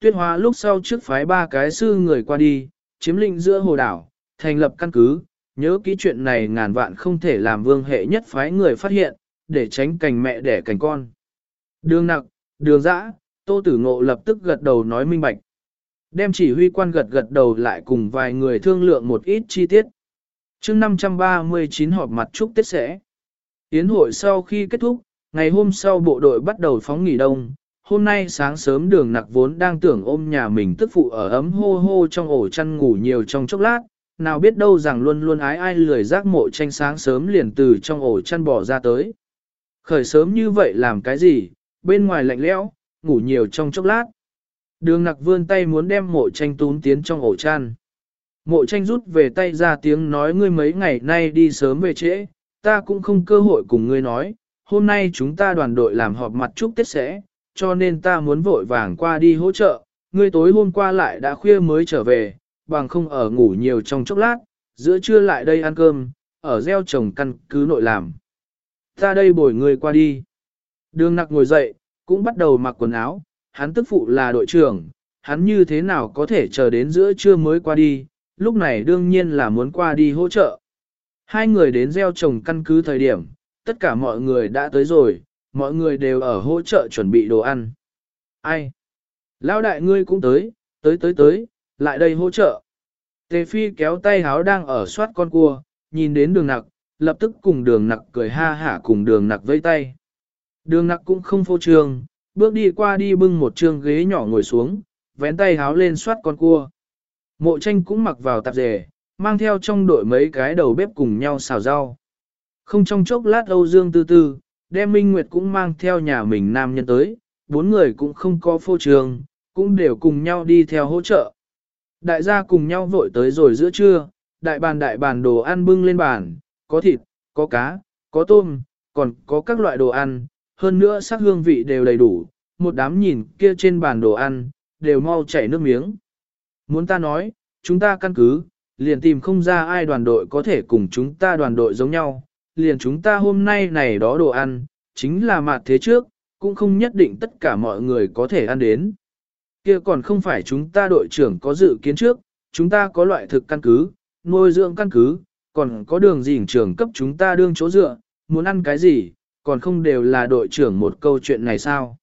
tuyết hóa lúc sau trước phái ba cái sư người qua đi, chiếm lĩnh giữa hồ đảo, thành lập căn cứ, nhớ kỹ chuyện này ngàn vạn không thể làm vương hệ nhất phái người phát hiện, để tránh cành mẹ đẻ cành con. Đường nặc, đường dã, tô tử ngộ lập tức gật đầu nói minh bạch. Đem chỉ huy quan gật gật đầu lại cùng vài người thương lượng một ít chi tiết. chương 539 họp mặt chúc Tết sẽ. Yến hội sau khi kết thúc, ngày hôm sau bộ đội bắt đầu phóng nghỉ đông. Hôm nay sáng sớm đường nặc vốn đang tưởng ôm nhà mình tức phụ ở ấm hô hô trong ổ chăn ngủ nhiều trong chốc lát, nào biết đâu rằng luôn luôn ái ai lười giác mộ tranh sáng sớm liền từ trong ổ chăn bỏ ra tới. Khởi sớm như vậy làm cái gì, bên ngoài lạnh lẽo, ngủ nhiều trong chốc lát. Đường nặc vươn tay muốn đem mộ tranh tún tiến trong ổ chăn. Mộ tranh rút về tay ra tiếng nói ngươi mấy ngày nay đi sớm về trễ, ta cũng không cơ hội cùng ngươi nói, hôm nay chúng ta đoàn đội làm họp mặt chúc Tết sẽ, cho nên ta muốn vội vàng qua đi hỗ trợ, ngươi tối hôm qua lại đã khuya mới trở về, bằng không ở ngủ nhiều trong chốc lát, giữa trưa lại đây ăn cơm, ở gieo trồng căn cứ nội làm. Ta đây bồi ngươi qua đi. Đường nặc ngồi dậy, cũng bắt đầu mặc quần áo, hắn tức phụ là đội trưởng, hắn như thế nào có thể chờ đến giữa trưa mới qua đi, lúc này đương nhiên là muốn qua đi hỗ trợ. Hai người đến gieo trồng căn cứ thời điểm, tất cả mọi người đã tới rồi, mọi người đều ở hỗ trợ chuẩn bị đồ ăn. Ai? Lão đại ngươi cũng tới, tới tới tới, lại đây hỗ trợ. Tề phi kéo tay háo đang ở soát con cua, nhìn đến đường nặc, lập tức cùng đường nặc cười ha hả cùng đường nặc vây tay. Đường nặc cũng không phô trương, bước đi qua đi bưng một trương ghế nhỏ ngồi xuống, vén tay háo lên soát con cua. Mộ tranh cũng mặc vào tạp dề, mang theo trong đội mấy cái đầu bếp cùng nhau xào rau. Không trong chốc lát Âu Dương tư tư, đem Minh Nguyệt cũng mang theo nhà mình nam nhân tới, bốn người cũng không có phô trường, cũng đều cùng nhau đi theo hỗ trợ. Đại gia cùng nhau vội tới rồi giữa trưa, đại bàn đại bàn đồ ăn bưng lên bàn, có thịt, có cá, có tôm, còn có các loại đồ ăn, hơn nữa sắc hương vị đều đầy đủ, một đám nhìn kia trên bàn đồ ăn, đều mau chảy nước miếng. Muốn ta nói, chúng ta căn cứ, liền tìm không ra ai đoàn đội có thể cùng chúng ta đoàn đội giống nhau, liền chúng ta hôm nay này đó đồ ăn, chính là mặt thế trước, cũng không nhất định tất cả mọi người có thể ăn đến. Kia còn không phải chúng ta đội trưởng có dự kiến trước, chúng ta có loại thực căn cứ, nuôi dưỡng căn cứ, còn có đường dình trưởng cấp chúng ta đương chỗ dựa, muốn ăn cái gì, còn không đều là đội trưởng một câu chuyện này sao.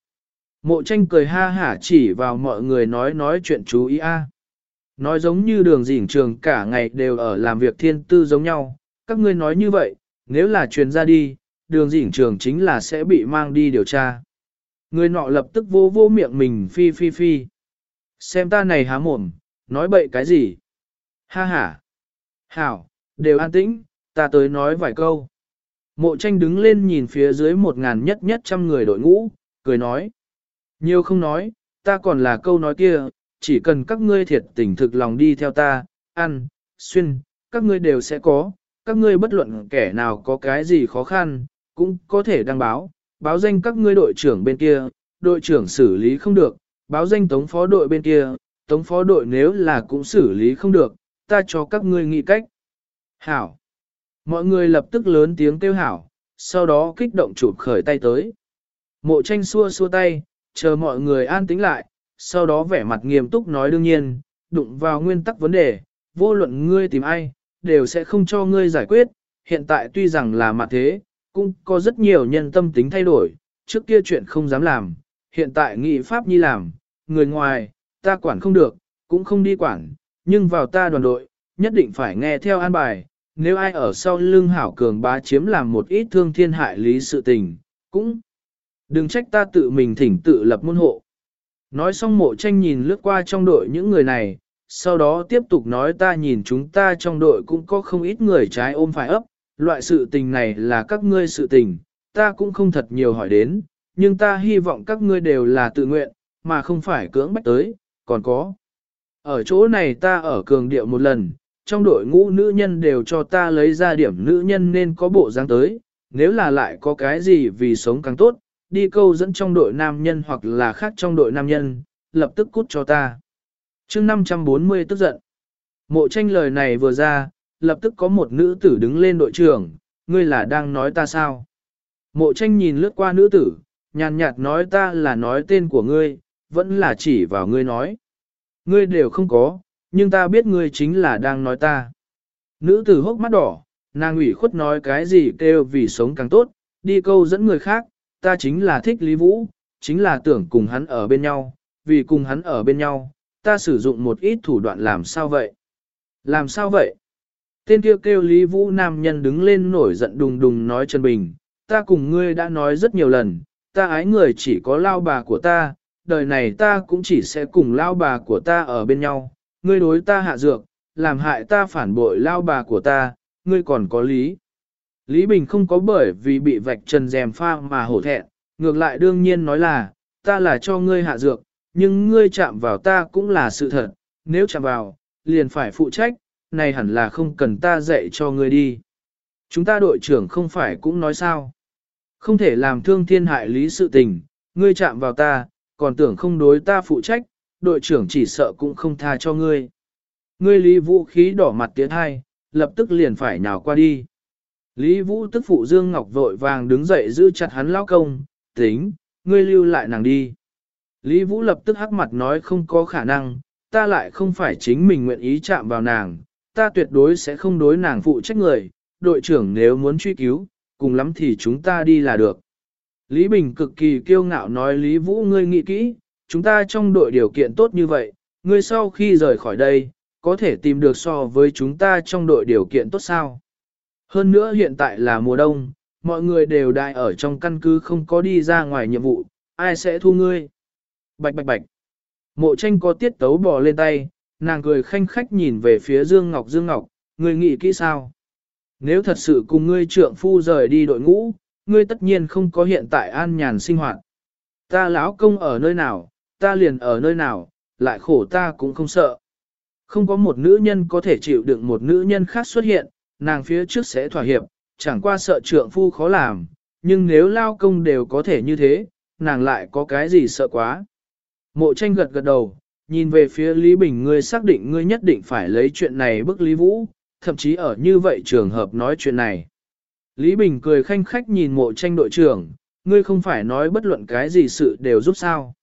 Mộ tranh cười ha hả chỉ vào mọi người nói nói chuyện chú ý a. Nói giống như đường dình trường cả ngày đều ở làm việc thiên tư giống nhau, các ngươi nói như vậy, nếu là truyền ra đi, đường dĩnh trường chính là sẽ bị mang đi điều tra. Người nọ lập tức vô vô miệng mình phi phi phi. Xem ta này há mồm, nói bậy cái gì? Ha ha. Hảo, đều an tĩnh, ta tới nói vài câu. Mộ tranh đứng lên nhìn phía dưới một ngàn nhất nhất trăm người đội ngũ, cười nói. Nhiều không nói, ta còn là câu nói kia, chỉ cần các ngươi thiệt tình thực lòng đi theo ta, ăn, xuyên, các ngươi đều sẽ có, các ngươi bất luận kẻ nào có cái gì khó khăn, cũng có thể đăng báo, báo danh các ngươi đội trưởng bên kia, đội trưởng xử lý không được, báo danh tống phó đội bên kia, tống phó đội nếu là cũng xử lý không được, ta cho các ngươi nghĩ cách. Hảo. Mọi người lập tức lớn tiếng kêu hảo, sau đó kích động chụp khởi tay tới. Mộ tranh xua xua tay, chờ mọi người an tĩnh lại, sau đó vẻ mặt nghiêm túc nói đương nhiên, đụng vào nguyên tắc vấn đề, vô luận ngươi tìm ai, đều sẽ không cho ngươi giải quyết, hiện tại tuy rằng là mặt thế, cũng có rất nhiều nhân tâm tính thay đổi, trước kia chuyện không dám làm, hiện tại nghị pháp nhi làm, người ngoài, ta quản không được, cũng không đi quản, nhưng vào ta đoàn đội, nhất định phải nghe theo an bài, nếu ai ở sau lưng hảo cường bá chiếm làm một ít thương thiên hại lý sự tình, cũng đừng trách ta tự mình thỉnh tự lập môn hộ. Nói xong mộ tranh nhìn lướt qua trong đội những người này, sau đó tiếp tục nói ta nhìn chúng ta trong đội cũng có không ít người trái ôm phải ấp, loại sự tình này là các ngươi sự tình, ta cũng không thật nhiều hỏi đến, nhưng ta hy vọng các ngươi đều là tự nguyện, mà không phải cưỡng bách tới, còn có. Ở chỗ này ta ở cường điệu một lần, trong đội ngũ nữ nhân đều cho ta lấy ra điểm nữ nhân nên có bộ dáng tới, nếu là lại có cái gì vì sống càng tốt, đi câu dẫn trong đội nam nhân hoặc là khác trong đội nam nhân, lập tức cút cho ta chương 540 tức giận. Mộ tranh lời này vừa ra, lập tức có một nữ tử đứng lên đội trưởng, ngươi là đang nói ta sao? Mộ tranh nhìn lướt qua nữ tử, nhàn nhạt nói ta là nói tên của ngươi, vẫn là chỉ vào ngươi nói. Ngươi đều không có, nhưng ta biết ngươi chính là đang nói ta. Nữ tử hốc mắt đỏ, nàng ủy khuất nói cái gì kêu vì sống càng tốt, đi câu dẫn người khác, ta chính là thích Lý Vũ, chính là tưởng cùng hắn ở bên nhau, vì cùng hắn ở bên nhau, ta sử dụng một ít thủ đoạn làm sao vậy? Làm sao vậy? Tên kia kêu, kêu Lý Vũ nam nhân đứng lên nổi giận đùng đùng nói Trần Bình, ta cùng ngươi đã nói rất nhiều lần, ta ái người chỉ có lao bà của ta, đời này ta cũng chỉ sẽ cùng lao bà của ta ở bên nhau, ngươi đối ta hạ dược, làm hại ta phản bội lao bà của ta, ngươi còn có lý. Lý Bình không có bởi vì bị vạch trần dèm pha mà hổ thẹn, ngược lại đương nhiên nói là, ta là cho ngươi hạ dược, nhưng ngươi chạm vào ta cũng là sự thật, nếu chạm vào, liền phải phụ trách, này hẳn là không cần ta dạy cho ngươi đi. Chúng ta đội trưởng không phải cũng nói sao. Không thể làm thương thiên hại lý sự tình, ngươi chạm vào ta, còn tưởng không đối ta phụ trách, đội trưởng chỉ sợ cũng không tha cho ngươi. Ngươi lý vũ khí đỏ mặt tiến hai, lập tức liền phải nhào qua đi. Lý vũ tức phụ Dương Ngọc vội vàng đứng dậy giữ chặt hắn lao công, tính, ngươi lưu lại nàng đi. Lý vũ lập tức hắc mặt nói không có khả năng, ta lại không phải chính mình nguyện ý chạm vào nàng, ta tuyệt đối sẽ không đối nàng phụ trách người, đội trưởng nếu muốn truy cứu, cùng lắm thì chúng ta đi là được. Lý Bình cực kỳ kiêu ngạo nói Lý Vũ ngươi nghĩ kỹ, chúng ta trong đội điều kiện tốt như vậy, ngươi sau khi rời khỏi đây, có thể tìm được so với chúng ta trong đội điều kiện tốt sao. Hơn nữa hiện tại là mùa đông, mọi người đều đại ở trong căn cứ không có đi ra ngoài nhiệm vụ, ai sẽ thu ngươi. Bạch bạch bạch. Mộ tranh có tiết tấu bò lên tay, nàng cười khanh khách nhìn về phía Dương Ngọc Dương Ngọc, ngươi nghĩ kỹ sao? Nếu thật sự cùng ngươi trượng phu rời đi đội ngũ, ngươi tất nhiên không có hiện tại an nhàn sinh hoạt. Ta lão công ở nơi nào, ta liền ở nơi nào, lại khổ ta cũng không sợ. Không có một nữ nhân có thể chịu đựng một nữ nhân khác xuất hiện, nàng phía trước sẽ thỏa hiệp, chẳng qua sợ trượng phu khó làm, nhưng nếu lao công đều có thể như thế, nàng lại có cái gì sợ quá. Mộ tranh gật gật đầu, nhìn về phía Lý Bình ngươi xác định ngươi nhất định phải lấy chuyện này bức Lý Vũ, thậm chí ở như vậy trường hợp nói chuyện này. Lý Bình cười khanh khách nhìn mộ tranh đội trưởng, ngươi không phải nói bất luận cái gì sự đều giúp sao.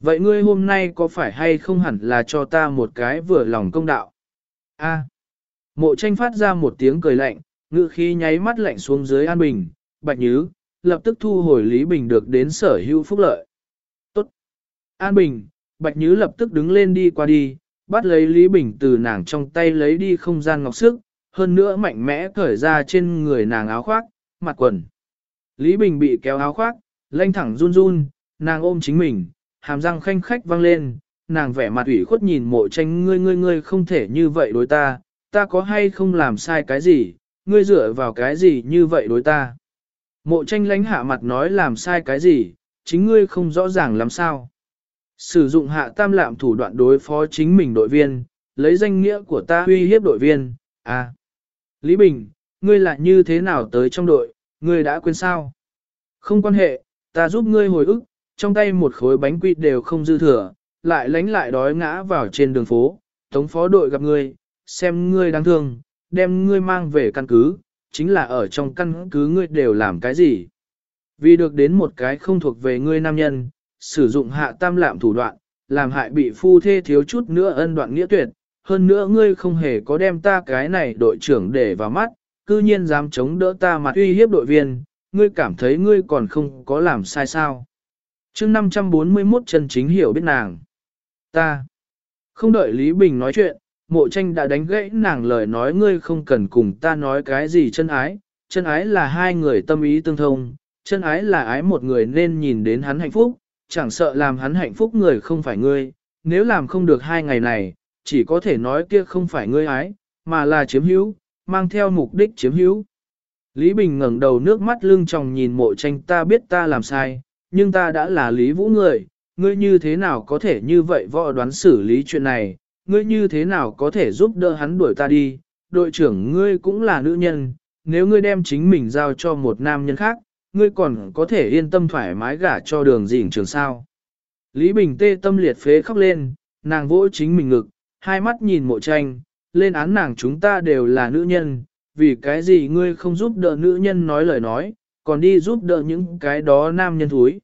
Vậy ngươi hôm nay có phải hay không hẳn là cho ta một cái vừa lòng công đạo? A. Mộ tranh phát ra một tiếng cười lạnh, ngự khí nháy mắt lạnh xuống dưới an bình, bạch nhứ, lập tức thu hồi Lý Bình được đến sở hữu phúc lợi. An bình, bạch nhứ lập tức đứng lên đi qua đi, bắt lấy Lý Bình từ nàng trong tay lấy đi không gian ngọc sức, hơn nữa mạnh mẽ cởi ra trên người nàng áo khoác, mặt quần. Lý Bình bị kéo áo khoác, lanh thẳng run run, nàng ôm chính mình, hàm răng khanh khách vang lên, nàng vẻ mặt ủy khuất nhìn mộ tranh ngươi ngươi ngươi không thể như vậy đối ta, ta có hay không làm sai cái gì, ngươi dựa vào cái gì như vậy đối ta. Mộ tranh lánh hạ mặt nói làm sai cái gì, chính ngươi không rõ ràng làm sao. Sử dụng hạ tam lạm thủ đoạn đối phó chính mình đội viên, lấy danh nghĩa của ta uy hiếp đội viên, à. Lý Bình, ngươi lại như thế nào tới trong đội, ngươi đã quên sao? Không quan hệ, ta giúp ngươi hồi ức, trong tay một khối bánh quy đều không dư thừa, lại lánh lại đói ngã vào trên đường phố, tống phó đội gặp ngươi, xem ngươi đáng thương, đem ngươi mang về căn cứ, chính là ở trong căn cứ ngươi đều làm cái gì. Vì được đến một cái không thuộc về ngươi nam nhân, sử dụng hạ tam lạm thủ đoạn, làm hại bị phu thê thiếu chút nữa ân đoạn nghĩa tuyệt, hơn nữa ngươi không hề có đem ta cái này đội trưởng để vào mắt, cư nhiên dám chống đỡ ta mặt uy hiếp đội viên, ngươi cảm thấy ngươi còn không có làm sai sao. chương 541 chân chính hiểu biết nàng. Ta. Không đợi Lý Bình nói chuyện, mộ tranh đã đánh gãy nàng lời nói ngươi không cần cùng ta nói cái gì chân ái, chân ái là hai người tâm ý tương thông, chân ái là ái một người nên nhìn đến hắn hạnh phúc, chẳng sợ làm hắn hạnh phúc người không phải ngươi, nếu làm không được hai ngày này, chỉ có thể nói kia không phải ngươi ái, mà là chiếm hữu, mang theo mục đích chiếm hữu. Lý Bình ngẩng đầu nước mắt lưng tròng nhìn mộ tranh ta biết ta làm sai, nhưng ta đã là Lý Vũ người, ngươi như thế nào có thể như vậy võ đoán xử lý chuyện này, ngươi như thế nào có thể giúp đỡ hắn đuổi ta đi, đội trưởng ngươi cũng là nữ nhân, nếu ngươi đem chính mình giao cho một nam nhân khác, ngươi còn có thể yên tâm thoải mái gả cho đường dình trường sao. Lý Bình tê tâm liệt phế khóc lên, nàng vỗ chính mình ngực, hai mắt nhìn mộ tranh, lên án nàng chúng ta đều là nữ nhân, vì cái gì ngươi không giúp đỡ nữ nhân nói lời nói, còn đi giúp đỡ những cái đó nam nhân thúi.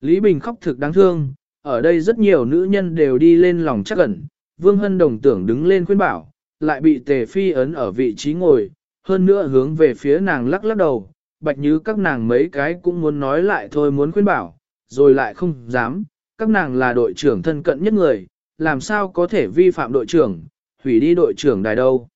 Lý Bình khóc thực đáng thương, ở đây rất nhiều nữ nhân đều đi lên lòng chắc ẩn, Vương Hân Đồng tưởng đứng lên khuyên bảo, lại bị Tề Phi ấn ở vị trí ngồi, hơn nữa hướng về phía nàng lắc lắc đầu, bạch như các nàng mấy cái cũng muốn nói lại thôi muốn khuyên bảo, rồi lại không dám, các nàng là đội trưởng thân cận nhất người, làm sao có thể vi phạm đội trưởng, hủy đi đội trưởng đài đâu.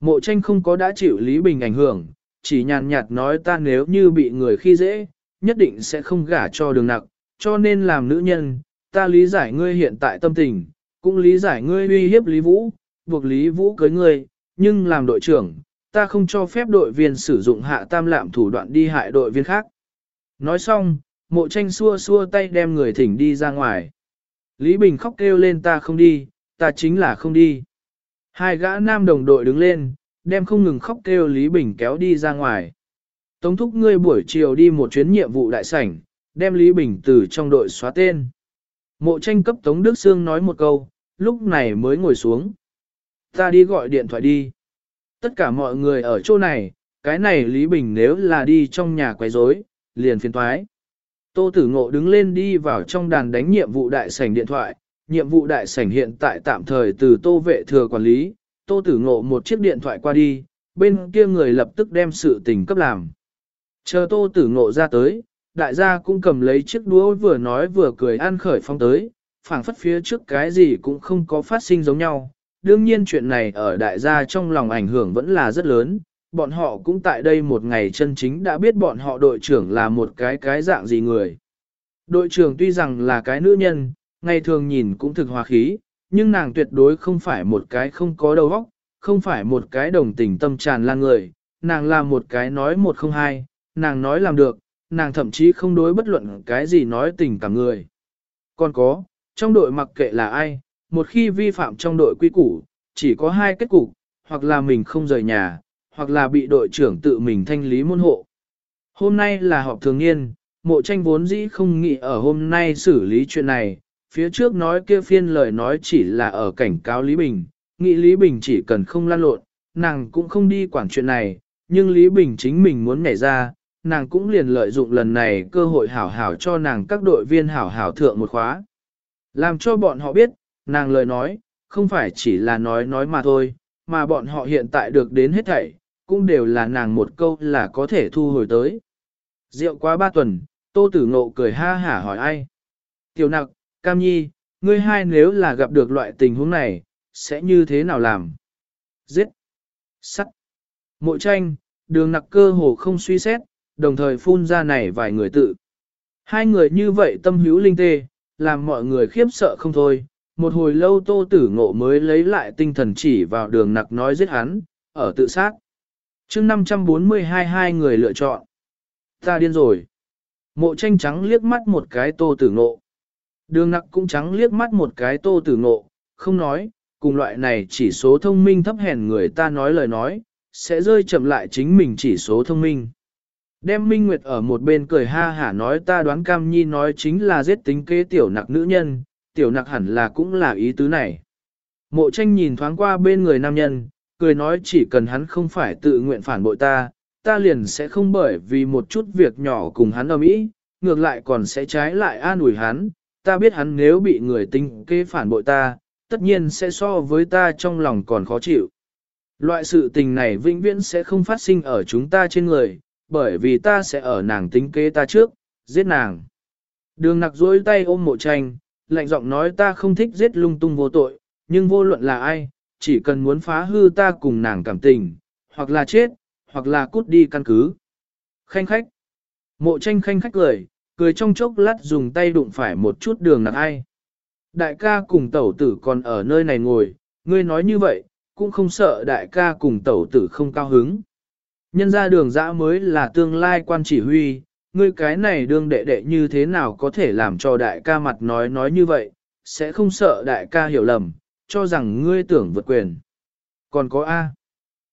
Mộ tranh không có đã chịu Lý Bình ảnh hưởng, chỉ nhàn nhạt nói ta nếu như bị người khi dễ, nhất định sẽ không gả cho đường nặng, cho nên làm nữ nhân, ta lý giải ngươi hiện tại tâm tình, cũng lý giải ngươi uy hiếp Lý Vũ, buộc Lý Vũ cưới ngươi, nhưng làm đội trưởng, ta không cho phép đội viên sử dụng hạ tam lạm thủ đoạn đi hại đội viên khác. Nói xong, mộ tranh xua xua tay đem người thỉnh đi ra ngoài. Lý Bình khóc kêu lên ta không đi, ta chính là không đi. Hai gã nam đồng đội đứng lên, đem không ngừng khóc kêu Lý Bình kéo đi ra ngoài. Tống thúc ngươi buổi chiều đi một chuyến nhiệm vụ đại sảnh, đem Lý Bình từ trong đội xóa tên. Mộ tranh cấp Tống Đức Sương nói một câu, lúc này mới ngồi xuống. Ta đi gọi điện thoại đi. Tất cả mọi người ở chỗ này, cái này Lý Bình nếu là đi trong nhà quấy rối, liền phiền toái Tô Tử Ngộ đứng lên đi vào trong đàn đánh nhiệm vụ đại sảnh điện thoại, nhiệm vụ đại sảnh hiện tại tạm thời từ Tô Vệ Thừa quản lý, Tô Tử Ngộ một chiếc điện thoại qua đi, bên kia người lập tức đem sự tình cấp làm. Chờ Tô Tử Ngộ ra tới, đại gia cũng cầm lấy chiếc đũa vừa nói vừa cười ăn khởi phong tới, phảng phất phía trước cái gì cũng không có phát sinh giống nhau. Đương nhiên chuyện này ở đại gia trong lòng ảnh hưởng vẫn là rất lớn, bọn họ cũng tại đây một ngày chân chính đã biết bọn họ đội trưởng là một cái cái dạng gì người. Đội trưởng tuy rằng là cái nữ nhân, ngày thường nhìn cũng thực hòa khí, nhưng nàng tuyệt đối không phải một cái không có đầu óc, không phải một cái đồng tình tâm tràn lan người, nàng là một cái nói một không hai, nàng nói làm được, nàng thậm chí không đối bất luận cái gì nói tình cảm người. Còn có, trong đội mặc kệ là ai, một khi vi phạm trong đội quy củ, chỉ có hai kết cục, hoặc là mình không rời nhà, hoặc là bị đội trưởng tự mình thanh lý môn hộ. Hôm nay là họp thường niên, mộ tranh vốn dĩ không nghĩ ở hôm nay xử lý chuyện này, phía trước nói kia phiên lời nói chỉ là ở cảnh cáo Lý Bình, nghĩ Lý Bình chỉ cần không lan lộn, nàng cũng không đi quản chuyện này, nhưng Lý Bình chính mình muốn nhảy ra, nàng cũng liền lợi dụng lần này cơ hội hảo hảo cho nàng các đội viên hảo hảo thượng một khóa. Làm cho bọn họ biết, nàng lời nói, không phải chỉ là nói nói mà thôi, mà bọn họ hiện tại được đến hết thảy, cũng đều là nàng một câu là có thể thu hồi tới. Rượu quá ba tuần, tô tử ngộ cười ha hả hỏi ai. Tiểu nặc, cam nhi, ngươi hai nếu là gặp được loại tình huống này, sẽ như thế nào làm? Giết! Sắt! Mộ tranh, đường nặc cơ hồ không suy xét, đồng thời phun ra này vài người tự. Hai người như vậy tâm hữu linh tê, làm mọi người khiếp sợ không thôi. Một hồi lâu tô tử ngộ mới lấy lại tinh thần chỉ vào đường nặc nói giết hắn, ở tự sát. chương 542 hai người lựa chọn. Ta điên rồi. Mộ tranh trắng liếc mắt một cái tô tử ngộ. Đường nặc cũng trắng liếc mắt một cái tô tử ngộ, không nói, cùng loại này chỉ số thông minh thấp hèn người ta nói lời nói, sẽ rơi chậm lại chính mình chỉ số thông minh. Đem Minh Nguyệt ở một bên cười ha hả nói ta đoán Cam Nhi nói chính là giết tính kế tiểu nặc nữ nhân, tiểu nặc hẳn là cũng là ý tứ này. Mộ tranh nhìn thoáng qua bên người nam nhân, cười nói chỉ cần hắn không phải tự nguyện phản bội ta, ta liền sẽ không bởi vì một chút việc nhỏ cùng hắn ở mỹ, ngược lại còn sẽ trái lại an ủi hắn, ta biết hắn nếu bị người tính kế phản bội ta, tất nhiên sẽ so với ta trong lòng còn khó chịu. Loại sự tình này vĩnh viễn sẽ không phát sinh ở chúng ta trên người, bởi vì ta sẽ ở nàng tính kế ta trước, giết nàng. Đường nặc dối tay ôm mộ tranh, lạnh giọng nói ta không thích giết lung tung vô tội, nhưng vô luận là ai, chỉ cần muốn phá hư ta cùng nàng cảm tình, hoặc là chết, hoặc là cút đi căn cứ. Khanh khách. Mộ tranh khanh khách cười, cười trong chốc lát dùng tay đụng phải một chút đường nặng ai. Đại ca cùng tẩu tử còn ở nơi này ngồi, ngươi nói như vậy, cũng không sợ đại ca cùng tẩu tử không cao hứng. Nhân ra đường dã mới là tương lai quan chỉ huy, ngươi cái này đương đệ đệ như thế nào có thể làm cho đại ca mặt nói nói như vậy, sẽ không sợ đại ca hiểu lầm, cho rằng ngươi tưởng vượt quyền. Còn có A.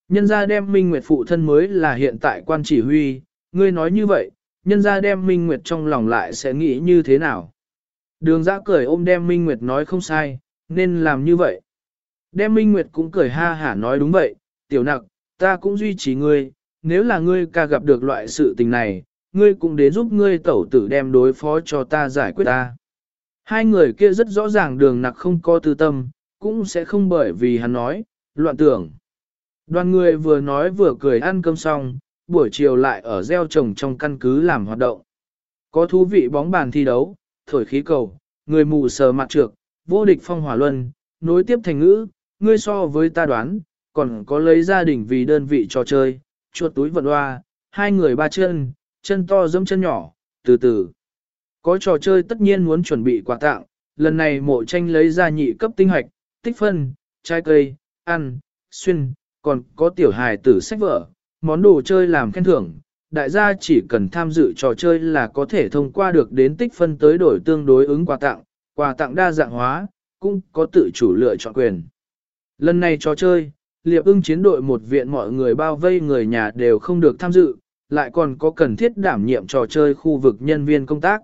Nhân gia đem Minh Nguyệt phụ thân mới là hiện tại quan chỉ huy, ngươi nói như vậy, nhân gia đem Minh Nguyệt trong lòng lại sẽ nghĩ như thế nào. Đường giã cười ôm đem Minh Nguyệt nói không sai, nên làm như vậy. Đem Minh Nguyệt cũng cười ha hả nói đúng vậy, tiểu nặc, ta cũng duy trì ngươi, nếu là ngươi ca gặp được loại sự tình này, ngươi cũng đến giúp ngươi tẩu tử đem đối phó cho ta giải quyết ta. Hai người kia rất rõ ràng đường nặc không có tư tâm, cũng sẽ không bởi vì hắn nói, loạn tưởng. Đoàn người vừa nói vừa cười ăn cơm xong, buổi chiều lại ở gieo trồng trong căn cứ làm hoạt động. Có thú vị bóng bàn thi đấu, thổi khí cầu, người mù sờ mặt trược, vô địch phong hỏa luân, nối tiếp thành ngữ, ngươi so với ta đoán, còn có lấy gia đình vì đơn vị trò chơi, chuột túi vận hoa, hai người ba chân, chân to giống chân nhỏ, từ từ. Có trò chơi tất nhiên muốn chuẩn bị quà tặng, lần này mộ tranh lấy ra nhị cấp tinh hoạch, tích phân, trái cây, ăn, xuyên, còn có tiểu hài tử sách vở, món đồ chơi làm khen thưởng. Đại gia chỉ cần tham dự trò chơi là có thể thông qua được đến tích phân tới đổi tương đối ứng quà tặng, quà tặng đa dạng hóa, cũng có tự chủ lựa chọn quyền. Lần này trò chơi, liệp ưng chiến đội một viện mọi người bao vây người nhà đều không được tham dự, lại còn có cần thiết đảm nhiệm trò chơi khu vực nhân viên công tác.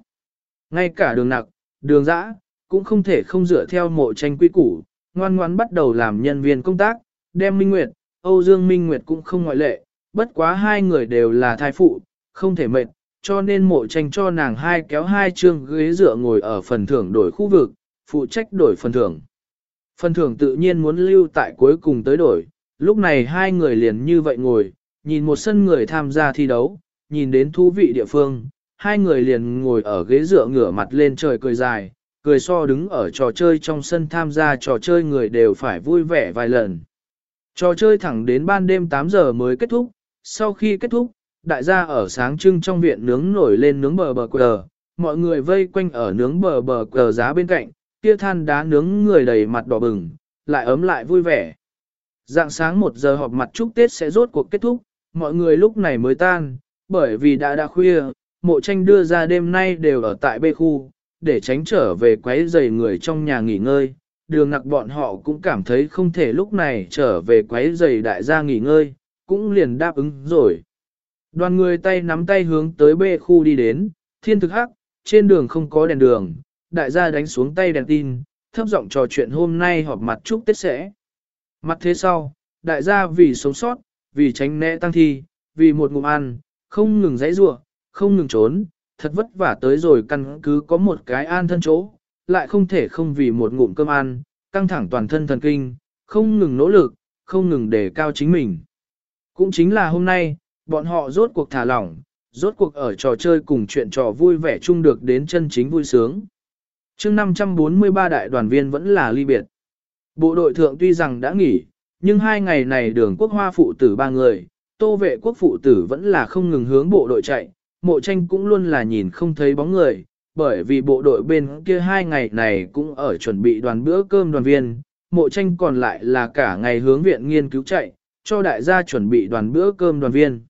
Ngay cả đường nặc, đường dã, cũng không thể không dựa theo mộ tranh quy củ, ngoan ngoan bắt đầu làm nhân viên công tác, đem Minh Nguyệt, Âu Dương Minh Nguyệt cũng không ngoại lệ, bất quá hai người đều là thai phụ, không thể mệt, cho nên mộ tranh cho nàng hai kéo hai chương ghế dựa ngồi ở phần thưởng đổi khu vực, phụ trách đổi phần thưởng. Phần thưởng tự nhiên muốn lưu tại cuối cùng tới đổi, lúc này hai người liền như vậy ngồi, nhìn một sân người tham gia thi đấu, nhìn đến thú vị địa phương, hai người liền ngồi ở ghế dựa ngửa mặt lên trời cười dài, cười so đứng ở trò chơi trong sân tham gia trò chơi người đều phải vui vẻ vài lần. Trò chơi thẳng đến ban đêm 8 giờ mới kết thúc, sau khi kết thúc, đại gia ở sáng trưng trong viện nướng nổi lên nướng bờ bờ quờ, mọi người vây quanh ở nướng bờ bờ quờ giá bên cạnh, kia than đá nướng người đầy mặt đỏ bừng, lại ấm lại vui vẻ. Dạng sáng một giờ họp mặt chúc Tết sẽ rốt cuộc kết thúc, mọi người lúc này mới tan, bởi vì đã đã khuya, mộ tranh đưa ra đêm nay đều ở tại bê khu, để tránh trở về quấy rầy người trong nhà nghỉ ngơi. Đường nặc bọn họ cũng cảm thấy không thể lúc này trở về quấy rầy đại gia nghỉ ngơi, cũng liền đáp ứng rồi. Đoàn người tay nắm tay hướng tới bê khu đi đến, thiên thực hắc, trên đường không có đèn đường, đại gia đánh xuống tay đèn tin, thấp giọng trò chuyện hôm nay họp mặt chúc Tết sẽ. Mặt thế sau, đại gia vì sống sót, vì tránh né tăng thi, vì một ngụm ăn, không ngừng dãy rủa, không ngừng trốn, thật vất vả tới rồi căn cứ có một cái an thân chỗ, lại không thể không vì một ngụm cơm ăn, căng thẳng toàn thân thần kinh, không ngừng nỗ lực, không ngừng đề cao chính mình. Cũng chính là hôm nay, bọn họ rốt cuộc thả lỏng, rốt cuộc ở trò chơi cùng chuyện trò vui vẻ chung được đến chân chính vui sướng. chương 543 đại đoàn viên vẫn là ly biệt. Bộ đội thượng tuy rằng đã nghỉ, nhưng hai ngày này đường quốc hoa phụ tử ba người, tô vệ quốc phụ tử vẫn là không ngừng hướng bộ đội chạy, mộ tranh cũng luôn là nhìn không thấy bóng người, bởi vì bộ đội bên kia hai ngày này cũng ở chuẩn bị đoàn bữa cơm đoàn viên, mộ tranh còn lại là cả ngày hướng viện nghiên cứu chạy, cho đại gia chuẩn bị đoàn bữa cơm đoàn viên.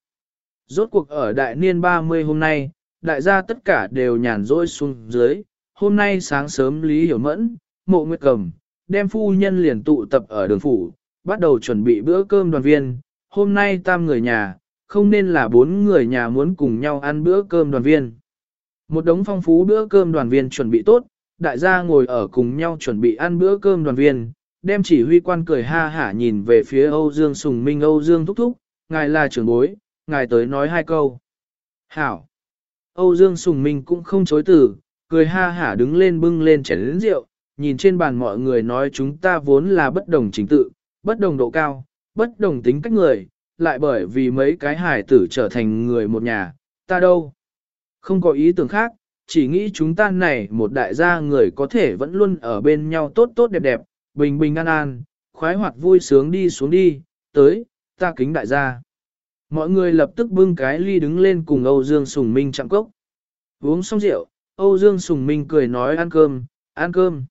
Rốt cuộc ở đại niên 30 hôm nay, đại gia tất cả đều nhàn rỗi xuống dưới, hôm nay sáng sớm Lý Hiểu Mẫn, mộ nguyệt cầm, đem phu nhân liền tụ tập ở đường phủ, bắt đầu chuẩn bị bữa cơm đoàn viên, hôm nay tam người nhà, không nên là bốn người nhà muốn cùng nhau ăn bữa cơm đoàn viên. Một đống phong phú bữa cơm đoàn viên chuẩn bị tốt, đại gia ngồi ở cùng nhau chuẩn bị ăn bữa cơm đoàn viên, đem chỉ huy quan cười ha hả nhìn về phía Âu Dương Sùng Minh Âu Dương thúc thúc, ngài là trưởng bối, ngài tới nói hai câu. Hảo! Âu Dương Sùng Minh cũng không chối từ, cười ha hả đứng lên bưng lên chén lĩnh rượu, nhìn trên bàn mọi người nói chúng ta vốn là bất đồng chính tự, bất đồng độ cao, bất đồng tính cách người, lại bởi vì mấy cái hài tử trở thành người một nhà, ta đâu. Không có ý tưởng khác, chỉ nghĩ chúng ta này một đại gia người có thể vẫn luôn ở bên nhau tốt tốt đẹp đẹp, bình bình an an, khoái hoạt vui sướng đi xuống đi, tới, ta kính đại gia. Mọi người lập tức bưng cái ly đứng lên cùng Âu Dương Sùng Minh chạm cốc. Uống xong rượu, Âu Dương Sùng Minh cười nói ăn cơm, ăn cơm.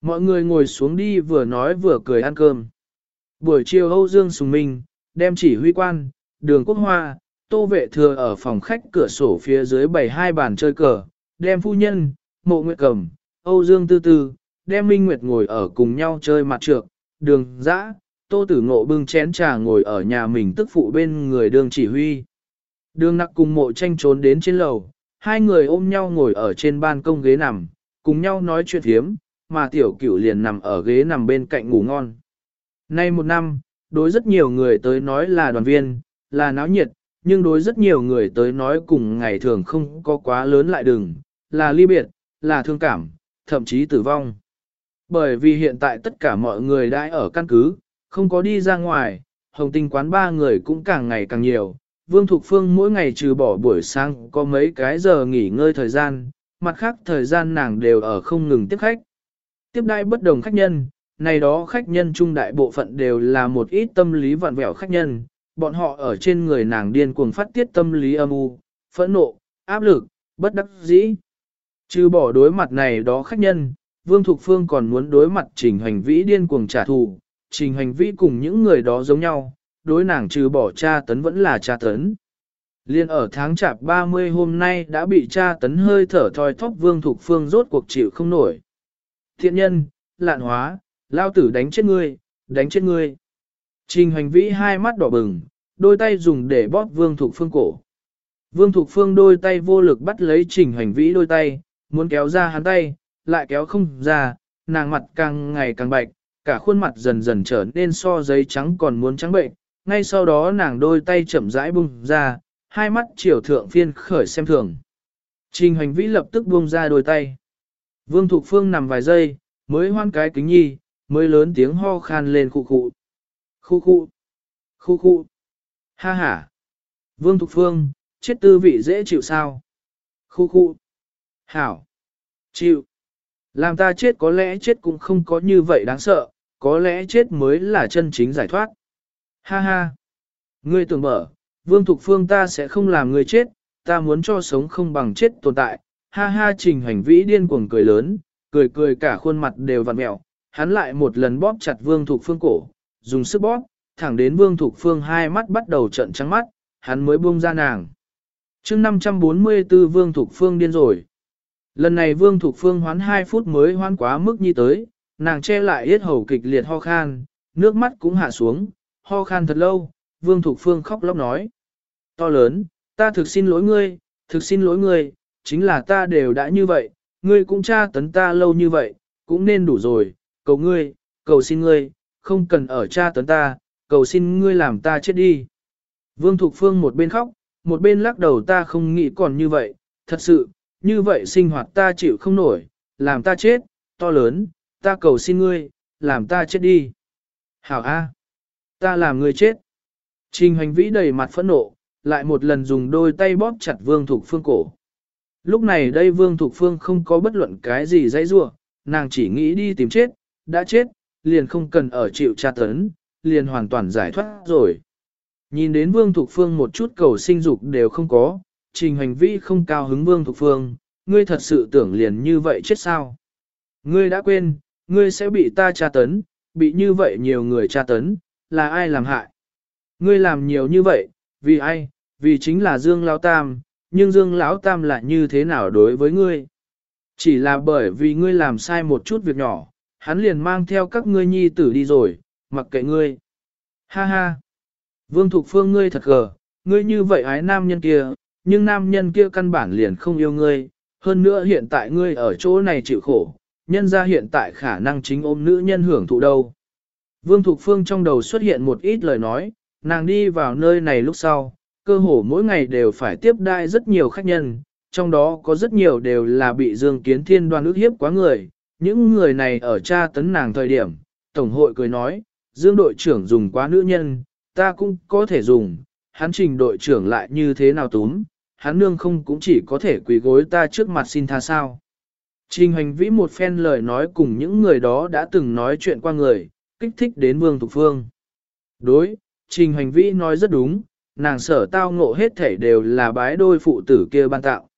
Mọi người ngồi xuống đi vừa nói vừa cười ăn cơm. Buổi chiều Âu Dương Sùng Minh, đem chỉ huy quan, đường quốc hoa, tô vệ thừa ở phòng khách cửa sổ phía dưới bày hai bàn chơi cờ, đem phu nhân, mộ nguyệt cầm, Âu Dương Tư Tư, đem Minh Nguyệt ngồi ở cùng nhau chơi mặt trược, đường dã, tô tử ngộ bưng chén trà ngồi ở nhà mình tức phụ bên người đường chỉ huy. Đường nặc cùng mộ tranh trốn đến trên lầu, hai người ôm nhau ngồi ở trên ban công ghế nằm, cùng nhau nói chuyện thiếm, mà tiểu cửu liền nằm ở ghế nằm bên cạnh ngủ ngon. Nay một năm, đối rất nhiều người tới nói là đoàn viên, là náo nhiệt, nhưng đối rất nhiều người tới nói cùng ngày thường không có quá lớn lại đừng, là ly biệt, là thương cảm, thậm chí tử vong. Bởi vì hiện tại tất cả mọi người đã ở căn cứ, không có đi ra ngoài, hồng tinh quán ba người cũng càng ngày càng nhiều. Vương Thục Phương mỗi ngày trừ bỏ buổi sáng có mấy cái giờ nghỉ ngơi thời gian, mặt khác thời gian nàng đều ở không ngừng tiếp khách. Tiếp đai bất đồng khách nhân, này đó khách nhân trung đại bộ phận đều là một ít tâm lý vặn vẹo khách nhân, bọn họ ở trên người nàng điên cuồng phát tiết tâm lý âm u, phẫn nộ, áp lực, bất đắc dĩ. Trừ bỏ đối mặt này đó khách nhân, Vương Thục Phương còn muốn đối mặt trình hành vĩ điên cuồng trả thù, trình hành vĩ cùng những người đó giống nhau, đối nàng trừ bỏ cha tấn vẫn là cha tấn. Liên ở tháng chạp 30 hôm nay đã bị cha tấn hơi thở thoi thóp Vương Thục Phương rốt cuộc chịu không nổi. Thiện nhân, lạn hóa, lao tử đánh chết ngươi, đánh chết ngươi. Trình hành vĩ hai mắt đỏ bừng, đôi tay dùng để bóp Vương Thục Phương cổ. Vương Thục Phương đôi tay vô lực bắt lấy trình hành vĩ đôi tay, muốn kéo ra hắn tay, lại kéo không ra, nàng mặt càng ngày càng bạch, cả khuôn mặt dần dần trở nên so giấy trắng còn muốn trắng bệnh. Ngay sau đó nàng đôi tay chậm rãi bung ra, hai mắt chiều thượng phiên khởi xem thường. Trình hành vĩ lập tức buông ra đôi tay. Vương Thục Phương nằm vài giây, mới hoan cái kính nhi, mới lớn tiếng ho khan lên khu khu. Khu khu. Khu khu. Ha ha. Vương Thục Phương, chết tư vị dễ chịu sao? Khu khu. Hảo. Chịu. Làm ta chết có lẽ chết cũng không có như vậy đáng sợ, có lẽ chết mới là chân chính giải thoát. Ha ha. Ngươi tưởng mở, Vương Thục Phương ta sẽ không làm ngươi chết, ta muốn cho sống không bằng chết tồn tại. Ha ha trình hành vĩ điên cuồng cười lớn, cười cười cả khuôn mặt đều vặn mẹo, hắn lại một lần bóp chặt Vương Thục Phương cổ, dùng sức bóp, thẳng đến Vương Thục Phương hai mắt bắt đầu trận trắng mắt, hắn mới buông ra nàng. chương 544 Vương Thục Phương điên rồi. Lần này Vương Thục Phương hoán 2 phút mới hoán quá mức nhi tới, nàng che lại yết hầu kịch liệt ho khan, nước mắt cũng hạ xuống, ho khan thật lâu, Vương Thục Phương khóc lóc nói. To lớn, ta thực xin lỗi ngươi, thực xin lỗi ngươi, chính là ta đều đã như vậy, ngươi cũng tra tấn ta lâu như vậy, cũng nên đủ rồi, cầu ngươi, cầu xin ngươi, không cần ở cha tấn ta, cầu xin ngươi làm ta chết đi. Vương Thục Phương một bên khóc, một bên lắc đầu ta không nghĩ còn như vậy, thật sự, như vậy sinh hoạt ta chịu không nổi, làm ta chết, to lớn, ta cầu xin ngươi, làm ta chết đi. Hảo A, ta làm ngươi chết. Trình hành vĩ đầy mặt phẫn nộ, lại một lần dùng đôi tay bóp chặt Vương Thục Phương cổ. Lúc này đây Vương Thục Phương không có bất luận cái gì dãy rua, nàng chỉ nghĩ đi tìm chết, đã chết, liền không cần ở chịu tra tấn, liền hoàn toàn giải thoát rồi. Nhìn đến Vương Thục Phương một chút cầu sinh dục đều không có, trình hành vi không cao hứng Vương Thục Phương, ngươi thật sự tưởng liền như vậy chết sao? Ngươi đã quên, ngươi sẽ bị ta tra tấn, bị như vậy nhiều người tra tấn, là ai làm hại? Ngươi làm nhiều như vậy, vì ai? Vì chính là Dương Lão Tam, nhưng Dương Lão Tam lại như thế nào đối với ngươi? Chỉ là bởi vì ngươi làm sai một chút việc nhỏ, hắn liền mang theo các ngươi nhi tử đi rồi, mặc kệ ngươi. Ha ha! Vương Thục Phương ngươi thật gờ, ngươi như vậy ái nam nhân kia, nhưng nam nhân kia căn bản liền không yêu ngươi, hơn nữa hiện tại ngươi ở chỗ này chịu khổ, nhân ra hiện tại khả năng chính ôm nữ nhân hưởng thụ đâu. Vương Thục Phương trong đầu xuất hiện một ít lời nói, nàng đi vào nơi này lúc sau, cơ hồ mỗi ngày đều phải tiếp đai rất nhiều khách nhân, trong đó có rất nhiều đều là bị Dương Kiến Thiên đoan ước hiếp quá người. Những người này ở tra tấn nàng thời điểm, Tổng hội cười nói, Dương đội trưởng dùng quá nữ nhân, ta cũng có thể dùng, hắn trình đội trưởng lại như thế nào túm, hắn nương không cũng chỉ có thể quỳ gối ta trước mặt xin tha sao. Trình hành vĩ một phen lời nói cùng những người đó đã từng nói chuyện qua người, kích thích đến Vương Thục Phương. Đối, trình hành vĩ nói rất đúng, nàng sở tao ngộ hết thể đều là bái đôi phụ tử kia ban tạo.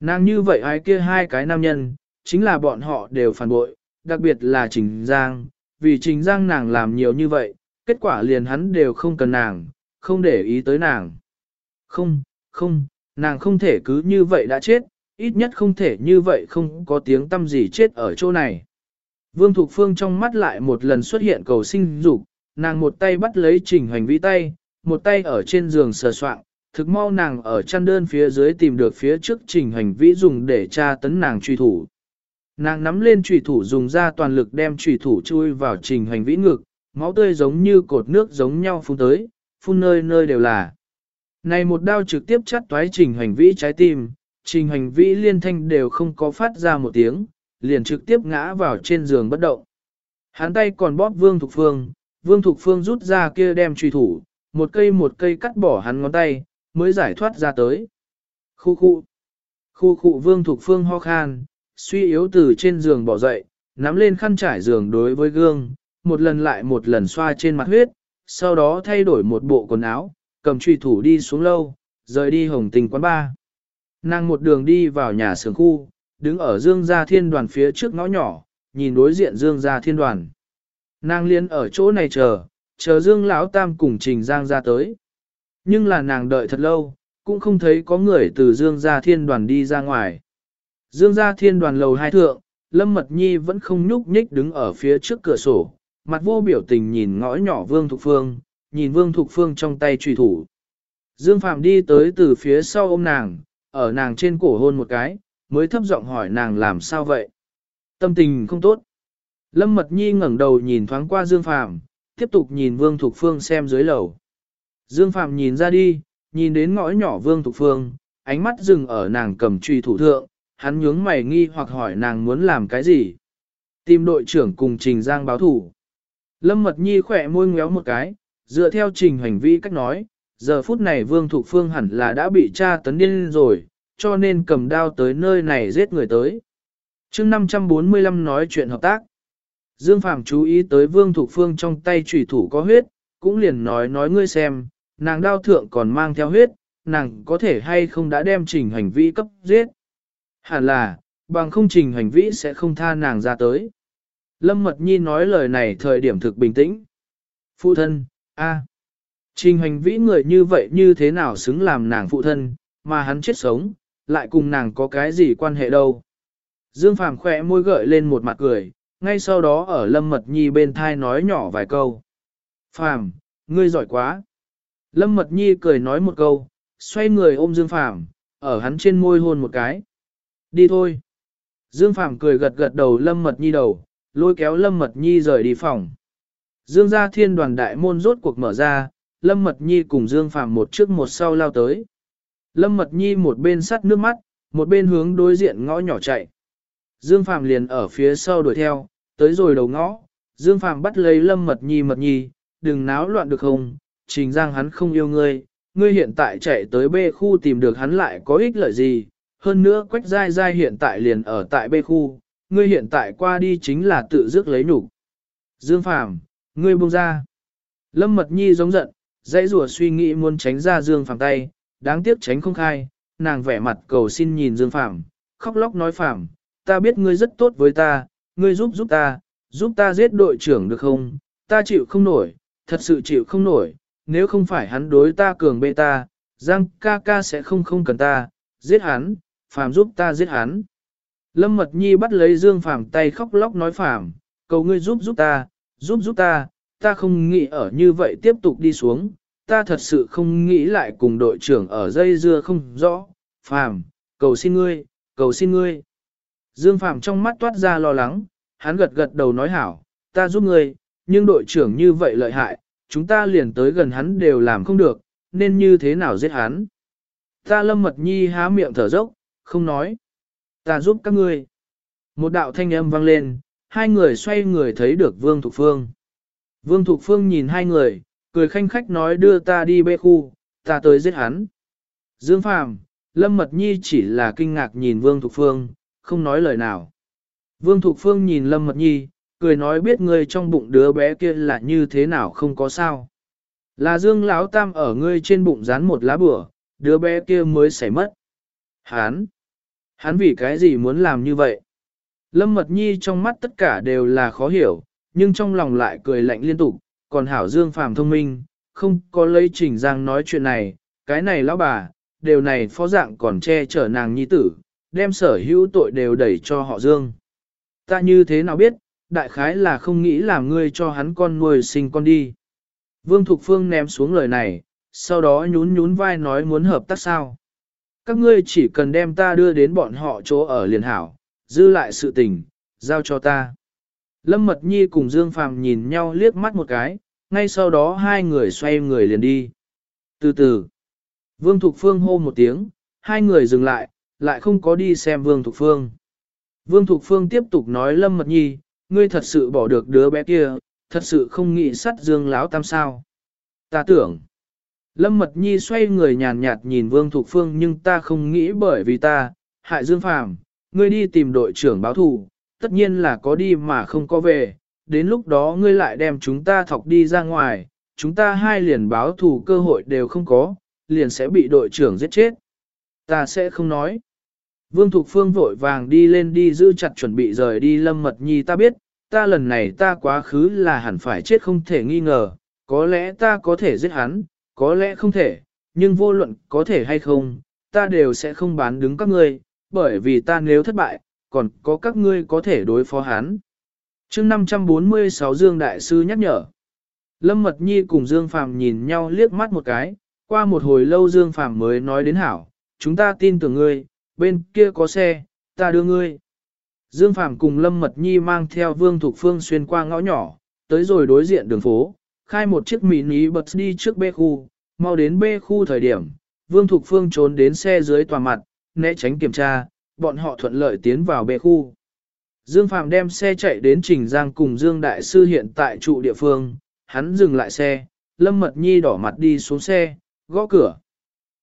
Nàng như vậy ai kia hai cái nam nhân, chính là bọn họ đều phản bội, đặc biệt là Trình Giang, vì Trình Giang nàng làm nhiều như vậy, kết quả liền hắn đều không cần nàng, không để ý tới nàng. Không, không, nàng không thể cứ như vậy đã chết, ít nhất không thể như vậy không có tiếng tâm gì chết ở chỗ này. Vương Thục Phương trong mắt lại một lần xuất hiện cầu sinh dục, nàng một tay bắt lấy trình hành vĩ tay, một tay ở trên giường sờ soạng, thực mau nàng ở chăn đơn phía dưới tìm được phía trước trình hành vĩ dùng để tra tấn nàng truy thủ. Nàng nắm lên trùy thủ dùng ra toàn lực đem trùy thủ chui vào trình hành vĩ ngực, máu tươi giống như cột nước giống nhau phun tới, phun nơi nơi đều là. Này một đao trực tiếp chắt toái trình hành vĩ trái tim, trình hành vĩ liên thanh đều không có phát ra một tiếng, liền trực tiếp ngã vào trên giường bất động. Hắn tay còn bóp Vương Thục Phương, Vương Thục Phương rút ra kia đem truy thủ, một cây một cây cắt bỏ hắn ngón tay, mới giải thoát ra tới. Khu khu. Khu khu Vương Thục Phương ho khan, suy yếu từ trên giường bỏ dậy, nắm lên khăn trải giường đối với gương, một lần lại một lần xoa trên mặt huyết, sau đó thay đổi một bộ quần áo, cầm truy thủ đi xuống lâu, rời đi hồng tình quán ba. Nàng một đường đi vào nhà xưởng khu, đứng ở Dương Gia Thiên Đoàn phía trước ngõ nhỏ, nhìn đối diện Dương Gia Thiên Đoàn. Nàng liên ở chỗ này chờ, chờ Dương Lão Tam cùng Trình Giang ra tới. Nhưng là nàng đợi thật lâu, cũng không thấy có người từ Dương Gia Thiên Đoàn đi ra ngoài. Dương Gia Thiên Đoàn lầu hai thượng, Lâm Mật Nhi vẫn không nhúc nhích đứng ở phía trước cửa sổ, mặt vô biểu tình nhìn ngõ nhỏ Vương Thục Phương, nhìn Vương Thục Phương trong tay trùy thủ. Dương Phạm đi tới từ phía sau ôm nàng, ở nàng trên cổ hôn một cái, mới thấp giọng hỏi nàng làm sao vậy. Tâm tình không tốt. Lâm Mật Nhi ngẩng đầu nhìn thoáng qua Dương Phạm, tiếp tục nhìn Vương Thục Phương xem dưới lầu. Dương Phạm nhìn ra đi, nhìn đến ngõ nhỏ Vương Thục Phương, ánh mắt dừng ở nàng cầm trùy thủ thượng, hắn nhướng mày nghi hoặc hỏi nàng muốn làm cái gì. Tìm đội trưởng cùng Trình Giang báo thủ. Lâm Mật Nhi khỏe môi ngéo một cái, dựa theo trình hành vi cách nói, giờ phút này Vương Thục Phương hẳn là đã bị tra tấn điên rồi, cho nên cầm đao tới nơi này giết người tới. chương 545 nói chuyện hợp tác. Dương Phạm chú ý tới Vương Thục Phương trong tay trùy thủ có huyết, cũng liền nói nói ngươi xem, nàng đao thượng còn mang theo huyết, nàng có thể hay không đã đem trình hành vi cấp giết. Hẳn là, bằng không trình hành vĩ sẽ không tha nàng ra tới. Lâm Mật Nhi nói lời này thời điểm thực bình tĩnh. Phụ thân, a, Trình hành vĩ người như vậy như thế nào xứng làm nàng phụ thân, mà hắn chết sống, lại cùng nàng có cái gì quan hệ đâu. Dương Phàm khỏe môi gợi lên một mặt cười, ngay sau đó ở Lâm Mật Nhi bên thai nói nhỏ vài câu. Phàm, ngươi giỏi quá. Lâm Mật Nhi cười nói một câu, xoay người ôm Dương Phàm, ở hắn trên môi hôn một cái. Đi thôi. Dương Phàm cười gật gật đầu Lâm Mật Nhi đầu, lôi kéo Lâm Mật Nhi rời đi phòng. Dương gia thiên đoàn đại môn rốt cuộc mở ra, Lâm Mật Nhi cùng Dương Phàm một trước một sau lao tới. Lâm Mật Nhi một bên sắt nước mắt, một bên hướng đối diện ngõ nhỏ chạy. Dương Phàm liền ở phía sau đuổi theo, tới rồi đầu ngõ, Dương Phàm bắt lấy Lâm Mật Nhi Mật Nhi, đừng náo loạn được không, trình giang hắn không yêu ngươi, ngươi hiện tại chạy tới bê khu tìm được hắn lại có ích lợi gì, hơn nữa Quách Giai Giai hiện tại liền ở tại bê khu, ngươi hiện tại qua đi chính là tự dứt lấy nhục. Dương Phàm, ngươi buông ra. Lâm Mật Nhi giống giận, dãy rùa suy nghĩ muốn tránh ra Dương Phàm tay, đáng tiếc tránh không khai, nàng vẻ mặt cầu xin nhìn Dương Phàm, khóc lóc nói Phàm, ta biết ngươi rất tốt với ta, ngươi giúp giúp ta, giúp ta giết đội trưởng được không? Ta chịu không nổi, thật sự chịu không nổi, nếu không phải hắn đối ta cường bê ta, Giang ca ca sẽ không không cần ta, giết hắn, Phàm giúp ta giết hắn. Lâm Mật Nhi bắt lấy Dương Phàm tay khóc lóc nói Phàm, cầu ngươi giúp giúp ta, giúp giúp ta, ta không nghĩ ở như vậy tiếp tục đi xuống, ta thật sự không nghĩ lại cùng đội trưởng ở dây dưa không rõ, Phàm, cầu xin ngươi, cầu xin ngươi. Dương Phàm trong mắt toát ra lo lắng, hắn gật gật đầu nói hảo, ta giúp ngươi, nhưng đội trưởng như vậy lợi hại, chúng ta liền tới gần hắn đều làm không được, nên như thế nào giết hắn. Ta lâm mật nhi há miệng thở dốc, không nói. Ta giúp các ngươi. Một đạo thanh âm vang lên, hai người xoay người thấy được Vương Thục Phương. Vương Thục Phương nhìn hai người, cười khanh khách nói đưa ta đi bê khu, ta tới giết hắn. Dương Phàm, Lâm Mật Nhi chỉ là kinh ngạc nhìn Vương Thục Phương, không nói lời nào. Vương Thục Phương nhìn Lâm Mật Nhi, cười nói biết ngươi trong bụng đứa bé kia là như thế nào không có sao. Là Dương Lão Tam ở ngươi trên bụng dán một lá bửa, đứa bé kia mới xảy mất. Hán! Hắn vì cái gì muốn làm như vậy? Lâm Mật Nhi trong mắt tất cả đều là khó hiểu, nhưng trong lòng lại cười lạnh liên tục, còn Hảo Dương Phàm thông minh, không có lấy trình giang nói chuyện này, cái này lão bà, điều này phó dạng còn che chở nàng nhi tử, đem sở hữu tội đều đẩy cho họ Dương. Ta như thế nào biết, đại khái là không nghĩ làm ngươi cho hắn con nuôi sinh con đi. Vương Thục Phương ném xuống lời này, sau đó nhún nhún vai nói muốn hợp tác sao. Các ngươi chỉ cần đem ta đưa đến bọn họ chỗ ở liền hảo, dư lại sự tình, giao cho ta. Lâm Mật Nhi cùng Dương Phàm nhìn nhau liếc mắt một cái, ngay sau đó hai người xoay người liền đi. Từ từ, Vương Thục Phương hô một tiếng, hai người dừng lại, lại không có đi xem Vương Thục Phương. Vương Thục Phương tiếp tục nói Lâm Mật Nhi, ngươi thật sự bỏ được đứa bé kia, thật sự không nghĩ sắt dương Lão tam sao. Ta tưởng, Lâm Mật Nhi xoay người nhàn nhạt nhìn Vương Thục Phương nhưng ta không nghĩ bởi vì ta, hại Dương Phàm, ngươi đi tìm đội trưởng báo thù, tất nhiên là có đi mà không có về, đến lúc đó ngươi lại đem chúng ta thọc đi ra ngoài, chúng ta hai liền báo thù cơ hội đều không có, liền sẽ bị đội trưởng giết chết. Ta sẽ không nói. Vương Thục Phương vội vàng đi lên đi giữ chặt chuẩn bị rời đi Lâm Mật Nhi ta biết, ta lần này ta quá khứ là hẳn phải chết không thể nghi ngờ, có lẽ ta có thể giết hắn, có lẽ không thể, nhưng vô luận có thể hay không, ta đều sẽ không bán đứng các ngươi, bởi vì ta nếu thất bại, còn có các ngươi có thể đối phó hắn. chương 546 Dương Đại Sư nhắc nhở. Lâm Mật Nhi cùng Dương Phàm nhìn nhau liếc mắt một cái, qua một hồi lâu Dương Phàm mới nói đến hảo, chúng ta tin tưởng ngươi, bên kia có xe, ta đưa ngươi. Dương Phàm cùng Lâm Mật Nhi mang theo Vương Thục Phương xuyên qua ngõ nhỏ, tới rồi đối diện đường phố, khai một chiếc mini bật đi trước B khu, mau đến B khu thời điểm, Vương Thục Phương trốn đến xe dưới tòa mặt, né tránh kiểm tra, bọn họ thuận lợi tiến vào B khu. Dương Phạm đem xe chạy đến Trình Giang cùng Dương Đại Sư hiện tại trụ địa phương, hắn dừng lại xe, Lâm Mật Nhi đỏ mặt đi xuống xe, gõ cửa.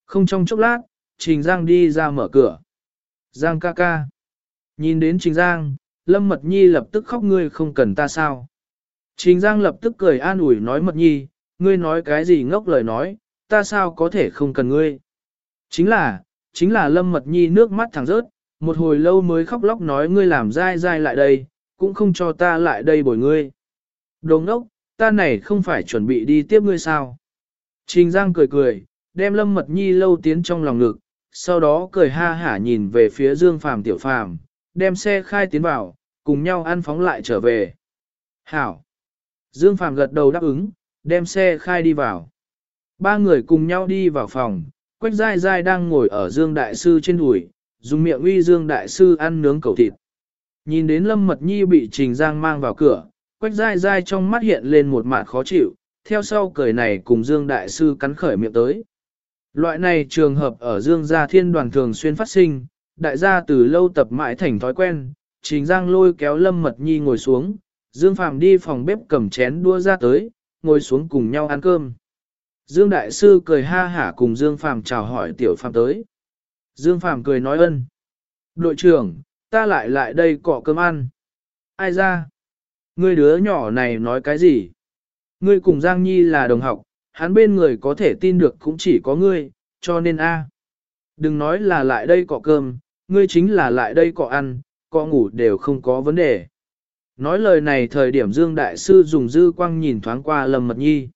Không trong chốc lát, Trình Giang đi ra mở cửa. Giang ca ca. Nhìn đến Trình Giang, Lâm Mật Nhi lập tức khóc ngươi không cần ta sao. Trình Giang lập tức cười an ủi nói Mật Nhi, ngươi nói cái gì ngốc lời nói, ta sao có thể không cần ngươi. Chính là, chính là Lâm Mật Nhi nước mắt thẳng rớt, một hồi lâu mới khóc lóc nói ngươi làm dai dai lại đây, cũng không cho ta lại đây bồi ngươi. Đồ ngốc, ta này không phải chuẩn bị đi tiếp ngươi sao. Trình Giang cười cười, đem Lâm Mật Nhi lâu tiến trong lòng ngực, sau đó cười ha hả nhìn về phía Dương Phàm Tiểu Phàm, đem xe khai tiến vào, cùng nhau ăn phóng lại trở về. Hảo! Dương Phàm gật đầu đáp ứng, đem xe khai đi vào. Ba người cùng nhau đi vào phòng, Quách Giai Giai đang ngồi ở Dương Đại Sư trên đùi, dùng miệng uy Dương Đại Sư ăn nướng cầu thịt. Nhìn đến Lâm Mật Nhi bị Trình Giang mang vào cửa, Quách Giai Giai trong mắt hiện lên một mặt khó chịu, theo sau cười này cùng Dương Đại Sư cắn khởi miệng tới. Loại này trường hợp ở Dương Gia Thiên đoàn thường xuyên phát sinh, đại gia từ lâu tập mãi thành thói quen, Trình Giang lôi kéo Lâm Mật Nhi ngồi xuống, Dương Phạm đi phòng bếp cầm chén đua ra tới, ngồi xuống cùng nhau ăn cơm. Dương Đại Sư cười ha hả cùng Dương Phạm chào hỏi Tiểu Phạm tới. Dương Phạm cười nói ân. Đội trưởng, ta lại lại đây cọ cơm ăn. Ai ra? Ngươi đứa nhỏ này nói cái gì? Ngươi cùng Giang Nhi là đồng học, hắn bên người có thể tin được cũng chỉ có ngươi, cho nên a. Đừng nói là lại đây cọ cơm, ngươi chính là lại đây cọ ăn, cọ ngủ đều không có vấn đề. Nói lời này thời điểm Dương Đại Sư dùng dư quang nhìn thoáng qua Lâm Mật Nhi.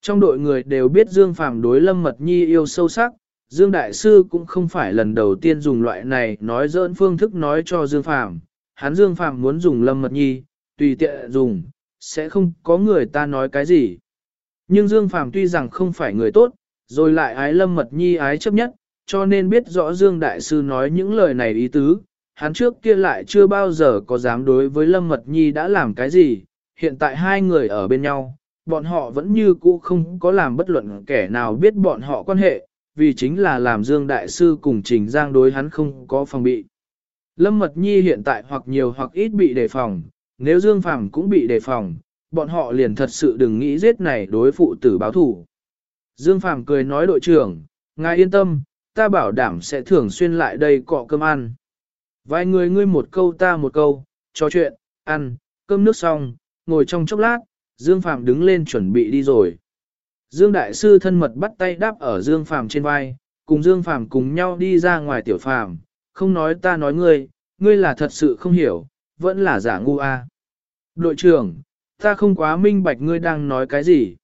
Trong đội người đều biết Dương Phàm đối Lâm Mật Nhi yêu sâu sắc, Dương Đại Sư cũng không phải lần đầu tiên dùng loại này nói dỡn phương thức nói cho Dương Phàm hắn Dương Phàm muốn dùng Lâm Mật Nhi, tùy tiện dùng, sẽ không có người ta nói cái gì. Nhưng Dương Phàm tuy rằng không phải người tốt, rồi lại ái Lâm Mật Nhi ái chấp nhất, cho nên biết rõ Dương Đại Sư nói những lời này ý tứ, hắn trước kia lại chưa bao giờ có dám đối với Lâm Mật Nhi đã làm cái gì, hiện tại hai người ở bên nhau, bọn họ vẫn như cũ không có làm bất luận kẻ nào biết bọn họ quan hệ, vì chính là làm Dương Đại Sư cùng Trình Giang đối hắn không có phòng bị. Lâm Mật Nhi hiện tại hoặc nhiều hoặc ít bị đề phòng, nếu Dương Phàm cũng bị đề phòng, bọn họ liền thật sự đừng nghĩ giết này đối phụ tử báo thủ. Dương Phàm cười nói đội trưởng, ngài yên tâm, ta bảo đảm sẽ thường xuyên lại đây cọ cơm ăn. Vài người ngươi một câu ta một câu, trò chuyện, ăn, cơm nước xong, ngồi trong chốc lát, Dương phạm đứng lên chuẩn bị đi rồi. Dương Đại Sư thân mật bắt tay đáp ở Dương phạm trên vai, cùng Dương phạm cùng nhau đi ra ngoài tiểu phạm, không nói ta nói ngươi, ngươi là thật sự không hiểu, vẫn là giả ngu a. Đội trưởng, ta không quá minh bạch ngươi đang nói cái gì.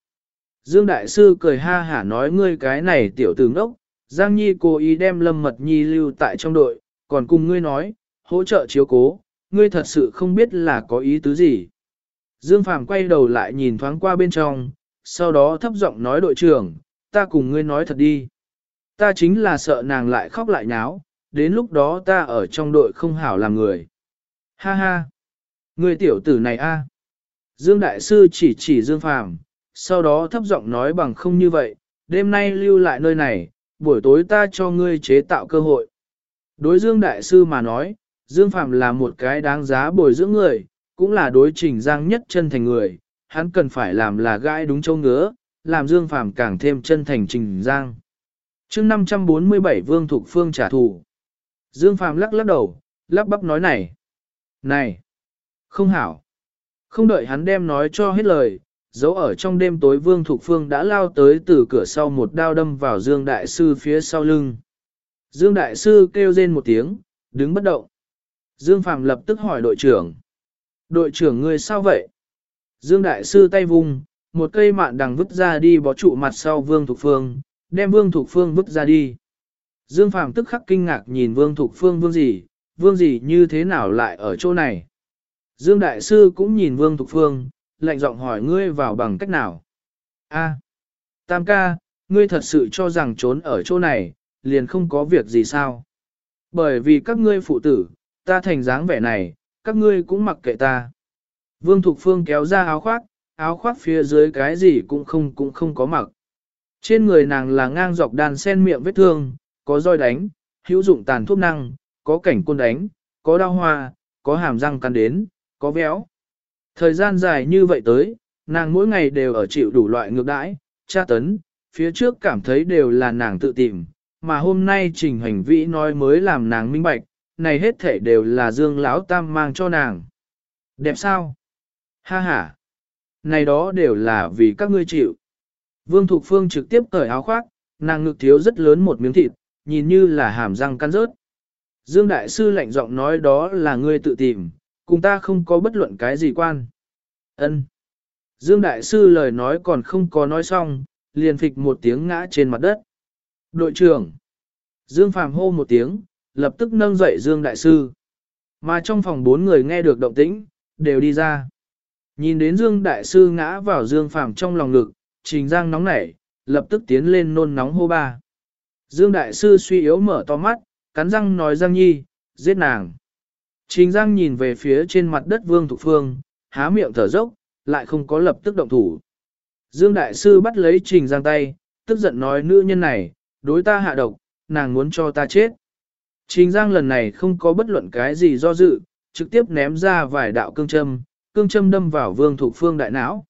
Dương Đại Sư cười ha hả nói ngươi cái này tiểu tử ngốc, Giang Nhi cố ý đem Lâm Mật Nhi lưu tại trong đội, còn cùng ngươi nói, hỗ trợ chiếu cố, ngươi thật sự không biết là có ý tứ gì. Dương Phàm quay đầu lại nhìn thoáng qua bên trong, sau đó thấp giọng nói đội trưởng, ta cùng ngươi nói thật đi. Ta chính là sợ nàng lại khóc lại nháo, đến lúc đó ta ở trong đội không hảo làm người. Ha ha! Ngươi tiểu tử này a. Dương Đại Sư chỉ chỉ Dương Phàm, sau đó thấp giọng nói bằng không như vậy, đêm nay lưu lại nơi này, buổi tối ta cho ngươi chế tạo cơ hội. Đối Dương Đại Sư mà nói, Dương Phạm là một cái đáng giá bồi dưỡng người, cũng là đối trình giang nhất chân thành người, hắn cần phải làm là gãi đúng châu ngứa, làm Dương Phạm càng thêm chân thành trình giang. chương 547 Vương Thục Phương trả thù. Dương Phạm lắc lắc đầu, lắp bắp nói này. Này! Không hảo! Không đợi hắn đem nói cho hết lời, dấu ở trong đêm tối Vương Thục Phương đã lao tới từ cửa sau một đao đâm vào Dương Đại Sư phía sau lưng. Dương Đại Sư kêu rên một tiếng, đứng bất động. Dương Phạm lập tức hỏi đội trưởng. Đội trưởng ngươi sao vậy? Dương Đại Sư tay vung, một cây mạn đằng vứt ra đi bó trụ mặt sau Vương Thục Phương, đem Vương Thục Phương vứt ra đi. Dương Phạm tức khắc kinh ngạc nhìn Vương Thục Phương Vương gì, Vương gì như thế nào lại ở chỗ này? Dương Đại Sư cũng nhìn Vương Thục Phương, lạnh giọng hỏi ngươi vào bằng cách nào? A, Tam ca, ngươi thật sự cho rằng trốn ở chỗ này, liền không có việc gì sao? Bởi vì các ngươi phụ tử, ta thành dáng vẻ này, các ngươi cũng mặc kệ ta. Vương Thục Phương kéo ra áo khoác, áo khoác phía dưới cái gì cũng không cũng không có mặc. Trên người nàng là ngang dọc đàn sen miệng vết thương, có roi đánh, hữu dụng tàn thuốc năng, có cảnh côn đánh, có đau hoa, có hàm răng cắn đến, có véo. Thời gian dài như vậy tới, nàng mỗi ngày đều ở chịu đủ loại ngược đãi, tra tấn, phía trước cảm thấy đều là nàng tự tìm, mà hôm nay trình hành vĩ nói mới làm nàng minh bạch, này hết thể đều là Dương Lão Tam mang cho nàng. Đẹp sao? Ha ha! Này đó đều là vì các ngươi chịu. Vương Thục Phương trực tiếp cởi áo khoác, nàng ngực thiếu rất lớn một miếng thịt, nhìn như là hàm răng căn rớt. Dương Đại Sư lạnh giọng nói đó là ngươi tự tìm, cùng ta không có bất luận cái gì quan. Ân. Dương Đại Sư lời nói còn không có nói xong, liền phịch một tiếng ngã trên mặt đất. Đội trưởng. Dương Phàm hô một tiếng, lập tức nâng dậy Dương Đại Sư. Mà trong phòng bốn người nghe được động tĩnh, đều đi ra. Nhìn đến Dương Đại Sư ngã vào Dương Phàm trong lòng ngực, trình giang nóng nảy, lập tức tiến lên nôn nóng hô ba. Dương Đại Sư suy yếu mở to mắt, cắn răng nói Giang Nhi, giết nàng. Trình Giang nhìn về phía trên mặt đất Vương Thục Phương, há miệng thở dốc, lại không có lập tức động thủ. Dương Đại Sư bắt lấy Trình Giang tay, tức giận nói nữ nhân này, đối ta hạ độc, nàng muốn cho ta chết. Trình Giang lần này không có bất luận cái gì do dự, trực tiếp ném ra vài đạo cương châm, cương châm đâm vào Vương Thục Phương đại não.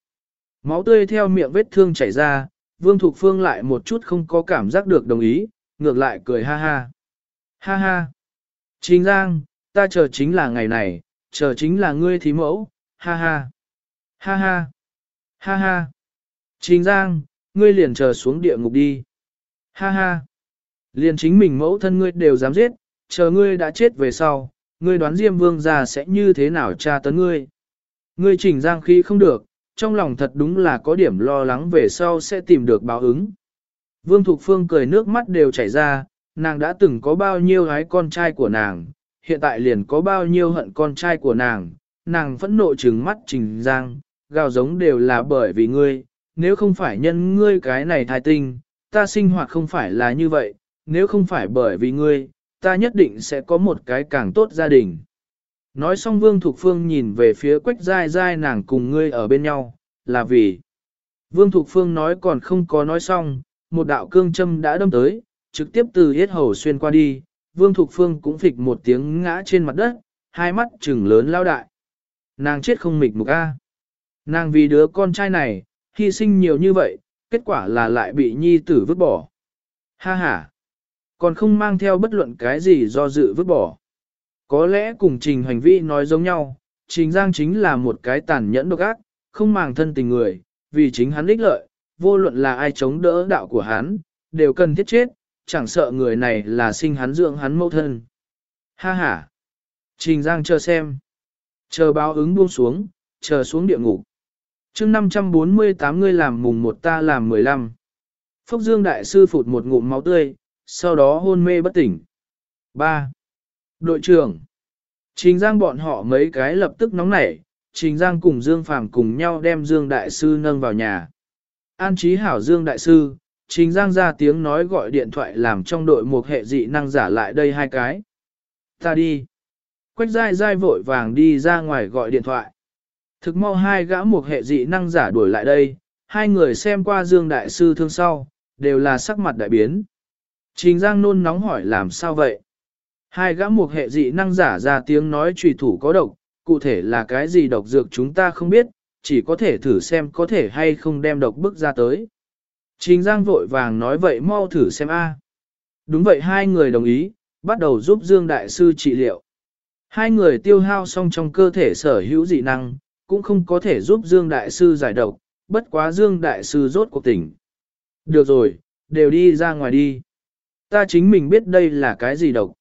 Máu tươi theo miệng vết thương chảy ra, Vương Thục Phương lại một chút không có cảm giác được đồng ý, ngược lại cười ha ha. Ha ha. Trình Giang, ta chờ chính là ngày này, chờ chính là ngươi thí mẫu, ha ha. Ha ha. Ha ha. Trình Giang, ngươi liền chờ xuống địa ngục đi. Ha ha. Liền chính mình mẫu thân ngươi đều dám giết, chờ ngươi đã chết về sau, ngươi đoán Diêm Vương già sẽ như thế nào tra tấn ngươi. Ngươi chỉnh Giang khi không được, trong lòng thật đúng là có điểm lo lắng về sau sẽ tìm được báo ứng. Vương Thục Phương cười nước mắt đều chảy ra, nàng đã từng có bao nhiêu gái con trai của nàng, hiện tại liền có bao nhiêu hận con trai của nàng, nàng phẫn nộ trừng mắt trình giang, gào giống đều là bởi vì ngươi, nếu không phải nhân ngươi cái này thai tinh, ta sinh hoạt không phải là như vậy, nếu không phải bởi vì ngươi, ta nhất định sẽ có một cái càng tốt gia đình. Nói xong Vương Thục Phương nhìn về phía quách giai giai nàng cùng ngươi ở bên nhau, là vì Vương Thục Phương nói còn không có nói xong, một đạo cương châm đã đâm tới, trực tiếp từ hết hầu xuyên qua đi, Vương Thục Phương cũng phịch một tiếng ngã trên mặt đất, hai mắt trừng lớn lao đại. Nàng chết không mịch mục a. Nàng vì đứa con trai này, hy sinh nhiều như vậy, kết quả là lại bị nhi tử vứt bỏ. Ha ha. Còn không mang theo bất luận cái gì do dự vứt bỏ. Có lẽ cùng trình hành vi nói giống nhau, trình giang chính là một cái tàn nhẫn độc ác, không màng thân tình người, vì chính hắn ích lợi, vô luận là ai chống đỡ đạo của hắn, đều cần thiết chết, chẳng sợ người này là sinh hắn dưỡng hắn mẫu thân. Ha ha! Trình Giang chờ xem. Chờ báo ứng buông xuống, chờ xuống địa ngục. chương 548 ngươi làm mùng một ta làm 15. Phốc Dương Đại Sư phụt một ngụm máu tươi, sau đó hôn mê bất tỉnh. 3. Đội trưởng. Trình Giang bọn họ mấy cái lập tức nóng nảy, Trình Giang cùng Dương Phàm cùng nhau đem Dương Đại Sư nâng vào nhà. An trí hảo Dương Đại Sư, Trình Giang ra tiếng nói gọi điện thoại làm trong đội một hệ dị năng giả lại đây hai cái. Ta đi. Quách dai dai vội vàng đi ra ngoài gọi điện thoại. Thực mau hai gã một hệ dị năng giả đuổi lại đây, hai người xem qua Dương Đại Sư thương sau, đều là sắc mặt đại biến. Trình Giang nôn nóng hỏi làm sao vậy? Hai gã mục hệ dị năng giả ra tiếng nói trùy thủ có độc, cụ thể là cái gì độc dược chúng ta không biết, chỉ có thể thử xem có thể hay không đem độc bức ra tới. Trình Giang vội vàng nói vậy mau thử xem a. Đúng vậy hai người đồng ý, bắt đầu giúp Dương Đại Sư trị liệu. Hai người tiêu hao xong trong cơ thể sở hữu dị năng, cũng không có thể giúp Dương Đại Sư giải độc, bất quá Dương Đại Sư rốt cuộc tỉnh. Được rồi, đều đi ra ngoài đi. Ta chính mình biết đây là cái gì độc.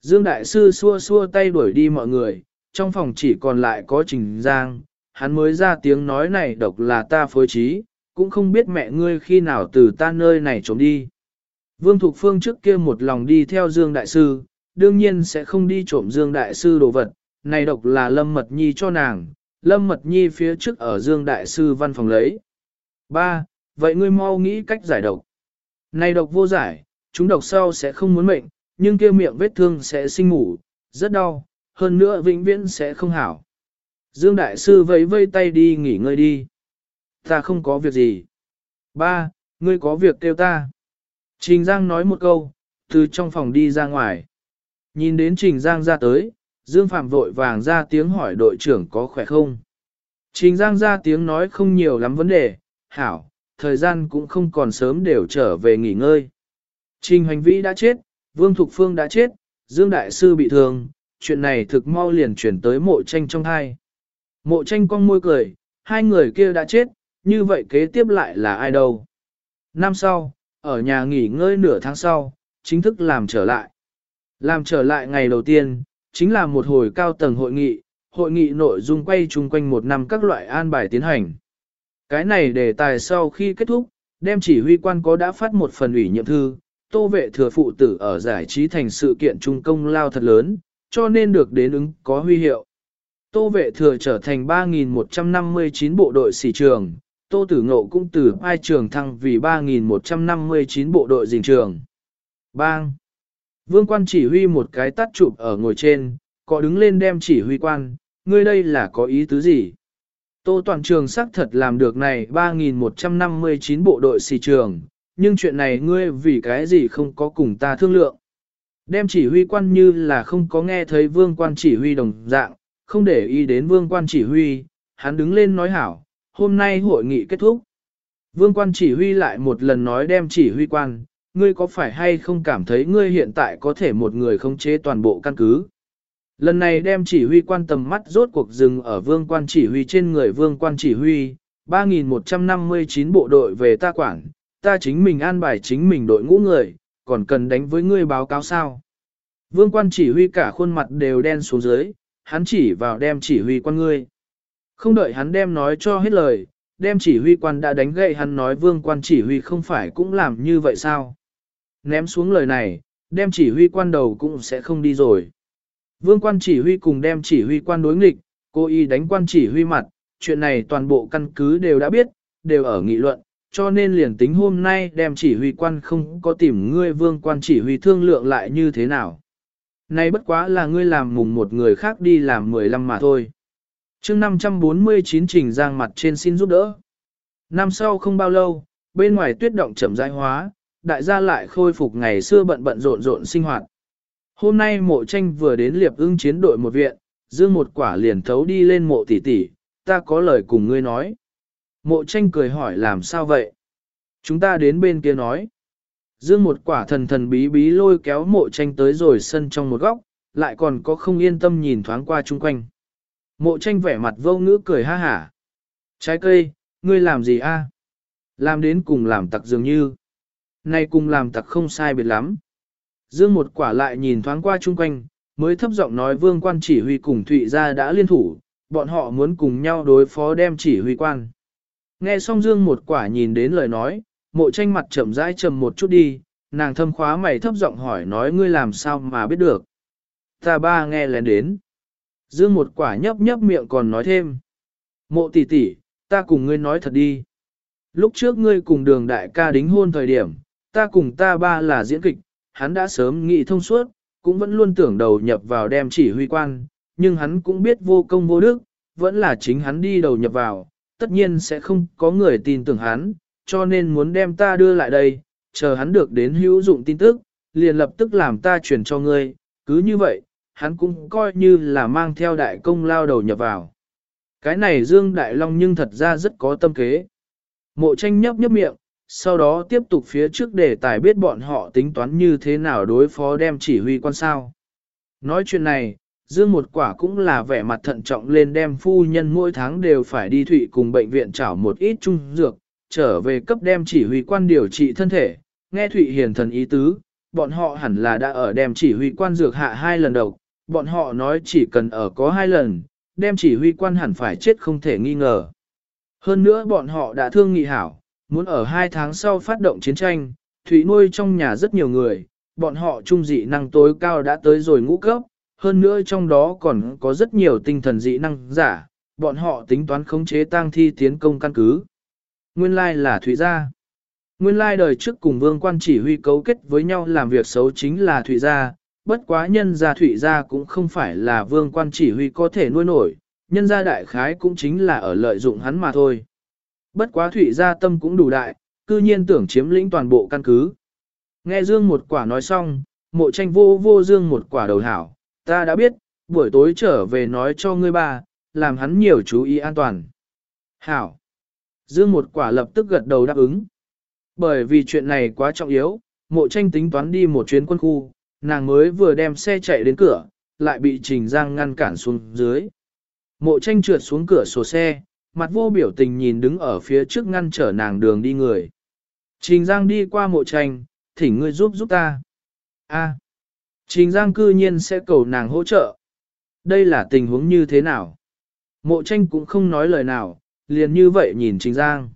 Dương Đại Sư xua xua tay đuổi đi mọi người, trong phòng chỉ còn lại có Trình Giang, hắn mới ra tiếng nói này độc là ta phối trí, cũng không biết mẹ ngươi khi nào từ ta nơi này trốn đi. Vương Thục Phương trước kia một lòng đi theo Dương Đại Sư, đương nhiên sẽ không đi trộm Dương Đại Sư đồ vật, này độc là Lâm Mật Nhi cho nàng, Lâm Mật Nhi phía trước ở Dương Đại Sư văn phòng lấy. 3. Vậy ngươi mau nghĩ cách giải độc. Này độc vô giải, chúng độc sau sẽ không muốn mệnh, nhưng kia miệng vết thương sẽ sinh ngủ, rất đau, hơn nữa vĩnh viễn sẽ không hảo. Dương Đại Sư vẫy vây tay đi nghỉ ngơi đi. Ta không có việc gì. Ba, ngươi có việc kêu ta. Trình Giang nói một câu, từ trong phòng đi ra ngoài. Nhìn đến Trình Giang ra tới, Dương Phạm vội vàng ra tiếng hỏi đội trưởng có khỏe không. Trình Giang ra tiếng nói không nhiều lắm vấn đề, hảo, thời gian cũng không còn sớm đều trở về nghỉ ngơi. Trình Hoành Vĩ đã chết, Vương Thục Phương đã chết, Dương Đại Sư bị thương, chuyện này thực mau liền chuyển tới mộ tranh trong hai. Mộ tranh cong môi cười, hai người kia đã chết, như vậy kế tiếp lại là ai đâu. Năm sau, ở nhà nghỉ ngơi nửa tháng sau, chính thức làm trở lại. Làm trở lại ngày đầu tiên, chính là một hồi cao tầng hội nghị, hội nghị nội dung quay chung quanh một năm các loại an bài tiến hành. Cái này đề tài sau khi kết thúc, đem chỉ huy quan có đã phát một phần ủy nhiệm thư, tô vệ thừa phụ tử ở giải trí thành sự kiện trung công lao thật lớn, cho nên được đến ứng có huy hiệu. Tô vệ thừa trở thành 3.159 bộ đội sĩ trường, Tô Tử Ngộ cũng từ ai trường thăng vì 3.159 bộ đội dình trường. Bang! Vương quan chỉ huy một cái tắt chụp ở ngồi trên, có đứng lên đem chỉ huy quan, ngươi đây là có ý tứ gì? Tô toàn trường xác thật làm được này 3.159 bộ đội xì trường, nhưng chuyện này ngươi vì cái gì không có cùng ta thương lượng. Đem chỉ huy quan như là không có nghe thấy vương quan chỉ huy đồng dạng, không để ý đến vương quan chỉ huy, hắn đứng lên nói hảo, hôm nay hội nghị kết thúc. Vương quan chỉ huy lại một lần nói đem chỉ huy quan, ngươi có phải hay không cảm thấy ngươi hiện tại có thể một người không chế toàn bộ căn cứ. Lần này đem chỉ huy quan tầm mắt rốt cuộc dừng ở vương quan chỉ huy trên người vương quan chỉ huy, 3.159 bộ đội về ta quản, ta chính mình an bài chính mình đội ngũ người, còn cần đánh với ngươi báo cáo sao. Vương quan chỉ huy cả khuôn mặt đều đen xuống dưới, hắn chỉ vào đem chỉ huy quan ngươi. Không đợi hắn đem nói cho hết lời, đem chỉ huy quan đã đánh gậy hắn nói vương quan chỉ huy không phải cũng làm như vậy sao. Ném xuống lời này, đem chỉ huy quan đầu cũng sẽ không đi rồi. Vương quan chỉ huy cùng đem chỉ huy quan đối nghịch, cô y đánh quan chỉ huy mặt, chuyện này toàn bộ căn cứ đều đã biết, đều ở nghị luận, cho nên liền tính hôm nay đem chỉ huy quan không có tìm ngươi vương quan chỉ huy thương lượng lại như thế nào. Này bất quá là ngươi làm mùng một người khác đi làm 15 mà thôi. chương 549 trình giang mặt trên xin giúp đỡ. Năm sau không bao lâu, bên ngoài tuyết động chậm rãi hóa, đại gia lại khôi phục ngày xưa bận bận rộn rộn sinh hoạt. Hôm nay mộ tranh vừa đến liệp ưng chiến đội một viện, dương một quả liền thấu đi lên mộ tỷ tỷ, ta có lời cùng ngươi nói. Mộ tranh cười hỏi làm sao vậy? Chúng ta đến bên kia nói. Dương một quả thần thần bí bí lôi kéo mộ tranh tới rồi sân trong một góc, lại còn có không yên tâm nhìn thoáng qua chung quanh. Mộ tranh vẻ mặt vô ngữ cười ha hả. Trái cây, ngươi làm gì a? Làm đến cùng làm tặc dường như. Nay cùng làm tặc không sai biệt lắm. Dương một quả lại nhìn thoáng qua chung quanh, mới thấp giọng nói vương quan chỉ huy cùng Thụy gia đã liên thủ, bọn họ muốn cùng nhau đối phó đem chỉ huy quan. Nghe xong Dương một quả nhìn đến lời nói, mộ tranh mặt chậm rãi trầm một chút đi, nàng thâm khóa mày thấp giọng hỏi nói ngươi làm sao mà biết được. Ta ba nghe lén đến. Dương một quả nhấp nhấp miệng còn nói thêm. Mộ tỷ tỷ, ta cùng ngươi nói thật đi. Lúc trước ngươi cùng đường đại ca đính hôn thời điểm, ta cùng ta ba là diễn kịch, hắn đã sớm nghĩ thông suốt, cũng vẫn luôn tưởng đầu nhập vào đem chỉ huy quan, nhưng hắn cũng biết vô công vô đức, vẫn là chính hắn đi đầu nhập vào, tất nhiên sẽ không có người tin tưởng hắn, cho nên muốn đem ta đưa lại đây, chờ hắn được đến hữu dụng tin tức, liền lập tức làm ta chuyển cho ngươi, cứ như vậy, hắn cũng coi như là mang theo đại công lao đầu nhập vào. Cái này Dương Đại Long nhưng thật ra rất có tâm kế. Mộ tranh nhấp nhấp miệng, sau đó tiếp tục phía trước để tài biết bọn họ tính toán như thế nào đối phó đem chỉ huy quan sao. Nói chuyện này, Dương một quả cũng là vẻ mặt thận trọng lên đem phu nhân mỗi tháng đều phải đi thụy cùng bệnh viện trảo một ít trung dược, trở về cấp đem chỉ huy quan điều trị thân thể, nghe thụy hiền thần ý tứ, bọn họ hẳn là đã ở đem chỉ huy quan dược hạ hai lần đầu, bọn họ nói chỉ cần ở có hai lần, đem chỉ huy quan hẳn phải chết không thể nghi ngờ. Hơn nữa bọn họ đã thương nghị hảo, muốn ở hai tháng sau phát động chiến tranh, thủy nuôi trong nhà rất nhiều người, bọn họ trung dị năng tối cao đã tới rồi ngũ cấp, hơn nữa trong đó còn có rất nhiều tinh thần dị năng giả, bọn họ tính toán khống chế tang thi tiến công căn cứ. Nguyên lai là Thủy gia. Nguyên lai đời trước cùng vương quan chỉ huy cấu kết với nhau làm việc xấu chính là Thủy gia, bất quá nhân gia Thủy gia cũng không phải là vương quan chỉ huy có thể nuôi nổi, nhân gia đại khái cũng chính là ở lợi dụng hắn mà thôi. Bất quá Thủy gia tâm cũng đủ đại, cư nhiên tưởng chiếm lĩnh toàn bộ căn cứ. Nghe Dương một quả nói xong, mộ tranh vô vô Dương một quả đầu hảo, ta đã biết, buổi tối trở về nói cho ngươi ba, làm hắn nhiều chú ý an toàn. Hảo. Dương một quả lập tức gật đầu đáp ứng. Bởi vì chuyện này quá trọng yếu, mộ tranh tính toán đi một chuyến quân khu, nàng mới vừa đem xe chạy đến cửa, lại bị Trình Giang ngăn cản xuống dưới. Mộ tranh trượt xuống cửa sổ xe, mặt vô biểu tình nhìn đứng ở phía trước ngăn trở nàng đường đi người. Trình Giang đi qua mộ tranh, thỉnh ngươi giúp giúp ta. A. Trình Giang cư nhiên sẽ cầu nàng hỗ trợ. Đây là tình huống như thế nào? Mộ tranh cũng không nói lời nào, liền như vậy nhìn Trình Giang.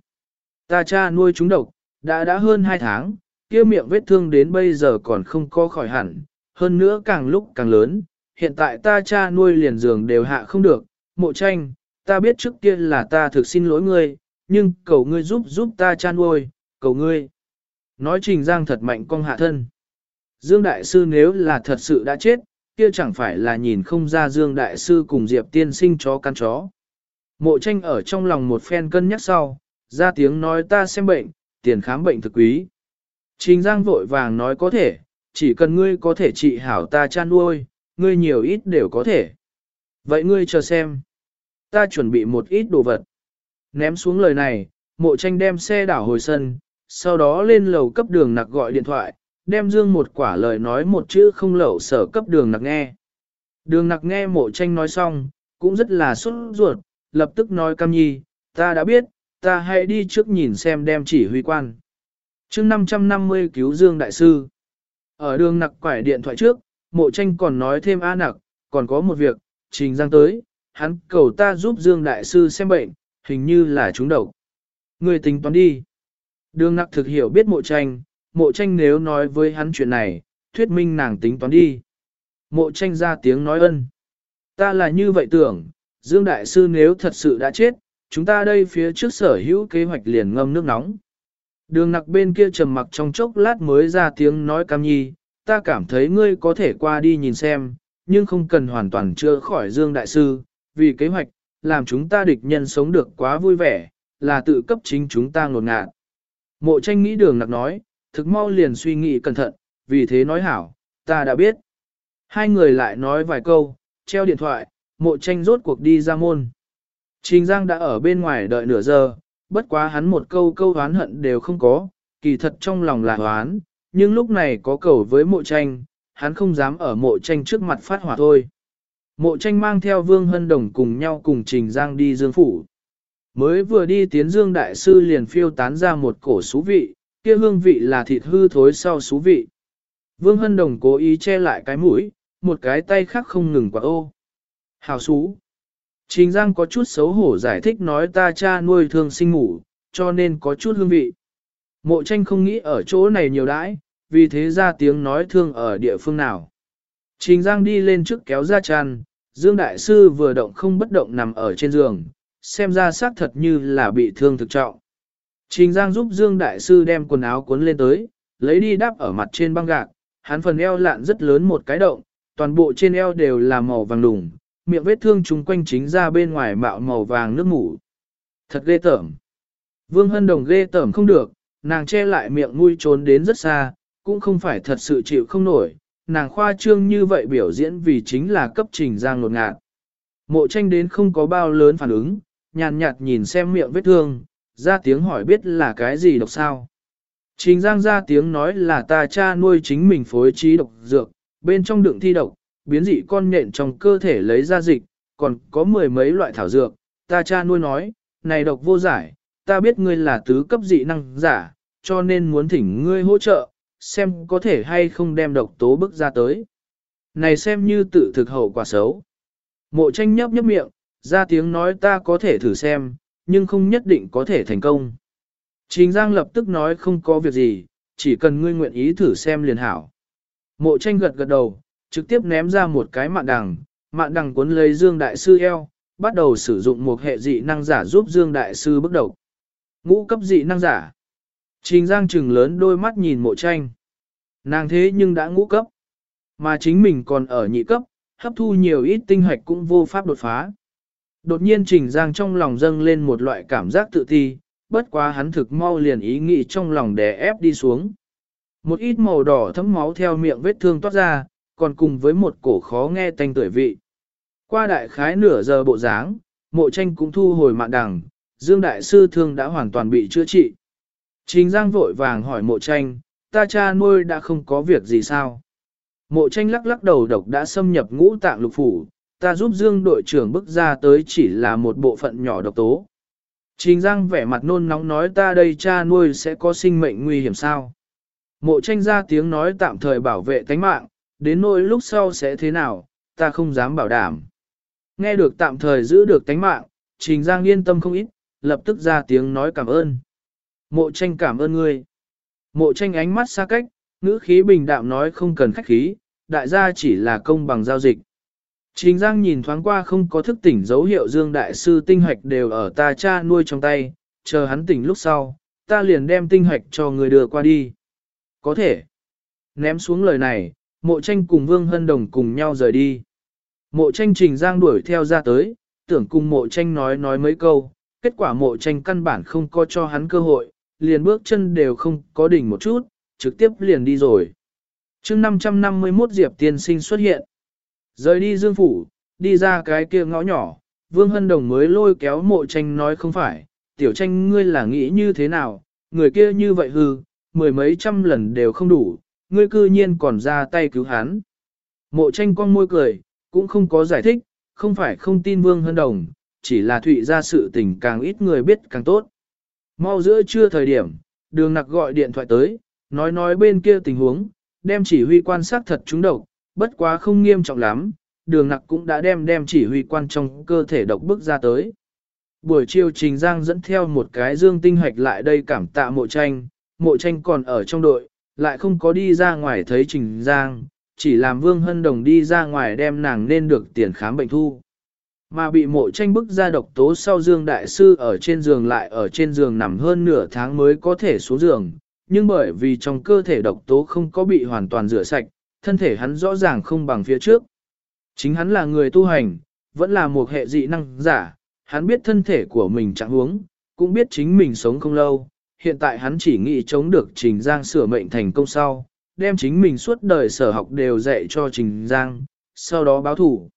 Ta cha nuôi chúng độc, đã đã hơn 2 tháng, kia miệng vết thương đến bây giờ còn không có khỏi hẳn, hơn nữa càng lúc càng lớn, hiện tại ta cha nuôi liền giường đều hạ không được, mộ tranh, ta biết trước kia là ta thực xin lỗi ngươi, nhưng cầu ngươi giúp giúp ta cha nuôi, cầu ngươi. Nói Trình Giang thật mạnh cong hạ thân. Dương Đại Sư nếu là thật sự đã chết, kia chẳng phải là nhìn không ra Dương Đại Sư cùng Diệp Tiên sinh chó căn chó. Mộ tranh ở trong lòng một phen cân nhắc sau, ra tiếng nói ta xem bệnh, tiền khám bệnh thực quý. Trình Giang vội vàng nói có thể, chỉ cần ngươi có thể trị hảo ta chan nuôi, ngươi nhiều ít đều có thể. Vậy ngươi chờ xem. Ta chuẩn bị một ít đồ vật. Ném xuống lời này, mộ tranh đem xe đảo hồi sân, sau đó lên lầu cấp đường nặc gọi điện thoại, đem dương một quả lời nói một chữ không lẩu sở cấp đường nặc nghe. Đường nặc nghe mộ tranh nói xong, cũng rất là xuất ruột, lập tức nói cam nhi, ta đã biết, ta hãy đi trước nhìn xem đem chỉ huy quan. chương 550 cứu dương đại sư. Ở đường nặc quải điện thoại trước, mộ tranh còn nói thêm a nặc, còn có một việc, trình giang tới, hắn cầu ta giúp dương đại sư xem bệnh, hình như là trúng độc. Người tính toán đi. Đường nặc thực hiểu biết mộ tranh, mộ tranh nếu nói với hắn chuyện này, thuyết minh nàng tính toán đi. Mộ tranh ra tiếng nói ân. Ta là như vậy tưởng, Dương Đại Sư nếu thật sự đã chết, chúng ta đây phía trước sở hữu kế hoạch liền ngâm nước nóng. Đường nặc bên kia trầm mặc trong chốc lát mới ra tiếng nói cam nhi, ta cảm thấy ngươi có thể qua đi nhìn xem, nhưng không cần hoàn toàn chữa khỏi Dương Đại Sư, vì kế hoạch, làm chúng ta địch nhân sống được quá vui vẻ, là tự cấp chính chúng ta ngột ngạt. Mộ tranh nghĩ đường nặc nói, thực mau liền suy nghĩ cẩn thận, vì thế nói hảo, ta đã biết. Hai người lại nói vài câu, treo điện thoại, mộ tranh rốt cuộc đi ra môn. Trình Giang đã ở bên ngoài đợi nửa giờ, bất quá hắn một câu câu oán hận đều không có, kỳ thật trong lòng là oán, nhưng lúc này có cầu với mộ tranh, hắn không dám ở mộ tranh trước mặt phát hỏa thôi. Mộ tranh mang theo Vương Hân Đồng cùng nhau cùng Trình Giang đi Dương Phủ. Mới vừa đi tiến Dương Đại Sư liền phiêu tán ra một cổ xú vị, kia hương vị là thịt hư thối sau xú vị. Vương Hân Đồng cố ý che lại cái mũi, một cái tay khác không ngừng quả ô. Hào xú. Trình Giang có chút xấu hổ giải thích nói ta cha nuôi thương sinh ngủ, cho nên có chút hương vị. Mộ tranh không nghĩ ở chỗ này nhiều đãi, vì thế ra tiếng nói thương ở địa phương nào. Trình Giang đi lên trước kéo ra tràn, Dương Đại Sư vừa động không bất động nằm ở trên giường, xem ra xác thật như là bị thương thực trọng. Trình Giang giúp Dương Đại Sư đem quần áo cuốn lên tới, lấy đi đắp ở mặt trên băng gạc, hắn phần eo lạn rất lớn một cái động, toàn bộ trên eo đều là màu vàng đủng, miệng vết thương chung quanh chính ra bên ngoài mạo màu vàng nước mủ. Thật ghê tởm. Vương Hân Đồng ghê tởm không được, nàng che lại miệng mũi trốn đến rất xa, cũng không phải thật sự chịu không nổi, nàng khoa trương như vậy biểu diễn vì chính là cấp trình giang lột ngạt. Mộ tranh đến không có bao lớn phản ứng, nhàn nhạt nhìn xem miệng vết thương, ra tiếng hỏi biết là cái gì độc sao. Trình giang ra tiếng nói là ta cha nuôi chính mình phối trí độc dược, bên trong đựng thi độc, biến dị con nhện trong cơ thể lấy ra dịch, còn có mười mấy loại thảo dược, ta cha nuôi nói, này độc vô giải, ta biết ngươi là tứ cấp dị năng giả, cho nên muốn thỉnh ngươi hỗ trợ, xem có thể hay không đem độc tố bức ra tới. Này xem như tự thực hậu quả xấu. Mộ tranh nhấp nhấp miệng, ra tiếng nói ta có thể thử xem, nhưng không nhất định có thể thành công. Trình Giang lập tức nói không có việc gì, chỉ cần ngươi nguyện ý thử xem liền hảo. Mộ tranh gật gật đầu, trực tiếp ném ra một cái mạn đằng, mạn đằng cuốn lấy Dương Đại Sư eo, bắt đầu sử dụng một hệ dị năng giả giúp Dương Đại Sư bước đầu. Ngũ cấp dị năng giả. Trình Giang trừng lớn đôi mắt nhìn mộ tranh. Nàng thế nhưng đã ngũ cấp. Mà chính mình còn ở nhị cấp, hấp thu nhiều ít tinh hoạch cũng vô pháp đột phá. Đột nhiên Trình Giang trong lòng dâng lên một loại cảm giác tự ti, bất quá hắn thực mau liền ý nghĩ trong lòng đè ép đi xuống. Một ít màu đỏ thấm máu theo miệng vết thương toát ra, còn cùng với một cổ khó nghe tanh tuổi vị. Qua đại khái nửa giờ bộ dáng, mộ tranh cũng thu hồi mạng đằng, Dương Đại Sư thương đã hoàn toàn bị chữa trị. Trình Giang vội vàng hỏi mộ tranh, ta cha nuôi đã không có việc gì sao? Mộ tranh lắc lắc đầu độc đã xâm nhập ngũ tạng lục phủ, ta giúp Dương đội trưởng bước ra tới chỉ là một bộ phận nhỏ độc tố. Trình Giang vẻ mặt nôn nóng nói ta đây cha nuôi sẽ có sinh mệnh nguy hiểm sao? Mộ tranh ra tiếng nói tạm thời bảo vệ tánh mạng, đến nỗi lúc sau sẽ thế nào, ta không dám bảo đảm. Nghe được tạm thời giữ được tánh mạng, Trình Giang yên tâm không ít, lập tức ra tiếng nói cảm ơn. Mộ tranh cảm ơn ngươi. Mộ tranh ánh mắt xa cách, ngữ khí bình đạm nói không cần khách khí, đại gia chỉ là công bằng giao dịch. Trình Giang nhìn thoáng qua không có thức tỉnh dấu hiệu Dương Đại Sư tinh hoạch đều ở ta cha nuôi trong tay, chờ hắn tỉnh lúc sau, ta liền đem tinh hoạch cho người đưa qua đi. Có thể. Ném xuống lời này, mộ tranh cùng Vương Hân Đồng cùng nhau rời đi. Mộ tranh Trình Giang đuổi theo ra tới, tưởng cùng mộ tranh nói nói mấy câu, kết quả mộ tranh căn bản không có cho hắn cơ hội, liền bước chân đều không có đỉnh một chút, trực tiếp liền đi rồi. chương 551 Diệp tiên sinh xuất hiện. Rời đi dương phủ, đi ra cái kia ngõ nhỏ, Vương Hân Đồng mới lôi kéo mộ tranh nói không phải, tiểu tranh ngươi là nghĩ như thế nào, người kia như vậy hư, mười mấy trăm lần đều không đủ, ngươi cư nhiên còn ra tay cứu hắn. Mộ tranh con môi cười, cũng không có giải thích, không phải không tin Vương Hân Đồng, chỉ là thụy ra sự tình càng ít người biết càng tốt. Mau giữa trưa thời điểm, đường nặc gọi điện thoại tới, nói nói bên kia tình huống, đem chỉ huy quan sát thật trúng độc, bất quá không nghiêm trọng lắm, đường nặc cũng đã đem đem chỉ huy quan trong cơ thể độc bức ra tới. Buổi chiều Trình Giang dẫn theo một cái dương tinh hoạch lại đây cảm tạ mộ tranh, mộ tranh còn ở trong đội, lại không có đi ra ngoài thấy Trình Giang, chỉ làm Vương Hân Đồng đi ra ngoài đem nàng nên được tiền khám bệnh thu. Mà bị mộ tranh bức ra độc tố sau Dương Đại Sư ở trên giường lại ở trên giường nằm hơn nửa tháng mới có thể xuống giường, nhưng bởi vì trong cơ thể độc tố không có bị hoàn toàn rửa sạch, thân thể hắn rõ ràng không bằng phía trước. Chính hắn là người tu hành, vẫn là một hệ dị năng giả, hắn biết thân thể của mình chẳng huống, cũng biết chính mình sống không lâu, hiện tại hắn chỉ nghĩ chống được Trình Giang sửa mệnh thành công sau, đem chính mình suốt đời sở học đều dạy cho Trình Giang, sau đó báo thủ.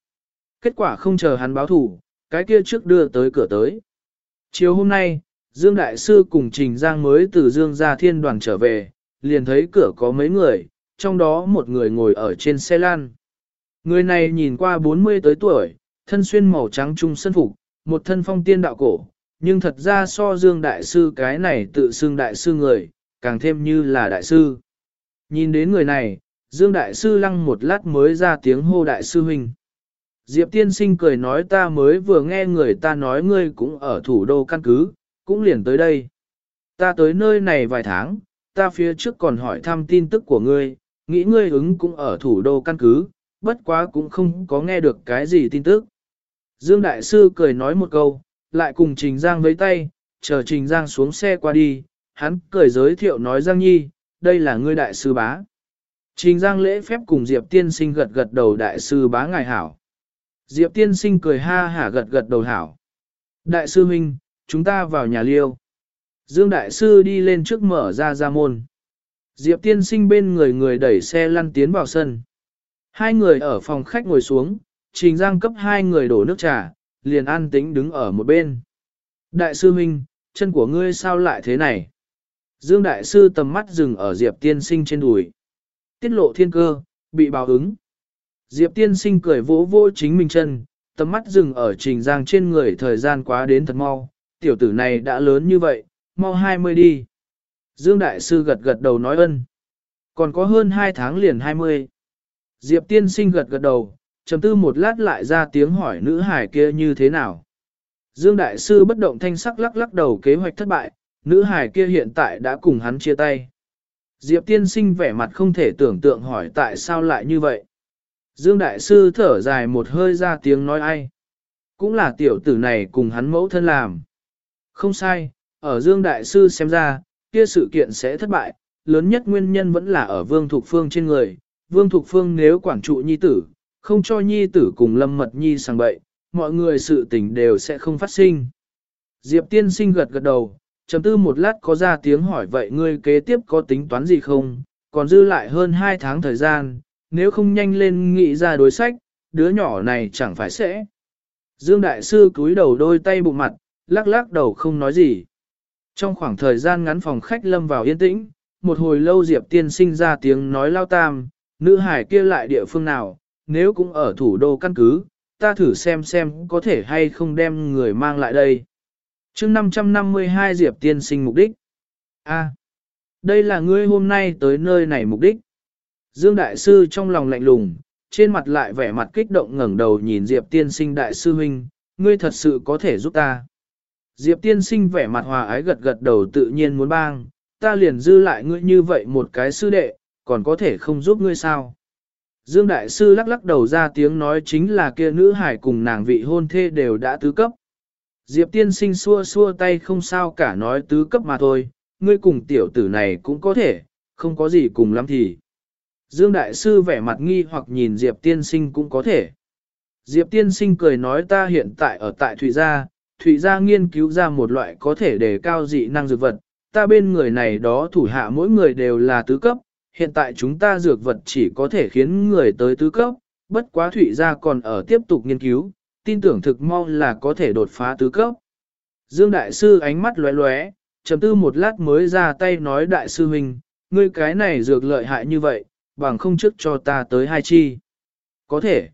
Kết quả không chờ hắn báo thủ, cái kia trước đưa tới cửa tới. Chiều hôm nay, Dương Đại Sư cùng Trình Giang mới từ Dương gia thiên đoàn trở về, liền thấy cửa có mấy người, trong đó một người ngồi ở trên xe lan. Người này nhìn qua 40 tới tuổi, thân xuyên màu trắng trung sân phục, một thân phong tiên đạo cổ, nhưng thật ra so Dương Đại Sư cái này tự xưng Đại Sư người, càng thêm như là Đại Sư. Nhìn đến người này, Dương Đại Sư lăng một lát mới ra tiếng hô Đại Sư Huynh. Diệp tiên sinh cười nói ta mới vừa nghe người ta nói ngươi cũng ở thủ đô căn cứ, cũng liền tới đây. Ta tới nơi này vài tháng, ta phía trước còn hỏi thăm tin tức của ngươi, nghĩ ngươi ứng cũng ở thủ đô căn cứ, bất quá cũng không có nghe được cái gì tin tức. Dương Đại Sư cười nói một câu, lại cùng Trình Giang với tay, chờ Trình Giang xuống xe qua đi, hắn cười giới thiệu nói Giang Nhi, đây là ngươi Đại Sư Bá. Trình Giang lễ phép cùng Diệp Tiên Sinh gật gật đầu Đại Sư Bá ngài hảo. Diệp tiên sinh cười ha hả gật gật đầu hảo. Đại sư huynh, chúng ta vào nhà liêu. Dương đại sư đi lên trước mở ra ra môn. Diệp tiên sinh bên người người đẩy xe lăn tiến vào sân. Hai người ở phòng khách ngồi xuống, Trình Giang cấp hai người đổ nước trà, liền an tĩnh đứng ở một bên. Đại sư Minh, chân của ngươi sao lại thế này? Dương Đại Sư tầm mắt dừng ở Diệp Tiên Sinh trên đùi. Tiết lộ thiên cơ, bị báo ứng. Diệp Tiên Sinh cười vỗ vỗ chính mình chân, tầm mắt dừng ở Trình Giang trên người thời gian quá đến thật mau. Tiểu tử này đã lớn như vậy, mau hai mươi đi. Dương Đại Sư gật gật đầu nói ân. Còn có hơn hai tháng liền hai mươi. Diệp Tiên Sinh gật gật đầu, trầm tư một lát lại ra tiếng hỏi nữ hải kia như thế nào. Dương Đại Sư bất động thanh sắc lắc lắc đầu kế hoạch thất bại, nữ hải kia hiện tại đã cùng hắn chia tay. Diệp Tiên Sinh vẻ mặt không thể tưởng tượng hỏi tại sao lại như vậy. Dương Đại Sư thở dài một hơi ra tiếng nói ai. Cũng là tiểu tử này cùng hắn mẫu thân làm. Không sai, ở Dương Đại Sư xem ra, kia sự kiện sẽ thất bại, lớn nhất nguyên nhân vẫn là ở Vương Thục Phương trên người. Vương Thục Phương nếu quản trụ nhi tử, không cho nhi tử cùng lâm mật nhi sang bậy, mọi người sự tình đều sẽ không phát sinh. Diệp tiên sinh gật gật đầu, chấm tư một lát có ra tiếng hỏi vậy ngươi kế tiếp có tính toán gì không, còn dư lại hơn 2 tháng thời gian, nếu không nhanh lên nghĩ ra đối sách, đứa nhỏ này chẳng phải sẽ. Dương Đại Sư cúi đầu đôi tay bụng mặt, lắc lắc đầu không nói gì. Trong khoảng thời gian ngắn phòng khách lâm vào yên tĩnh, một hồi lâu Diệp tiên sinh ra tiếng nói lao tam, nữ hải kia lại địa phương nào, nếu cũng ở thủ đô căn cứ, ta thử xem xem có thể hay không đem người mang lại đây. chương 552 Diệp tiên sinh mục đích. A. đây là ngươi hôm nay tới nơi này mục đích. Dương Đại Sư trong lòng lạnh lùng, trên mặt lại vẻ mặt kích động ngẩng đầu nhìn Diệp tiên sinh Đại Sư Huynh, ngươi thật sự có thể giúp ta. Diệp tiên sinh vẻ mặt hòa ái gật gật đầu tự nhiên muốn bang, ta liền dư lại ngươi như vậy một cái sư đệ, còn có thể không giúp ngươi sao. Dương Đại Sư lắc lắc đầu ra tiếng nói chính là kia nữ hải cùng nàng vị hôn thê đều đã tứ cấp. Diệp tiên sinh xua xua tay không sao cả nói tứ cấp mà thôi, ngươi cùng tiểu tử này cũng có thể, không có gì cùng lắm thì. Dương Đại Sư vẻ mặt nghi hoặc nhìn Diệp tiên sinh cũng có thể. Diệp tiên sinh cười nói ta hiện tại ở tại Thụy Gia, Thụy Gia nghiên cứu ra một loại có thể đề cao dị năng dược vật, ta bên người này đó thủ hạ mỗi người đều là tứ cấp, hiện tại chúng ta dược vật chỉ có thể khiến người tới tứ cấp, bất quá Thụy Gia còn ở tiếp tục nghiên cứu, tin tưởng thực mau là có thể đột phá tứ cấp. Dương Đại Sư ánh mắt lóe lóe, trầm tư một lát mới ra tay nói Đại Sư Huynh, ngươi cái này dược lợi hại như vậy, bằng không trước cho ta tới hai chi. Có thể.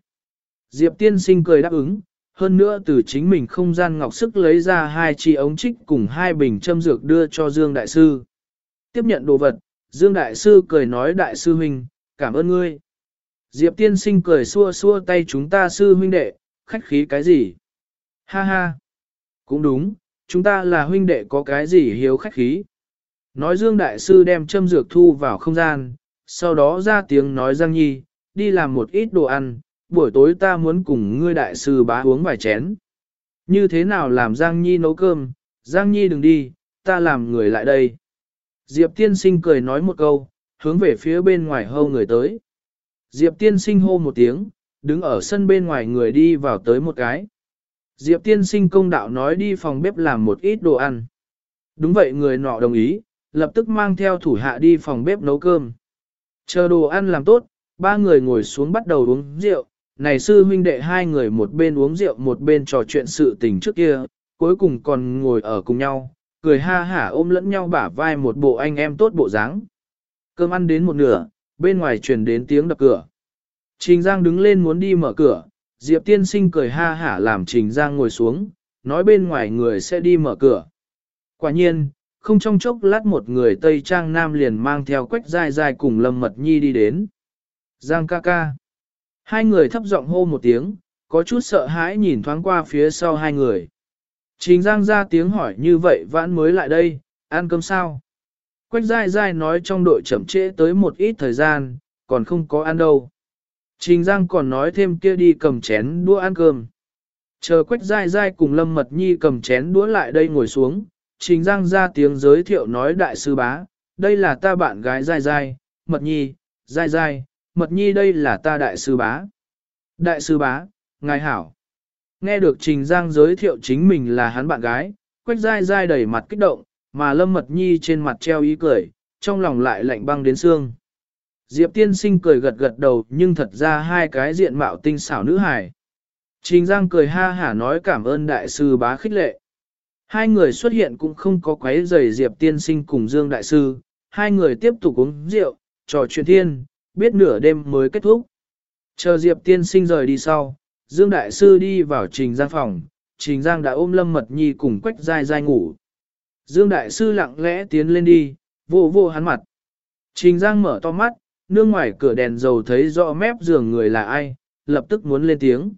Diệp Tiên Sinh cười đáp ứng, hơn nữa từ chính mình không gian ngọc sức lấy ra hai chi ống trích cùng hai bình châm dược đưa cho Dương Đại Sư. Tiếp nhận đồ vật, Dương Đại Sư cười nói Đại Sư Huynh, cảm ơn ngươi. Diệp Tiên Sinh cười xua xua tay chúng ta Sư Huynh đệ, khách khí cái gì? Ha ha! Cũng đúng, chúng ta là huynh đệ có cái gì hiếu khách khí. Nói Dương Đại Sư đem châm dược thu vào không gian, sau đó ra tiếng nói Giang Nhi, đi làm một ít đồ ăn, buổi tối ta muốn cùng ngươi Đại Sư bá uống vài chén. Như thế nào làm Giang Nhi nấu cơm, Giang Nhi đừng đi, ta làm người lại đây. Diệp tiên sinh cười nói một câu, hướng về phía bên ngoài hâu người tới. Diệp tiên sinh hô một tiếng, đứng ở sân bên ngoài người đi vào tới một cái. Diệp tiên sinh công đạo nói đi phòng bếp làm một ít đồ ăn. Đúng vậy người nọ đồng ý, lập tức mang theo thủ hạ đi phòng bếp nấu cơm. Chờ đồ ăn làm tốt, ba người ngồi xuống bắt đầu uống rượu. Này sư huynh đệ hai người một bên uống rượu một bên trò chuyện sự tình trước kia, cuối cùng còn ngồi ở cùng nhau, cười ha hả ôm lẫn nhau bả vai một bộ anh em tốt bộ dáng. Cơm ăn đến một nửa, bên ngoài truyền đến tiếng đập cửa. Trình Giang đứng lên muốn đi mở cửa, Diệp tiên sinh cười ha hả làm Trình Giang ngồi xuống, nói bên ngoài người sẽ đi mở cửa. Quả nhiên, không trong chốc lát một người Tây Trang Nam liền mang theo quách dài dài cùng Lâm Mật Nhi đi đến. Giang ca ca. Hai người thấp giọng hô một tiếng, có chút sợ hãi nhìn thoáng qua phía sau hai người. Trình Giang ra tiếng hỏi như vậy vãn mới lại đây, ăn cơm sao? Quách dai dai nói trong đội chậm trễ tới một ít thời gian, còn không có ăn đâu. Trình Giang còn nói thêm kia đi cầm chén đũa ăn cơm. Chờ Quách dai dai cùng Lâm Mật Nhi cầm chén đũa lại đây ngồi xuống, Trình Giang ra tiếng giới thiệu nói đại sư bá, đây là ta bạn gái dai dai, Mật Nhi, dai dai, Mật Nhi đây là ta đại sư bá. Đại sư bá, ngài hảo. Nghe được Trình Giang giới thiệu chính mình là hắn bạn gái, Quách dai dai đầy mặt kích động, mà Lâm Mật Nhi trên mặt treo ý cười, trong lòng lại lạnh băng đến xương. Diệp tiên sinh cười gật gật đầu nhưng thật ra hai cái diện mạo tinh xảo nữ hài. Trình Giang cười ha hả nói cảm ơn đại sư bá khích lệ. Hai người xuất hiện cũng không có quấy rầy Diệp tiên sinh cùng Dương đại sư, hai người tiếp tục uống rượu, trò chuyện thiên, biết nửa đêm mới kết thúc. Chờ Diệp tiên sinh rời đi sau, Dương đại sư đi vào Trình Giang phòng, Trình Giang đã ôm Lâm Mật Nhi cùng quách dai dai ngủ. Dương đại sư lặng lẽ tiến lên đi, vô vô hắn mặt. Trình Giang mở to mắt, nương ngoài cửa đèn dầu thấy rõ mép giường người là ai, lập tức muốn lên tiếng.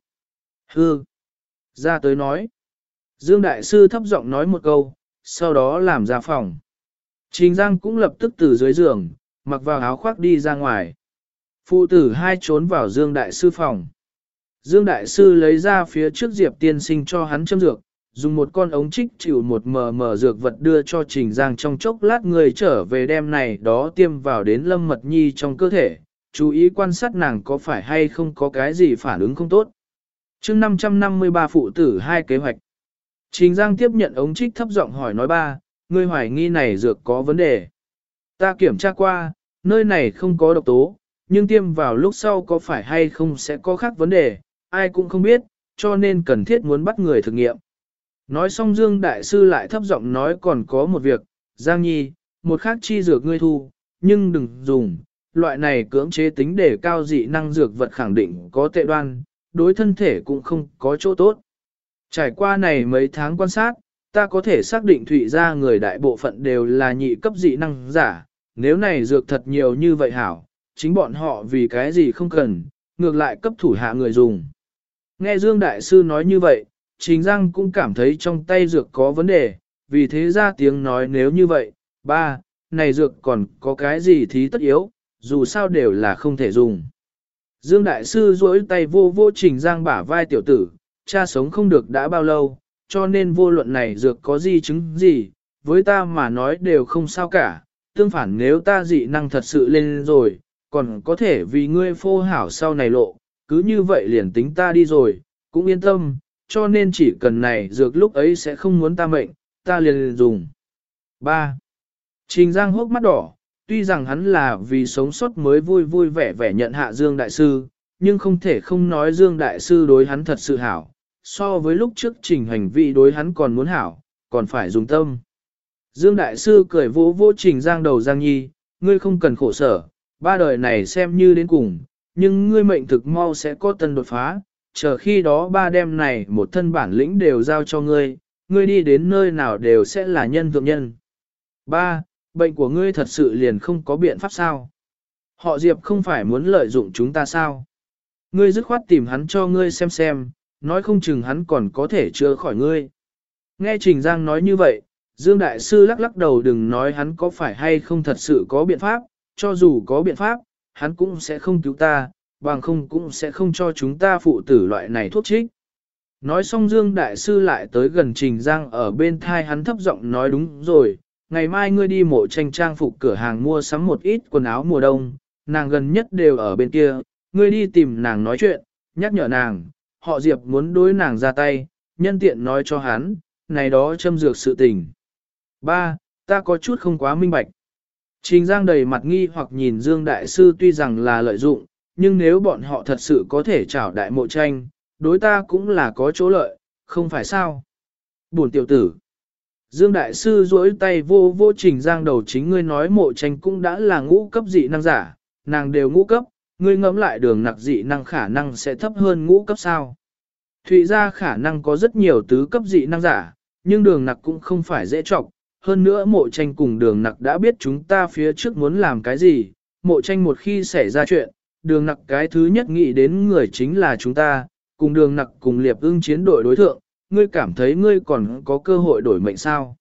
Hư! Ra tới nói. Dương Đại Sư thấp giọng nói một câu, sau đó làm ra phòng. Trình Giang cũng lập tức từ dưới giường, mặc vào áo khoác đi ra ngoài. Phụ tử hai trốn vào Dương Đại Sư phòng. Dương Đại Sư lấy ra phía trước Diệp tiên sinh cho hắn châm dược, dùng một con ống trích chịu một mờ mờ dược vật đưa cho Trình Giang trong chốc lát người trở về đêm này đó tiêm vào đến Lâm Mật Nhi trong cơ thể, chú ý quan sát nàng có phải hay không có cái gì phản ứng không tốt. chương 553 phụ tử hai kế hoạch. Trình Giang tiếp nhận ống trích thấp giọng hỏi nói ba, ngươi hoài nghi này dược có vấn đề. Ta kiểm tra qua, nơi này không có độc tố, nhưng tiêm vào lúc sau có phải hay không sẽ có khác vấn đề, ai cũng không biết, cho nên cần thiết muốn bắt người thực nghiệm. Nói xong Dương Đại Sư lại thấp giọng nói còn có một việc, Giang Nhi, một khác chi dược ngươi thu, nhưng đừng dùng, loại này cưỡng chế tính để cao dị năng dược vật khẳng định có tệ đoan, đối thân thể cũng không có chỗ tốt. Trải qua này mấy tháng quan sát, ta có thể xác định thủy ra người đại bộ phận đều là nhị cấp dị năng giả, nếu này dược thật nhiều như vậy hảo, chính bọn họ vì cái gì không cần, ngược lại cấp thủ hạ người dùng. Nghe Dương Đại Sư nói như vậy, Trình Giang cũng cảm thấy trong tay dược có vấn đề, vì thế ra tiếng nói nếu như vậy, ba, này dược còn có cái gì thí tất yếu, dù sao đều là không thể dùng. Dương Đại Sư duỗi tay vô vô Trình Giang bả vai tiểu tử, cha sống không được đã bao lâu, cho nên vô luận này dược có gì chứng gì, với ta mà nói đều không sao cả, tương phản nếu ta dị năng thật sự lên rồi, còn có thể vì ngươi phô hảo sau này lộ, cứ như vậy liền tính ta đi rồi, cũng yên tâm, cho nên chỉ cần này dược lúc ấy sẽ không muốn ta mệnh, ta liền dùng. 3. Trình Giang hốc mắt đỏ, tuy rằng hắn là vì sống sót mới vui vui vẻ vẻ nhận hạ Dương Đại Sư, nhưng không thể không nói Dương Đại Sư đối hắn thật sự hảo, so với lúc trước trình hành vi đối hắn còn muốn hảo, còn phải dùng tâm. Dương Đại Sư cười vỗ vỗ trình Giang đầu Giang Nhi, ngươi không cần khổ sở, ba đời này xem như đến cùng, nhưng ngươi mệnh thực mau sẽ có tân đột phá, chờ khi đó ba đêm này một thân bản lĩnh đều giao cho ngươi, ngươi đi đến nơi nào đều sẽ là nhân thượng nhân. Ba, bệnh của ngươi thật sự liền không có biện pháp sao? Họ Diệp không phải muốn lợi dụng chúng ta sao? Ngươi dứt khoát tìm hắn cho ngươi xem xem, nói không chừng hắn còn có thể chữa khỏi ngươi. Nghe Trình Giang nói như vậy, Dương Đại Sư lắc lắc đầu đừng nói hắn có phải hay không thật sự có biện pháp, cho dù có biện pháp, hắn cũng sẽ không cứu ta, bằng không cũng sẽ không cho chúng ta phụ tử loại này thuốc trích. Nói xong Dương Đại Sư lại tới gần Trình Giang ở bên thai hắn thấp giọng nói đúng rồi, ngày mai ngươi đi mộ tranh trang phục cửa hàng mua sắm một ít quần áo mùa đông, nàng gần nhất đều ở bên kia, ngươi đi tìm nàng nói chuyện, nhắc nhở nàng, họ Diệp muốn đối nàng ra tay, nhân tiện nói cho hắn, này đó châm dược sự tình. Ba, ta có chút không quá minh bạch. Trình Giang đầy mặt nghi hoặc nhìn Dương Đại Sư tuy rằng là lợi dụng, nhưng nếu bọn họ thật sự có thể trảo đại mộ tranh, đối ta cũng là có chỗ lợi, không phải sao? Buồn tiểu tử. Dương Đại Sư duỗi tay vô vô trình giang đầu chính ngươi nói mộ tranh cũng đã là ngũ cấp dị năng giả, nàng đều ngũ cấp, ngươi ngẫm lại đường nặc dị năng khả năng sẽ thấp hơn ngũ cấp sao. Thụy ra khả năng có rất nhiều tứ cấp dị năng giả, nhưng đường nặc cũng không phải dễ trọc, hơn nữa mộ tranh cùng đường nặc đã biết chúng ta phía trước muốn làm cái gì, mộ tranh một khi xảy ra chuyện, đường nặc cái thứ nhất nghĩ đến người chính là chúng ta, cùng đường nặc cùng liệp ưng chiến đội đối thượng, ngươi cảm thấy ngươi còn có cơ hội đổi mệnh sao.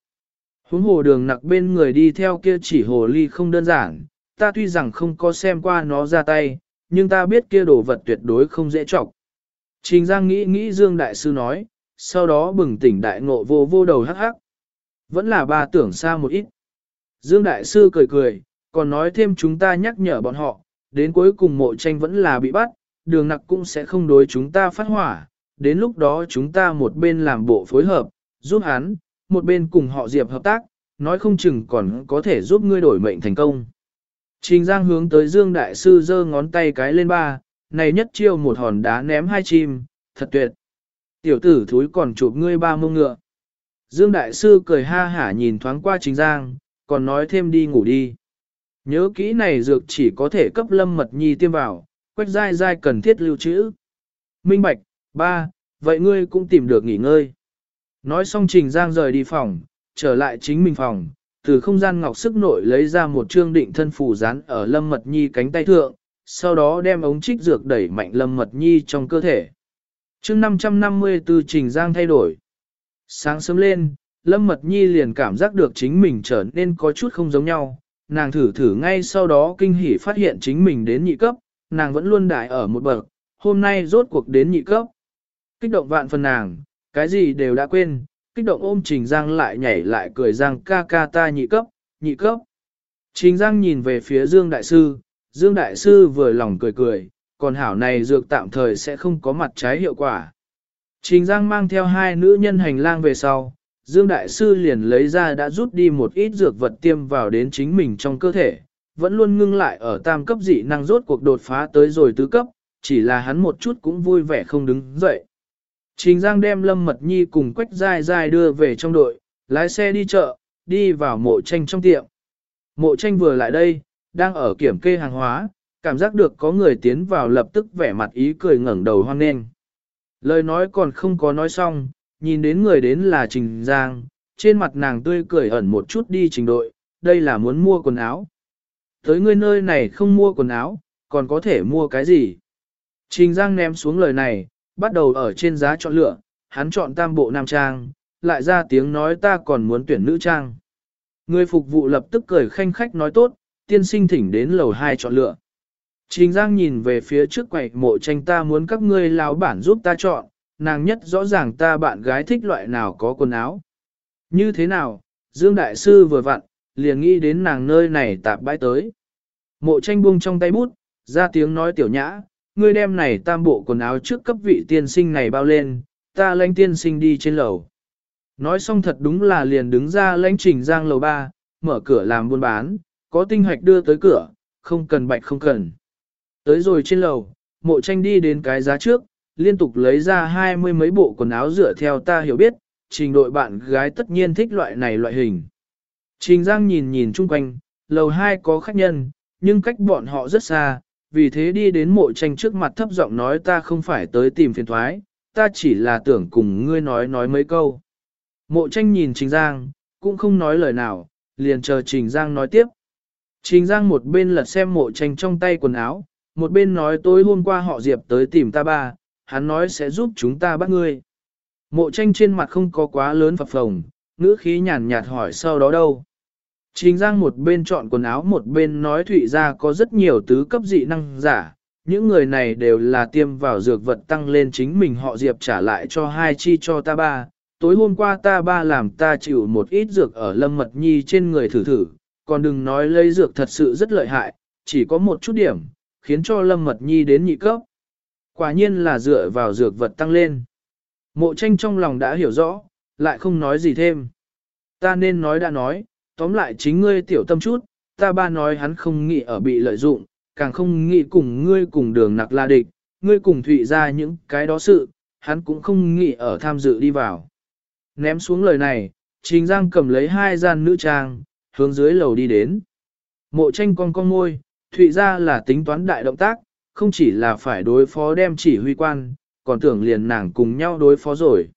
Huống hồ đường nặc bên người đi theo kia chỉ hồ ly không đơn giản, ta tuy rằng không có xem qua nó ra tay, nhưng ta biết kia đồ vật tuyệt đối không dễ chọc Trình Giang nghĩ nghĩ Dương Đại Sư nói, sau đó bừng tỉnh đại ngộ vô vô đầu hắc hắc. Vẫn là ba tưởng xa một ít. Dương Đại Sư cười cười, còn nói thêm chúng ta nhắc nhở bọn họ, đến cuối cùng mộ tranh vẫn là bị bắt, đường nặc cũng sẽ không đối chúng ta phát hỏa, đến lúc đó chúng ta một bên làm bộ phối hợp, giúp hắn, một bên cùng họ Diệp hợp tác, nói không chừng còn có thể giúp ngươi đổi mệnh thành công. Trình Giang hướng tới Dương Đại Sư giơ ngón tay cái lên ba, này nhất chiêu một hòn đá ném hai chim, thật tuyệt. Tiểu tử thúi còn chụp ngươi ba mông ngựa. Dương Đại Sư cười ha hả nhìn thoáng qua Trình Giang, còn nói thêm đi ngủ đi. Nhớ kỹ này dược chỉ có thể cấp lâm mật nhi tiêm vào, quách dai dai cần thiết lưu trữ. Minh Bạch, ba, vậy ngươi cũng tìm được nghỉ ngơi. Nói xong Trình Giang rời đi phòng, trở lại chính mình phòng, từ không gian ngọc sức nội lấy ra một trương định thân phù dán ở lâm mật nhi cánh tay thượng, sau đó đem ống trích dược đẩy mạnh lâm mật nhi trong cơ thể. chương 554 Trình Giang thay đổi. Sáng sớm lên, lâm mật nhi liền cảm giác được chính mình trở nên có chút không giống nhau, nàng thử thử ngay sau đó kinh hỉ phát hiện chính mình đến nhị cấp, nàng vẫn luôn đại ở một bậc, hôm nay rốt cuộc đến nhị cấp. Kích động vạn phần nàng, cái gì đều đã quên, kích động ôm Trình Giang lại nhảy lại cười Giang ca ca ta nhị cấp, nhị cấp. Trình Giang nhìn về phía Dương Đại Sư, Dương Đại Sư vừa lòng cười cười, còn hảo này dược tạm thời sẽ không có mặt trái hiệu quả. Trình Giang mang theo hai nữ nhân hành lang về sau, Dương Đại Sư liền lấy ra đã rút đi một ít dược vật tiêm vào đến chính mình trong cơ thể, vẫn luôn ngưng lại ở tam cấp dị năng rốt cuộc đột phá tới rồi tứ cấp, chỉ là hắn một chút cũng vui vẻ không đứng dậy. Trình Giang đem Lâm Mật Nhi cùng Quách Giai Giai đưa về trong đội, lái xe đi chợ, đi vào mộ tranh trong tiệm. Mộ tranh vừa lại đây, đang ở kiểm kê hàng hóa, cảm giác được có người tiến vào lập tức vẻ mặt ý cười ngẩng đầu hoan nghênh. Lời nói còn không có nói xong, nhìn đến người đến là Trình Giang, trên mặt nàng tươi cười ẩn một chút đi trình đội, đây là muốn mua quần áo. Tới ngươi nơi này không mua quần áo, còn có thể mua cái gì? Trình Giang ném xuống lời này, bắt đầu ở trên giá chọn lựa, hắn chọn tam bộ nam trang, lại ra tiếng nói ta còn muốn tuyển nữ trang. Người phục vụ lập tức cười khanh khách nói tốt, tiên sinh thỉnh đến lầu 2 chọn lựa. Trình Giang nhìn về phía trước quầy mộ tranh ta muốn các ngươi lão bản giúp ta chọn, nàng nhất rõ ràng ta bạn gái thích loại nào có quần áo. Như thế nào, Dương Đại Sư vừa vặn, liền nghĩ đến nàng nơi này tạp bãi tới. Mộ tranh buông trong tay bút, ra tiếng nói tiểu nhã, ngươi đem này tam bộ quần áo trước cấp vị tiên sinh này bao lên, ta lãnh tiên sinh đi trên lầu. Nói xong thật đúng là liền đứng ra lãnh trình giang lầu ba, mở cửa làm buôn bán, có tinh hoạch đưa tới cửa, không cần bạch không cần. Tới rồi trên lầu, mộ tranh đi đến cái giá trước, liên tục lấy ra hai mươi mấy bộ quần áo dựa theo ta hiểu biết, trình đội bạn gái tất nhiên thích loại này loại hình. Trình Giang nhìn nhìn chung quanh, lầu hai có khách nhân, nhưng cách bọn họ rất xa, vì thế đi đến mộ tranh trước mặt thấp giọng nói ta không phải tới tìm phiền thoái, ta chỉ là tưởng cùng ngươi nói nói mấy câu. Mộ tranh nhìn Trình Giang, cũng không nói lời nào, liền chờ Trình Giang nói tiếp. Trình Giang một bên lật xem mộ tranh trong tay quần áo, một bên nói tối hôm qua họ Diệp tới tìm ta ba, hắn nói sẽ giúp chúng ta bắt ngươi. Mộ tranh trên mặt không có quá lớn phập phồng, ngữ khí nhàn nhạt hỏi sau đó đâu. Trình Giang một bên chọn quần áo một bên nói Thụy ra có rất nhiều tứ cấp dị năng giả, những người này đều là tiêm vào dược vật tăng lên chính mình họ Diệp trả lại cho hai chi cho ta ba. Tối hôm qua ta ba làm ta chịu một ít dược ở lâm mật nhi trên người thử thử, còn đừng nói lấy dược thật sự rất lợi hại, chỉ có một chút điểm, khiến cho lâm mật nhi đến nhị cấp. Quả nhiên là dựa vào dược vật tăng lên. Mộ tranh trong lòng đã hiểu rõ, lại không nói gì thêm. Ta nên nói đã nói, tóm lại chính ngươi tiểu tâm chút, ta ba nói hắn không nghĩ ở bị lợi dụng, càng không nghĩ cùng ngươi cùng đường nặc la địch, ngươi cùng thụy ra những cái đó sự, hắn cũng không nghĩ ở tham dự đi vào. Ném xuống lời này, Trình Giang cầm lấy hai gian nữ trang, hướng dưới lầu đi đến. Mộ tranh con con môi, thụy ra là tính toán đại động tác, không chỉ là phải đối phó đem chỉ huy quan, còn tưởng liền nàng cùng nhau đối phó rồi.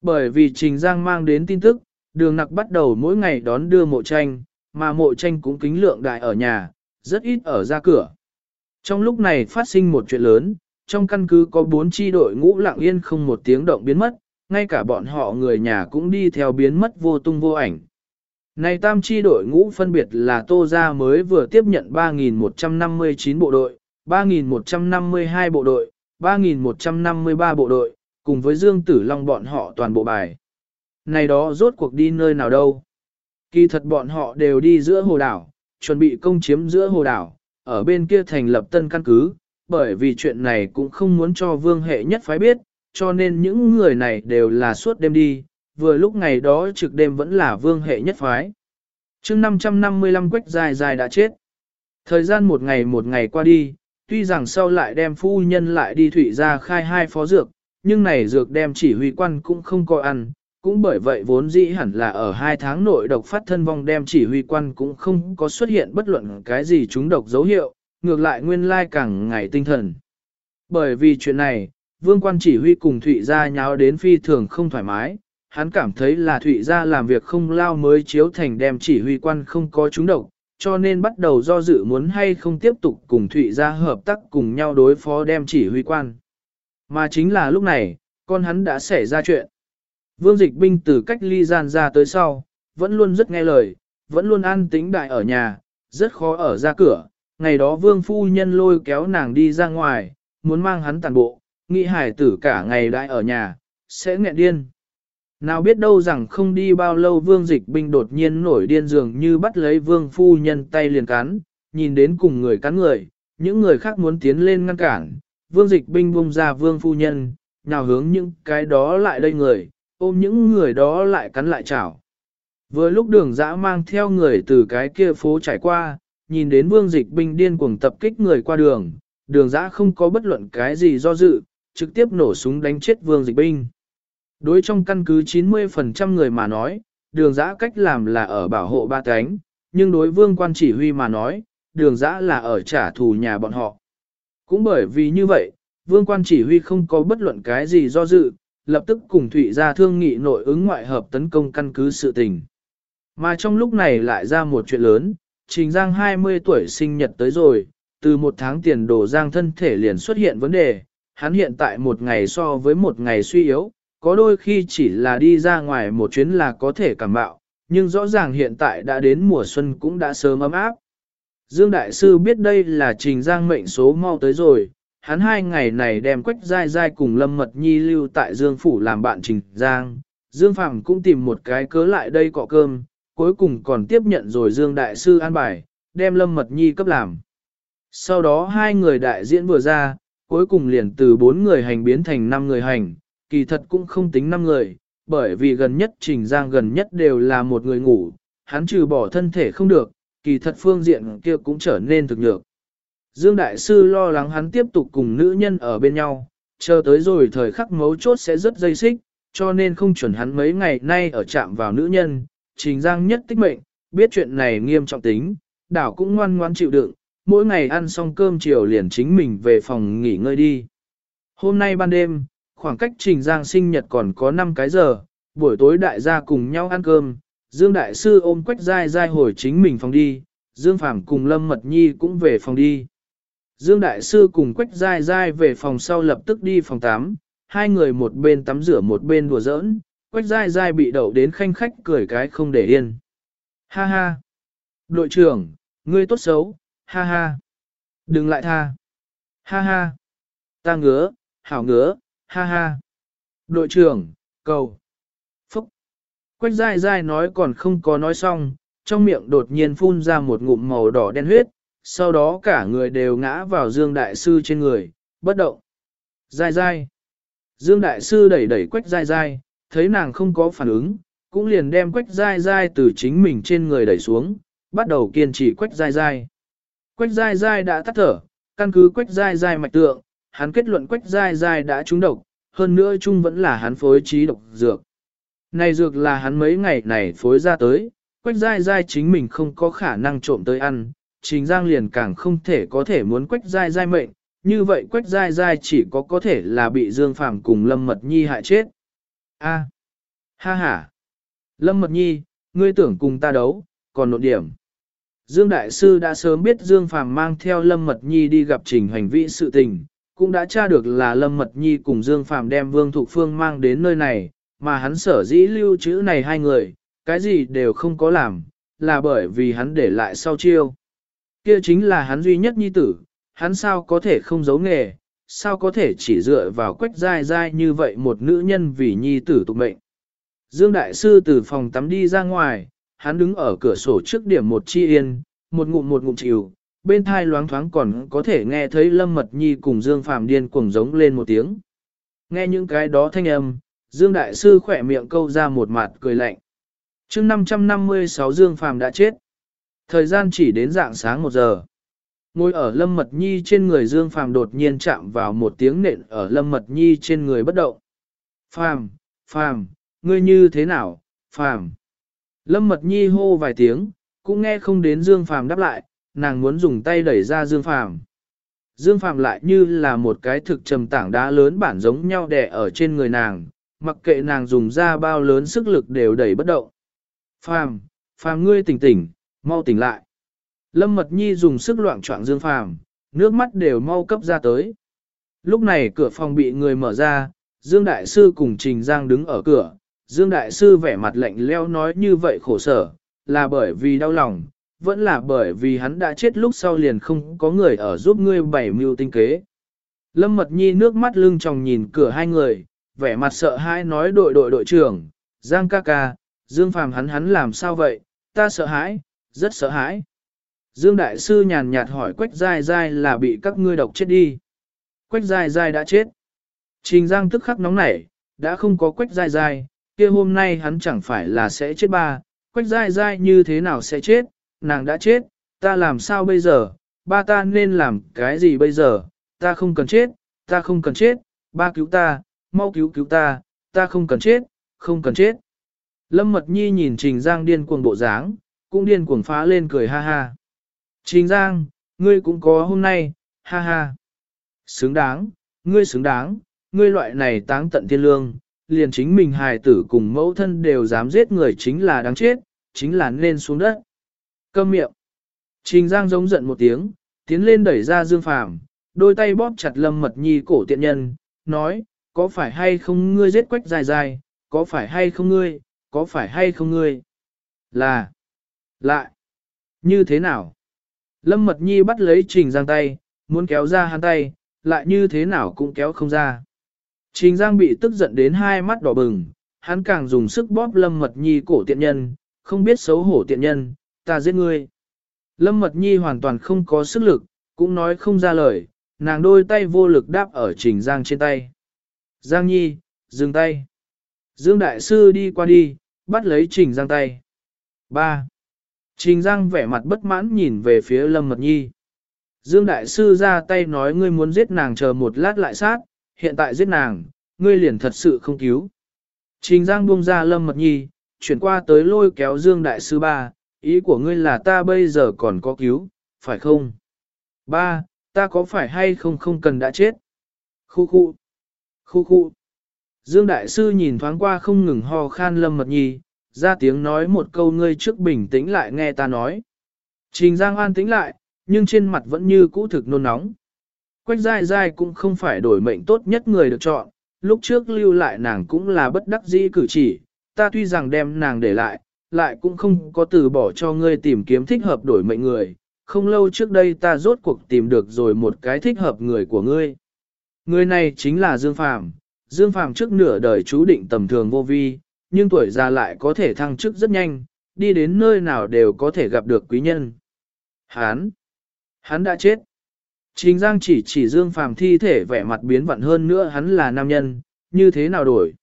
Bởi vì Trình Giang mang đến tin tức, đường nặc bắt đầu mỗi ngày đón đưa mộ tranh, mà mộ tranh cũng kính lượng đại ở nhà, rất ít ở ra cửa. Trong lúc này phát sinh một chuyện lớn, trong căn cứ có bốn chi đội ngũ lặng yên không một tiếng động biến mất, ngay cả bọn họ người nhà cũng đi theo biến mất vô tung vô ảnh. Này tam chi đội ngũ phân biệt là Tô Gia mới vừa tiếp nhận 3.159 bộ đội, 3.152 bộ đội, 3.153 bộ đội, cùng với Dương Tử Long bọn họ toàn bộ bài. Này đó rốt cuộc đi nơi nào đâu? Kỳ thật bọn họ đều đi giữa hồ đảo, chuẩn bị công chiếm giữa hồ đảo, ở bên kia thành lập tân căn cứ, bởi vì chuyện này cũng không muốn cho vương hệ nhất phái biết, cho nên những người này đều là suốt đêm đi, vừa lúc ngày đó trực đêm vẫn là vương hệ nhất phái. chương 555 quách dài dài đã chết. Thời gian một ngày một ngày qua đi, tuy rằng sau lại đem phu nhân lại đi thủy ra khai hai phó dược, nhưng này dược đem chỉ huy quan cũng không có ăn, cũng bởi vậy vốn dĩ hẳn là ở hai tháng nội độc phát thân vong đem chỉ huy quan cũng không có xuất hiện bất luận cái gì chúng độc dấu hiệu, ngược lại nguyên lai càng ngày tinh thần. Bởi vì chuyện này, vương quan chỉ huy cùng Thụy gia nháo đến phi thường không thoải mái, hắn cảm thấy là Thụy gia làm việc không lao mới chiếu thành đem chỉ huy quan không có chúng độc, cho nên bắt đầu do dự muốn hay không tiếp tục cùng Thụy gia hợp tác cùng nhau đối phó đem chỉ huy quan. Mà chính là lúc này, con hắn đã xảy ra chuyện. Vương dịch binh từ cách ly gian ra tới sau, vẫn luôn rất nghe lời, vẫn luôn an tĩnh đại ở nhà, rất khó ở ra cửa. Ngày đó vương phu nhân lôi kéo nàng đi ra ngoài, muốn mang hắn tàn bộ, nghĩ hải tử cả ngày đại ở nhà, sẽ nghẹn điên. Nào biết đâu rằng không đi bao lâu vương dịch binh đột nhiên nổi điên dường như bắt lấy vương phu nhân tay liền cắn, nhìn đến cùng người cắn người, những người khác muốn tiến lên ngăn cản, vương dịch binh bung ra vương phu nhân, nào hướng những cái đó lại đây người, ôm những người đó lại cắn lại chảo. Vừa lúc đường dã mang theo người từ cái kia phố trải qua, nhìn đến vương dịch binh điên cuồng tập kích người qua đường, đường dã không có bất luận cái gì do dự, trực tiếp nổ súng đánh chết vương dịch binh. Đối trong căn cứ 90% người mà nói, đường giã cách làm là ở bảo hộ ba cánh, nhưng đối vương quan chỉ huy mà nói, đường giã là ở trả thù nhà bọn họ. Cũng bởi vì như vậy, vương quan chỉ huy không có bất luận cái gì do dự, lập tức cùng Thụy ra thương nghị nội ứng ngoại hợp tấn công căn cứ sự tình. Mà trong lúc này lại ra một chuyện lớn, Trình Giang 20 tuổi sinh nhật tới rồi, từ một tháng tiền đồ Giang thân thể liền xuất hiện vấn đề, hắn hiện tại một ngày so với một ngày suy yếu, có đôi khi chỉ là đi ra ngoài một chuyến là có thể cảm bạo, nhưng rõ ràng hiện tại đã đến mùa xuân cũng đã sớm ấm áp. Dương Đại Sư biết đây là Trình Giang mệnh số mau tới rồi, hắn hai ngày này đem quách dai dai cùng Lâm Mật Nhi lưu tại Dương Phủ làm bạn Trình Giang. Dương Phạm cũng tìm một cái cớ lại đây cọ cơm, cuối cùng còn tiếp nhận rồi Dương Đại Sư an bài, đem Lâm Mật Nhi cấp làm. Sau đó hai người đại diễn vừa ra, cuối cùng liền từ bốn người hành biến thành năm người hành, kỳ thật cũng không tính năm người, bởi vì gần nhất Trình Giang gần nhất đều là một người ngủ, hắn trừ bỏ thân thể không được, kỳ thật phương diện kia cũng trở nên thực nhược. Dương Đại Sư lo lắng hắn tiếp tục cùng nữ nhân ở bên nhau, chờ tới rồi thời khắc mấu chốt sẽ rất dây xích, cho nên không chuẩn hắn mấy ngày nay ở chạm vào nữ nhân, trình giang nhất tích mệnh, biết chuyện này nghiêm trọng tính, đảo cũng ngoan ngoan chịu đựng, mỗi ngày ăn xong cơm chiều liền chính mình về phòng nghỉ ngơi đi. Hôm nay ban đêm, khoảng cách trình giang sinh nhật còn có 5 cái giờ, buổi tối đại gia cùng nhau ăn cơm, Dương Đại Sư ôm quách dai dai hồi chính mình phòng đi, Dương Phạm cùng Lâm Mật Nhi cũng về phòng đi. Dương Đại Sư cùng Quách dai dai về phòng sau lập tức đi phòng tắm, hai người một bên tắm rửa một bên đùa giỡn, Quách dai dai bị đậu đến khanh khách cười cái không để yên. Ha ha! Đội trưởng, ngươi tốt xấu, ha ha! Đừng lại tha! Ha ha! Ta ngứa, hảo ngứa, ha ha! Đội trưởng, cầu! Phúc! Quách Giai Giai nói còn không có nói xong, trong miệng đột nhiên phun ra một ngụm màu đỏ đen huyết, sau đó cả người đều ngã vào Dương Đại Sư trên người, bất động. Dai dai. Dương Đại Sư đẩy đẩy quách dai dai, thấy nàng không có phản ứng, cũng liền đem quách dai dai từ chính mình trên người đẩy xuống, bắt đầu kiên trì quách dai dai. Quách dai dai đã tắt thở, căn cứ quách dai dai mạch tượng, hắn kết luận quách dai dai đã trúng độc, hơn nữa chung vẫn là hắn phối trí độc dược. Này dược là hắn mấy ngày này phối ra tới, quách dai dai chính mình không có khả năng trộm tới ăn, Chính Giang liền càng không thể có thể muốn quách dai dai mệnh, như vậy quách dai dai chỉ có có thể là bị Dương Phàm cùng Lâm Mật Nhi hại chết. A, ha ha, Lâm Mật Nhi, ngươi tưởng cùng ta đấu, còn nộn điểm. Dương Đại Sư đã sớm biết Dương Phàm mang theo Lâm Mật Nhi đi gặp trình hành vi sự tình, cũng đã tra được là Lâm Mật Nhi cùng Dương Phàm đem Vương Thục Phương mang đến nơi này, mà hắn sở dĩ lưu trữ này hai người, cái gì đều không có làm, là bởi vì hắn để lại sau chiêu. Kia chính là hắn duy nhất nhi tử, hắn sao có thể không giấu nghề, sao có thể chỉ dựa vào quách dai dai như vậy một nữ nhân vì nhi tử tục mệnh. Dương Đại Sư từ phòng tắm đi ra ngoài, hắn đứng ở cửa sổ trước điểm một chi yên, một ngụm một ngụm chịu, bên thai loáng thoáng còn có thể nghe thấy Lâm Mật Nhi cùng Dương Phàm điên cuồng giống lên một tiếng. Nghe những cái đó thanh âm, Dương Đại Sư khỏe miệng câu ra một mặt cười lạnh. chương 556 Dương Phàm đã chết. Thời gian chỉ đến dạng sáng một giờ. Ngồi ở Lâm Mật Nhi trên người Dương Phàm đột nhiên chạm vào một tiếng nện ở Lâm Mật Nhi trên người bất động. Phàm, Phàm, ngươi như thế nào, Phàm? Lâm Mật Nhi hô vài tiếng, cũng nghe không đến Dương Phàm đáp lại, nàng muốn dùng tay đẩy ra Dương Phàm. Dương Phàm lại như là một cái thực trầm tảng đá lớn bản giống nhau đè ở trên người nàng, mặc kệ nàng dùng ra bao lớn sức lực đều đẩy bất động. Phàm, Phàm ngươi tỉnh tỉnh, mau tỉnh lại. Lâm Mật Nhi dùng sức loạn choạng Dương Phàm, nước mắt đều mau cấp ra tới. Lúc này cửa phòng bị người mở ra, Dương Đại Sư cùng Trình Giang đứng ở cửa. Dương Đại Sư vẻ mặt lạnh leo nói như vậy khổ sở, là bởi vì đau lòng, vẫn là bởi vì hắn đã chết lúc sau liền không có người ở giúp ngươi bảy mưu tinh kế. Lâm Mật Nhi nước mắt lưng tròng nhìn cửa hai người, vẻ mặt sợ hãi nói đội đội đội trưởng, Giang ca ca, Dương Phàm hắn hắn làm sao vậy, ta sợ hãi, rất sợ hãi. Dương Đại Sư nhàn nhạt hỏi Quách Giai Giai là bị các ngươi độc chết đi. Quách Giai Giai đã chết. Trình Giang tức khắc nóng nảy, đã không có Quách Giai Giai, kia hôm nay hắn chẳng phải là sẽ chết ba. Quách Giai Giai như thế nào sẽ chết, nàng đã chết, ta làm sao bây giờ, ba ta nên làm cái gì bây giờ, ta không cần chết, ta không cần chết, ba cứu ta, mau cứu cứu ta, ta không cần chết, không cần chết. Lâm Mật Nhi nhìn Trình Giang điên cuồng bộ dáng, cũng điên cuồng phá lên cười ha ha. Trình Giang, ngươi cũng có hôm nay, ha ha. Xứng đáng, ngươi xứng đáng, ngươi loại này táng tận thiên lương, liền chính mình hài tử cùng mẫu thân đều dám giết người chính là đáng chết, chính là nên xuống đất. Câm miệng. Trình Giang giống giận một tiếng, tiến lên đẩy ra Dương Phàm, đôi tay bóp chặt Lâm Mật Nhi cổ tiện nhân, nói, có phải hay không ngươi giết quách dài dài, có phải hay không ngươi, có phải hay không ngươi? Là, lại, như thế nào? Lâm Mật Nhi bắt lấy Trình Giang tay, muốn kéo ra hắn tay, lại như thế nào cũng kéo không ra. Trình Giang bị tức giận đến hai mắt đỏ bừng, hắn càng dùng sức bóp Lâm Mật Nhi cổ tiện nhân, không biết xấu hổ tiện nhân, ta giết ngươi. Lâm Mật Nhi hoàn toàn không có sức lực, cũng nói không ra lời, nàng đôi tay vô lực đáp ở Trình Giang trên tay. Giang Nhi, dừng tay. Dương Đại Sư đi qua đi, bắt lấy Trình Giang tay. 3. Trình Giang vẻ mặt bất mãn nhìn về phía Lâm Mật Nhi. Dương Đại Sư ra tay nói ngươi muốn giết nàng chờ một lát lại sát, hiện tại giết nàng, ngươi liền thật sự không cứu. Trình Giang buông ra Lâm Mật Nhi, chuyển qua tới lôi kéo Dương Đại Sư ba, ý của ngươi là ta bây giờ còn có cứu, phải không? Ba, ta có phải hay không không cần đã chết? Khu khu, khu khu. Dương Đại Sư nhìn thoáng qua không ngừng ho khan Lâm Mật Nhi, ra tiếng nói một câu ngươi trước bình tĩnh lại nghe ta nói. Trình Giang an tĩnh lại, nhưng trên mặt vẫn như cũ thực nôn nóng. Quách dai dai cũng không phải đổi mệnh tốt nhất người được chọn, lúc trước lưu lại nàng cũng là bất đắc dĩ cử chỉ, ta tuy rằng đem nàng để lại, lại cũng không có từ bỏ cho ngươi tìm kiếm thích hợp đổi mệnh người. Không lâu trước đây ta rốt cuộc tìm được rồi một cái thích hợp người của ngươi. Người này chính là Dương Phàm. Dương Phàm trước nửa đời chú định tầm thường vô vi, nhưng tuổi già lại có thể thăng chức rất nhanh, đi đến nơi nào đều có thể gặp được quý nhân. Hán! Hắn đã chết. Trình Giang chỉ chỉ Dương Phàm thi thể vẻ mặt biến vặn hơn nữa hắn là nam nhân, như thế nào đổi?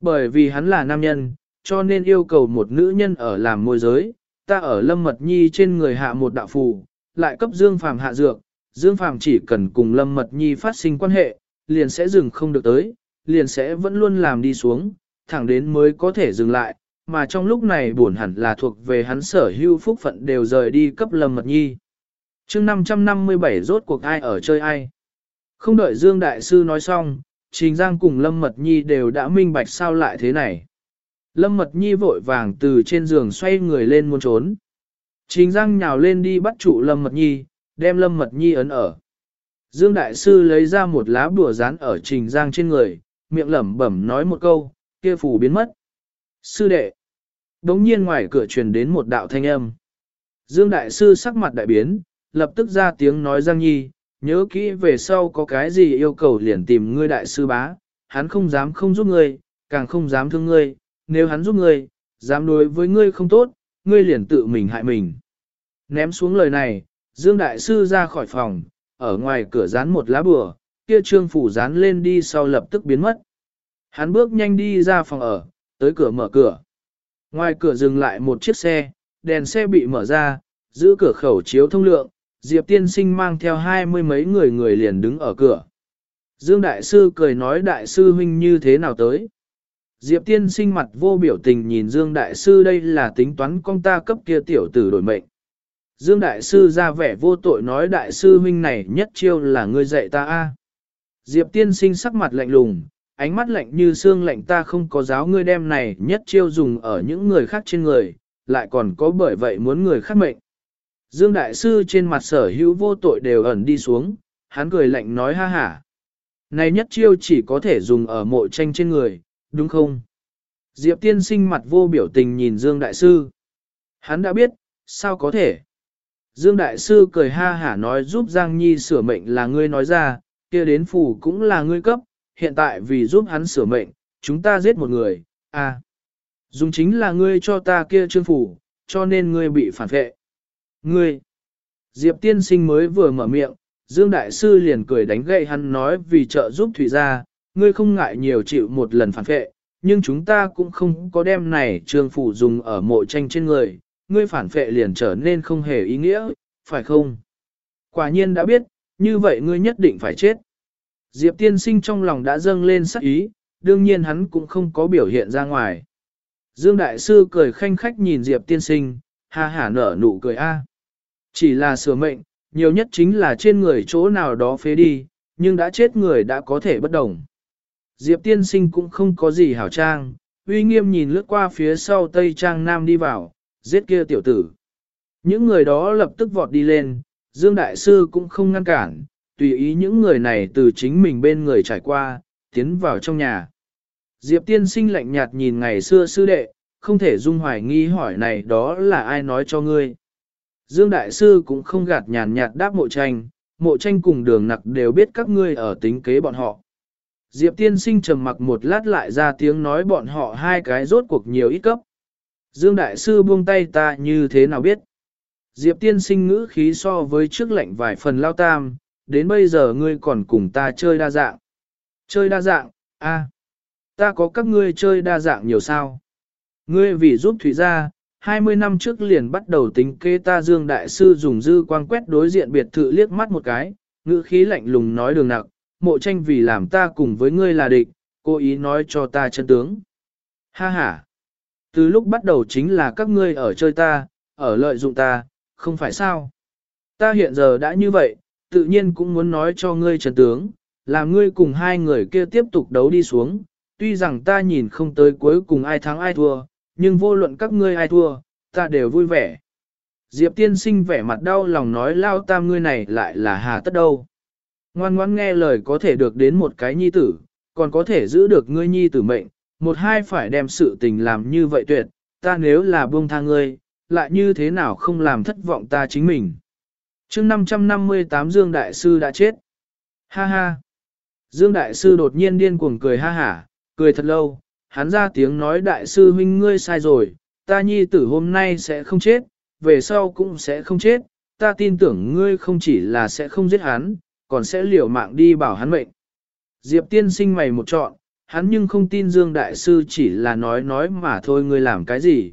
Bởi vì hắn là nam nhân, cho nên yêu cầu một nữ nhân ở làm môi giới, ta ở Lâm Mật Nhi trên người hạ một đạo phù, lại cấp Dương Phàm hạ dược, Dương Phàm chỉ cần cùng Lâm Mật Nhi phát sinh quan hệ, liền sẽ dừng không được tới, liền sẽ vẫn luôn làm đi xuống, thẳng đến mới có thể dừng lại, mà trong lúc này buồn hẳn là thuộc về hắn sở hữu phúc phận đều rời đi cấp Lâm Mật Nhi. chương 557 rốt cuộc ai ở chơi ai. Không đợi Dương Đại Sư nói xong, Trình Giang cùng Lâm Mật Nhi đều đã minh bạch sao lại thế này. Lâm Mật Nhi vội vàng từ trên giường xoay người lên muốn trốn. Chính Giang nhào lên đi bắt trụ Lâm Mật Nhi, đem Lâm Mật Nhi ấn ở. Dương Đại Sư lấy ra một lá bùa dán ở Trình Giang trên người, miệng lẩm bẩm nói một câu, kia phù biến mất. Sư đệ. Đống nhiên ngoài cửa truyền đến một đạo thanh âm. Dương Đại Sư sắc mặt đại biến, lập tức ra tiếng nói Giang Nhi, nhớ kỹ về sau có cái gì yêu cầu liền tìm ngươi Đại Sư bá, hắn không dám không giúp ngươi, càng không dám thương ngươi, nếu hắn giúp ngươi, dám đối với ngươi không tốt, ngươi liền tự mình hại mình. Ném xuống lời này, Dương Đại Sư ra khỏi phòng, ở ngoài cửa dán một lá bừa, kia trương phủ dán lên đi sau lập tức biến mất. Hắn bước nhanh đi ra phòng ở, tới cửa mở cửa. Ngoài cửa dừng lại một chiếc xe, đèn xe bị mở ra, giữ cửa khẩu chiếu thông lượng, Diệp tiên sinh mang theo hai mươi mấy người người liền đứng ở cửa. Dương Đại Sư cười nói Đại Sư huynh như thế nào tới. Diệp tiên sinh mặt vô biểu tình nhìn Dương Đại Sư đây là tính toán con ta cấp kia tiểu tử đổi mệnh. Dương Đại Sư ra vẻ vô tội nói Đại Sư huynh này nhất chiêu là ngươi dạy ta a. Diệp tiên sinh sắc mặt lạnh lùng, ánh mắt lạnh như xương lạnh ta không có giáo ngươi đem này nhất chiêu dùng ở những người khác trên người, lại còn có bởi vậy muốn người khác mệnh. Dương Đại Sư trên mặt sở hữu vô tội đều ẩn đi xuống, hắn cười lạnh nói ha ha. Này nhất chiêu chỉ có thể dùng ở mộ tranh trên người, đúng không? Diệp tiên sinh mặt vô biểu tình nhìn Dương Đại Sư. Hắn đã biết, sao có thể? Dương Đại Sư cười ha hả nói giúp Giang Nhi sửa mệnh là ngươi nói ra, kia đến phủ cũng là ngươi cấp, hiện tại vì giúp hắn sửa mệnh, chúng ta giết một người, à. Dùng chính là ngươi cho ta kia trương phủ, cho nên ngươi bị phản vệ. Ngươi! Diệp tiên sinh mới vừa mở miệng, Dương Đại Sư liền cười đánh gậy hắn nói vì trợ giúp Thủy gia, ngươi không ngại nhiều chịu một lần phản vệ, nhưng chúng ta cũng không có đem này trương phủ dùng ở mộ tranh trên người, ngươi phản vệ liền trở nên không hề ý nghĩa, phải không? Quả nhiên đã biết, như vậy ngươi nhất định phải chết. Diệp tiên sinh trong lòng đã dâng lên sắc ý, đương nhiên hắn cũng không có biểu hiện ra ngoài. Dương Đại Sư cười khanh khách nhìn Diệp tiên sinh, ha hả nở nụ cười a. Chỉ là sửa mệnh, nhiều nhất chính là trên người chỗ nào đó phế đi, nhưng đã chết người đã có thể bất đồng. Diệp tiên sinh cũng không có gì hảo trang, uy nghiêm nhìn lướt qua phía sau Tây Trang Nam đi vào, giết kia tiểu tử. Những người đó lập tức vọt đi lên, Dương Đại Sư cũng không ngăn cản, tùy ý những người này từ chính mình bên người trải qua, tiến vào trong nhà. Diệp tiên sinh lạnh nhạt nhìn ngày xưa sư đệ, không thể dung hoài nghi hỏi này đó là ai nói cho ngươi. Dương Đại Sư cũng không gạt nhàn nhạt đáp mộ tranh, mộ tranh cùng đường nặc đều biết các ngươi ở tính kế bọn họ. Diệp tiên sinh trầm mặc một lát lại ra tiếng nói bọn họ hai cái rốt cuộc nhiều ít cấp. Dương Đại Sư buông tay ta như thế nào biết. Diệp tiên sinh ngữ khí so với trước lệnh vài phần lao tam, đến bây giờ ngươi còn cùng ta chơi đa dạng. Chơi đa dạng, a, ta có các ngươi chơi đa dạng nhiều sao. Ngươi vì giúp Thủy gia, 20 năm trước liền bắt đầu tính kế ta Dương Đại Sư dùng dư quang quét đối diện biệt thự liếc mắt một cái, ngữ khí lạnh lùng nói đường nặng, mộ tranh vì làm ta cùng với ngươi là địch, cố ý nói cho ta chân tướng. Ha ha! Từ lúc bắt đầu chính là các ngươi ở chơi ta, ở lợi dụng ta, không phải sao? Ta hiện giờ đã như vậy, tự nhiên cũng muốn nói cho ngươi chân tướng, làm ngươi cùng hai người kia tiếp tục đấu đi xuống, tuy rằng ta nhìn không tới cuối cùng ai thắng ai thua, nhưng vô luận các ngươi ai thua, ta đều vui vẻ. Diệp tiên sinh vẻ mặt đau lòng nói lao tam ngươi này lại là hà tất đâu. Ngoan ngoãn nghe lời có thể được đến một cái nhi tử, còn có thể giữ được ngươi nhi tử mệnh, một hai phải đem sự tình làm như vậy tuyệt, ta nếu là buông tha ngươi, lại như thế nào không làm thất vọng ta chính mình. chương 558 Dương Đại Sư đã chết. Ha ha. Dương Đại Sư đột nhiên điên cuồng cười ha hả, cười thật lâu, hắn ra tiếng nói Đại Sư huynh ngươi sai rồi, ta nhi tử hôm nay sẽ không chết, về sau cũng sẽ không chết, ta tin tưởng ngươi không chỉ là sẽ không giết hắn, còn sẽ liều mạng đi bảo hắn mệnh. Diệp tiên sinh mày một chọn, hắn nhưng không tin Dương Đại Sư chỉ là nói nói mà thôi ngươi làm cái gì.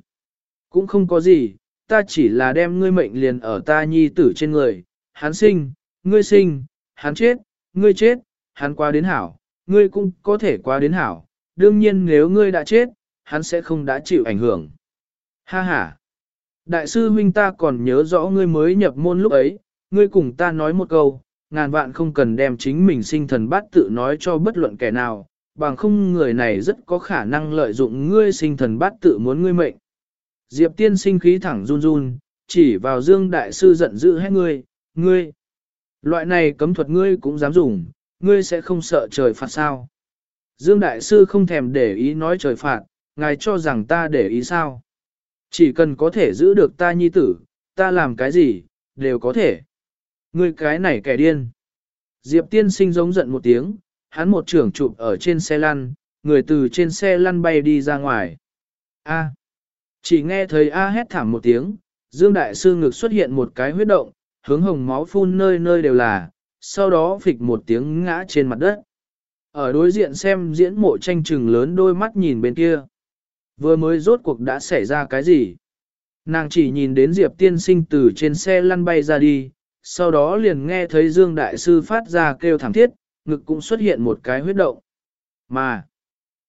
Cũng không có gì, ta chỉ là đem ngươi mệnh liền ở ta nhi tử trên người, hắn sinh, ngươi sinh, hắn chết, ngươi chết, hắn qua đến hảo, ngươi cũng có thể qua đến hảo, đương nhiên nếu ngươi đã chết, hắn sẽ không đã chịu ảnh hưởng. Ha ha! Đại sư huynh ta còn nhớ rõ ngươi mới nhập môn lúc ấy, ngươi cùng ta nói một câu, ngàn vạn không cần đem chính mình sinh thần bát tự nói cho bất luận kẻ nào, bằng không người này rất có khả năng lợi dụng ngươi sinh thần bát tự muốn ngươi mệnh. Diệp tiên sinh khí thẳng run run, chỉ vào dương đại sư giận dữ hết ngươi, ngươi. Loại này cấm thuật ngươi cũng dám dùng, ngươi sẽ không sợ trời phạt sao. Dương đại sư không thèm để ý nói trời phạt, ngài cho rằng ta để ý sao. Chỉ cần có thể giữ được ta nhi tử, ta làm cái gì, đều có thể người cái này kẻ điên. Diệp tiên sinh giống giận một tiếng, hắn một trưởng chụp ở trên xe lăn, người từ trên xe lăn bay đi ra ngoài. A. Chỉ nghe thấy A hét thảm một tiếng, Dương Đại Sư ngực xuất hiện một cái huyết động, hướng hồng máu phun nơi nơi đều là, sau đó phịch một tiếng ngã trên mặt đất. Ở đối diện xem diễn mộ tranh trừng lớn đôi mắt nhìn bên kia. Vừa mới rốt cuộc đã xảy ra cái gì? Nàng chỉ nhìn đến Diệp tiên sinh từ trên xe lăn bay ra đi, sau đó liền nghe thấy Dương Đại Sư phát ra kêu thảm thiết, ngực cũng xuất hiện một cái huyết động. Mà,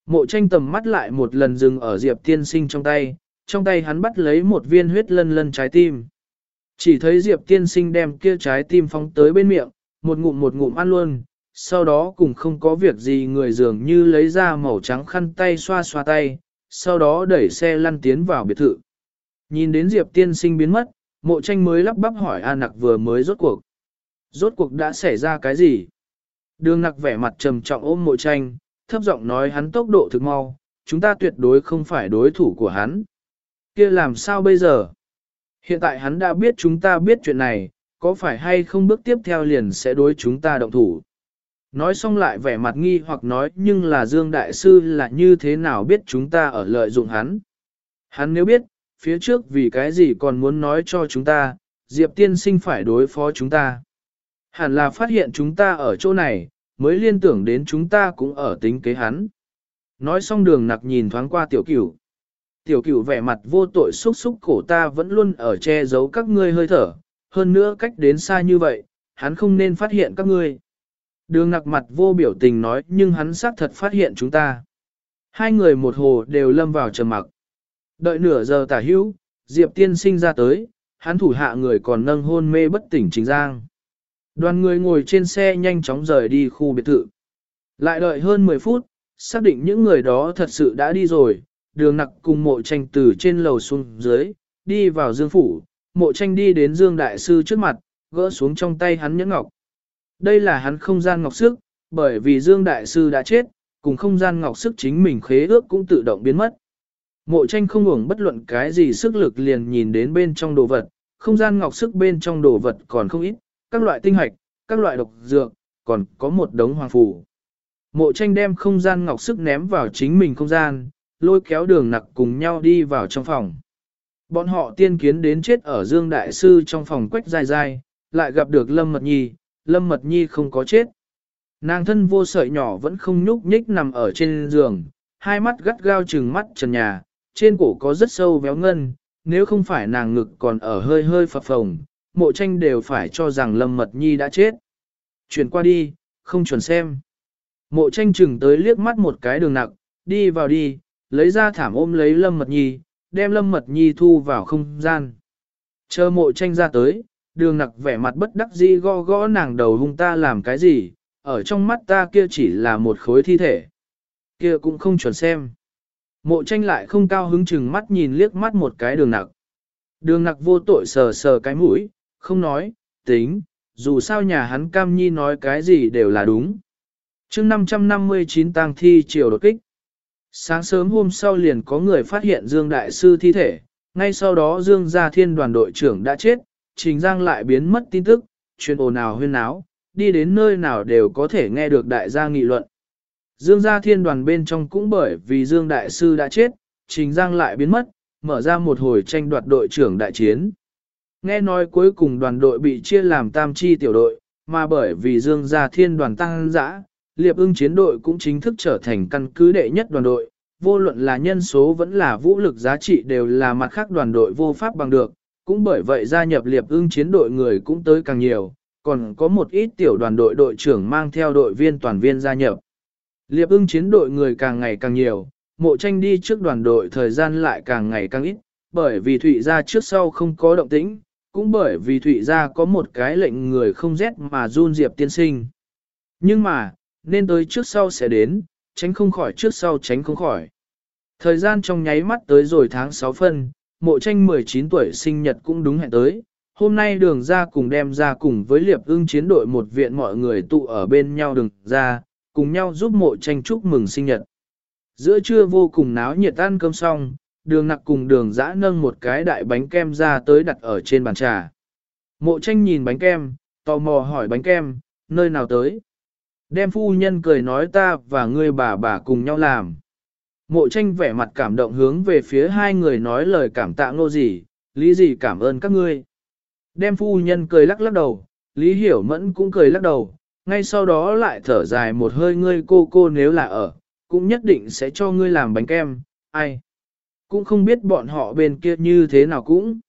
mộ tranh tầm mắt lại một lần dừng ở Diệp tiên sinh trong tay, trong tay hắn bắt lấy một viên huyết lân lân trái tim. Chỉ thấy Diệp tiên sinh đem kia trái tim phóng tới bên miệng, một ngụm một ngụm ăn luôn, sau đó cùng không có việc gì người dường như lấy ra màu trắng khăn tay xoa xoa tay, sau đó đẩy xe lăn tiến vào biệt thự. Nhìn đến Diệp tiên sinh biến mất, mộ tranh mới lắp bắp hỏi A nặc vừa mới rốt cuộc. Rốt cuộc đã xảy ra cái gì? Đường nặc vẻ mặt trầm trọng ôm mộ tranh, thấp giọng nói hắn tốc độ thực mau, chúng ta tuyệt đối không phải đối thủ của hắn. kia làm sao bây giờ? Hiện tại hắn đã biết chúng ta biết chuyện này, có phải hay không bước tiếp theo liền sẽ đối chúng ta động thủ? Nói xong lại vẻ mặt nghi hoặc nói nhưng là Dương Đại Sư là như thế nào biết chúng ta ở lợi dụng hắn. Hắn nếu biết, phía trước vì cái gì còn muốn nói cho chúng ta, Diệp Tiên Sinh phải đối phó chúng ta. Hẳn là phát hiện chúng ta ở chỗ này, mới liên tưởng đến chúng ta cũng ở tính kế hắn. Nói xong đường nặc nhìn thoáng qua tiểu cửu. Tiểu cửu vẻ mặt vô tội xúc xúc cổ ta vẫn luôn ở che giấu các ngươi hơi thở, hơn nữa cách đến xa như vậy, hắn không nên phát hiện các ngươi. Đường nặc mặt vô biểu tình nói nhưng hắn xác thật phát hiện chúng ta. Hai người một hồ đều lâm vào trầm mặc. Đợi nửa giờ tả hữu, Diệp tiên sinh ra tới, hắn thủ hạ người còn nâng hôn mê bất tỉnh chính giang. Đoàn người ngồi trên xe nhanh chóng rời đi khu biệt thự. Lại đợi hơn 10 phút, xác định những người đó thật sự đã đi rồi, đường nặc cùng mộ tranh từ trên lầu xuống dưới, đi vào dương phủ, mộ tranh đi đến dương đại sư trước mặt, gỡ xuống trong tay hắn nhẫn ngọc. Đây là hắn không gian ngọc sức, bởi vì dương đại sư đã chết, cùng không gian ngọc sức chính mình khế ước cũng tự động biến mất. Mộ tranh không ngủng bất luận cái gì sức lực liền nhìn đến bên trong đồ vật, không gian ngọc sức bên trong đồ vật còn không ít, các loại tinh hạch các loại độc dược, còn có một đống hoàng phủ Mộ tranh đem không gian ngọc sức ném vào chính mình không gian, lôi kéo đường nặc cùng nhau đi vào trong phòng. Bọn họ tiên kiến đến chết ở Dương Đại Sư trong phòng quách dài dài, lại gặp được Lâm Mật Nhi, Lâm Mật Nhi không có chết. Nàng thân vô sợi nhỏ vẫn không nhúc nhích nằm ở trên giường, hai mắt gắt gao trừng mắt trần nhà, trên cổ có rất sâu véo ngân, nếu không phải nàng ngực còn ở hơi hơi phập phồng, mộ tranh đều phải cho rằng Lâm Mật Nhi đã chết. Chuyển qua đi, không chuẩn xem. Mộ tranh chừng tới liếc mắt một cái đường nặng, đi vào đi, lấy ra thảm ôm lấy Lâm Mật Nhi, đem Lâm Mật Nhi thu vào không gian. Chờ mộ tranh ra tới, đường nặc vẻ mặt bất đắc dĩ gõ gõ nàng đầu hung ta làm cái gì, ở trong mắt ta kia chỉ là một khối thi thể. Kia cũng không chuẩn xem. Mộ tranh lại không cao hứng chừng mắt nhìn liếc mắt một cái đường nặc. Đường nặc vô tội sờ sờ cái mũi, không nói, tính, dù sao nhà hắn cam nhi nói cái gì đều là đúng. chương 559 tang thi chiều đột kích. Sáng sớm hôm sau liền có người phát hiện Dương Đại Sư thi thể, ngay sau đó Dương Gia Thiên đoàn đội trưởng đã chết, Trình Giang lại biến mất tin tức, truyền ồn nào huyên náo, đi đến nơi nào đều có thể nghe được đại gia nghị luận. Dương Gia Thiên đoàn bên trong cũng bởi vì Dương Đại Sư đã chết, Trình Giang lại biến mất, mở ra một hồi tranh đoạt đội trưởng đại chiến. Nghe nói cuối cùng đoàn đội bị chia làm tam chi tiểu đội, mà bởi vì Dương Gia Thiên đoàn tăng dã, liệp ưng chiến đội cũng chính thức trở thành căn cứ đệ nhất đoàn đội, vô luận là nhân số vẫn là vũ lực giá trị đều là mặt khác đoàn đội vô pháp bằng được, cũng bởi vậy gia nhập liệp ưng chiến đội người cũng tới càng nhiều, còn có một ít tiểu đoàn đội đội trưởng mang theo đội viên toàn viên gia nhập. Liệp ưng chiến đội người càng ngày càng nhiều, mộ tranh đi trước đoàn đội thời gian lại càng ngày càng ít, bởi vì Thụy gia trước sau không có động tĩnh, cũng bởi vì Thụy gia có một cái lệnh người không rét mà run diệp tiên sinh. Nhưng mà, nên tới trước sau sẽ đến, tránh không khỏi trước sau tránh không khỏi. Thời gian trong nháy mắt tới rồi tháng 6 phân, mộ tranh 19 tuổi sinh nhật cũng đúng hẹn tới. Hôm nay đường ra cùng đem ra cùng với liệp ưng chiến đội một viện mọi người tụ ở bên nhau đường ra, cùng nhau giúp mộ tranh chúc mừng sinh nhật. Giữa trưa vô cùng náo nhiệt ăn cơm xong, đường nặc cùng đường dã nâng một cái đại bánh kem ra tới đặt ở trên bàn trà. Mộ tranh nhìn bánh kem, tò mò hỏi bánh kem, nơi nào tới. Đem phu nhân cười nói ta và ngươi bà bà cùng nhau làm. Mộ tranh vẻ mặt cảm động hướng về phía hai người nói lời cảm tạ ngô gì, lý gì cảm ơn các ngươi. Đem phu nhân cười lắc lắc đầu, lý hiểu mẫn cũng cười lắc đầu, ngay sau đó lại thở dài một hơi ngươi cô cô nếu là ở, cũng nhất định sẽ cho ngươi làm bánh kem, ai. Cũng không biết bọn họ bên kia như thế nào cũng.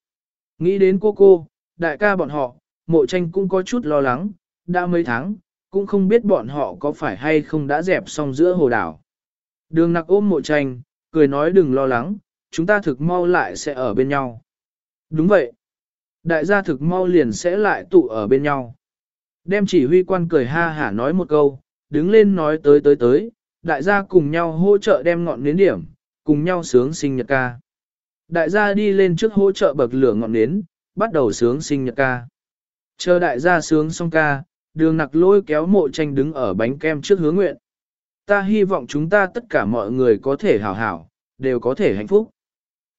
Nghĩ đến cô cô, đại ca bọn họ, mộ tranh cũng có chút lo lắng, đã mấy tháng, cũng không biết bọn họ có phải hay không đã dẹp xong giữa hồ đảo. Đường nặc ôm mộ tranh, cười nói đừng lo lắng, chúng ta thực mau lại sẽ ở bên nhau. Đúng vậy. Đại gia thực mau liền sẽ lại tụ ở bên nhau. Đem chỉ huy quan cười ha hả nói một câu, đứng lên nói tới tới tới, đại gia cùng nhau hỗ trợ đem ngọn nến điểm, cùng nhau sướng sinh nhật ca. Đại gia đi lên trước hỗ trợ bậc lửa ngọn nến, bắt đầu sướng sinh nhật ca. Chờ đại gia sướng xong ca, đường nặc lôi kéo mộ tranh đứng ở bánh kem trước hướng nguyện. Ta hy vọng chúng ta tất cả mọi người có thể hảo hảo, đều có thể hạnh phúc.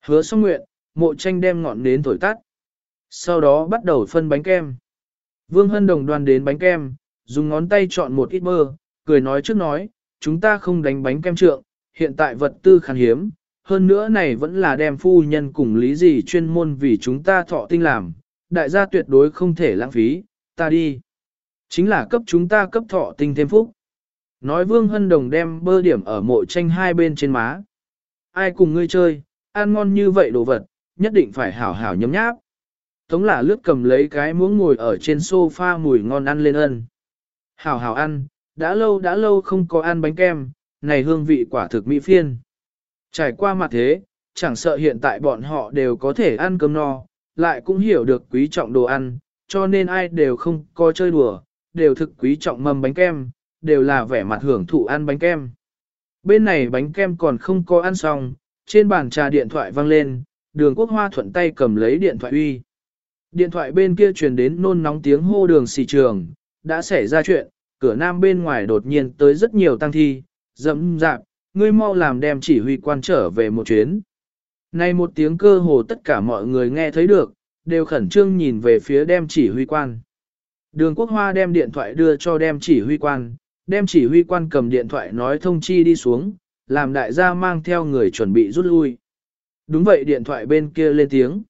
Hứa xong nguyện, mộ tranh đem ngọn nến thổi tắt. Sau đó bắt đầu phân bánh kem. Vương Hân Đồng đoan đến bánh kem, dùng ngón tay chọn một ít mơ, cười nói trước nói, chúng ta không đánh bánh kem trượng, hiện tại vật tư khan hiếm, hơn nữa này vẫn là đem phu nhân cùng lý gì chuyên môn vì chúng ta thọ tinh làm, đại gia tuyệt đối không thể lãng phí, ta đi. Chính là cấp chúng ta cấp thọ tinh thêm phúc. Nói Vương Hân Đồng đem bơ điểm ở mộ tranh hai bên trên má. Ai cùng ngươi chơi, ăn ngon như vậy đồ vật, nhất định phải hảo hảo nhấm nháp. Tống là lướt cầm lấy cái muỗng ngồi ở trên sofa mùi ngon ăn lên ân. Hảo hảo ăn, đã lâu đã lâu không có ăn bánh kem, này hương vị quả thực mỹ phiên. Trải qua mặt thế, chẳng sợ hiện tại bọn họ đều có thể ăn cơm no, lại cũng hiểu được quý trọng đồ ăn, cho nên ai đều không có chơi đùa, đều thực quý trọng mâm bánh kem, đều là vẻ mặt hưởng thụ ăn bánh kem. Bên này bánh kem còn không có ăn xong, trên bàn trà điện thoại vang lên, đường quốc hoa thuận tay cầm lấy điện thoại uy. Điện thoại bên kia truyền đến nôn nóng tiếng hô đường xì trường, đã xảy ra chuyện, cửa nam bên ngoài đột nhiên tới rất nhiều tăng thi, dẫm dạp, ngươi mau làm đem chỉ huy quan trở về một chuyến. Này một tiếng cơ hồ tất cả mọi người nghe thấy được, đều khẩn trương nhìn về phía đem chỉ huy quan. Đường quốc hoa đem điện thoại đưa cho đem chỉ huy quan, đem chỉ huy quan cầm điện thoại nói thông chi đi xuống, làm đại gia mang theo người chuẩn bị rút lui. Đúng vậy điện thoại bên kia lên tiếng.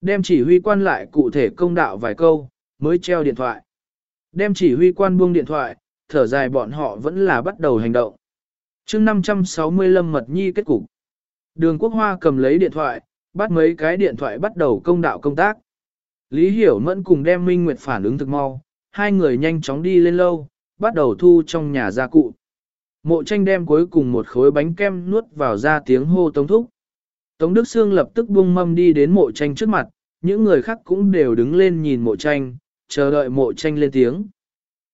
Đem chỉ huy quan lại cụ thể công đạo vài câu, mới treo điện thoại. Đem chỉ huy quan buông điện thoại, thở dài bọn họ vẫn là bắt đầu hành động. chương 565 lâm mật nhi kết cục. Đường quốc hoa cầm lấy điện thoại, bắt mấy cái điện thoại bắt đầu công đạo công tác. Lý Hiểu Mẫn cùng đem Minh Nguyệt phản ứng thực mau, hai người nhanh chóng đi lên lâu, bắt đầu thu trong nhà gia cụ. Mộ tranh đem cuối cùng một khối bánh kem nuốt vào ra tiếng hô tống thúc. Tống Đức Sương lập tức buông mâm đi đến mộ tranh trước mặt, những người khác cũng đều đứng lên nhìn mộ tranh, chờ đợi mộ tranh lên tiếng.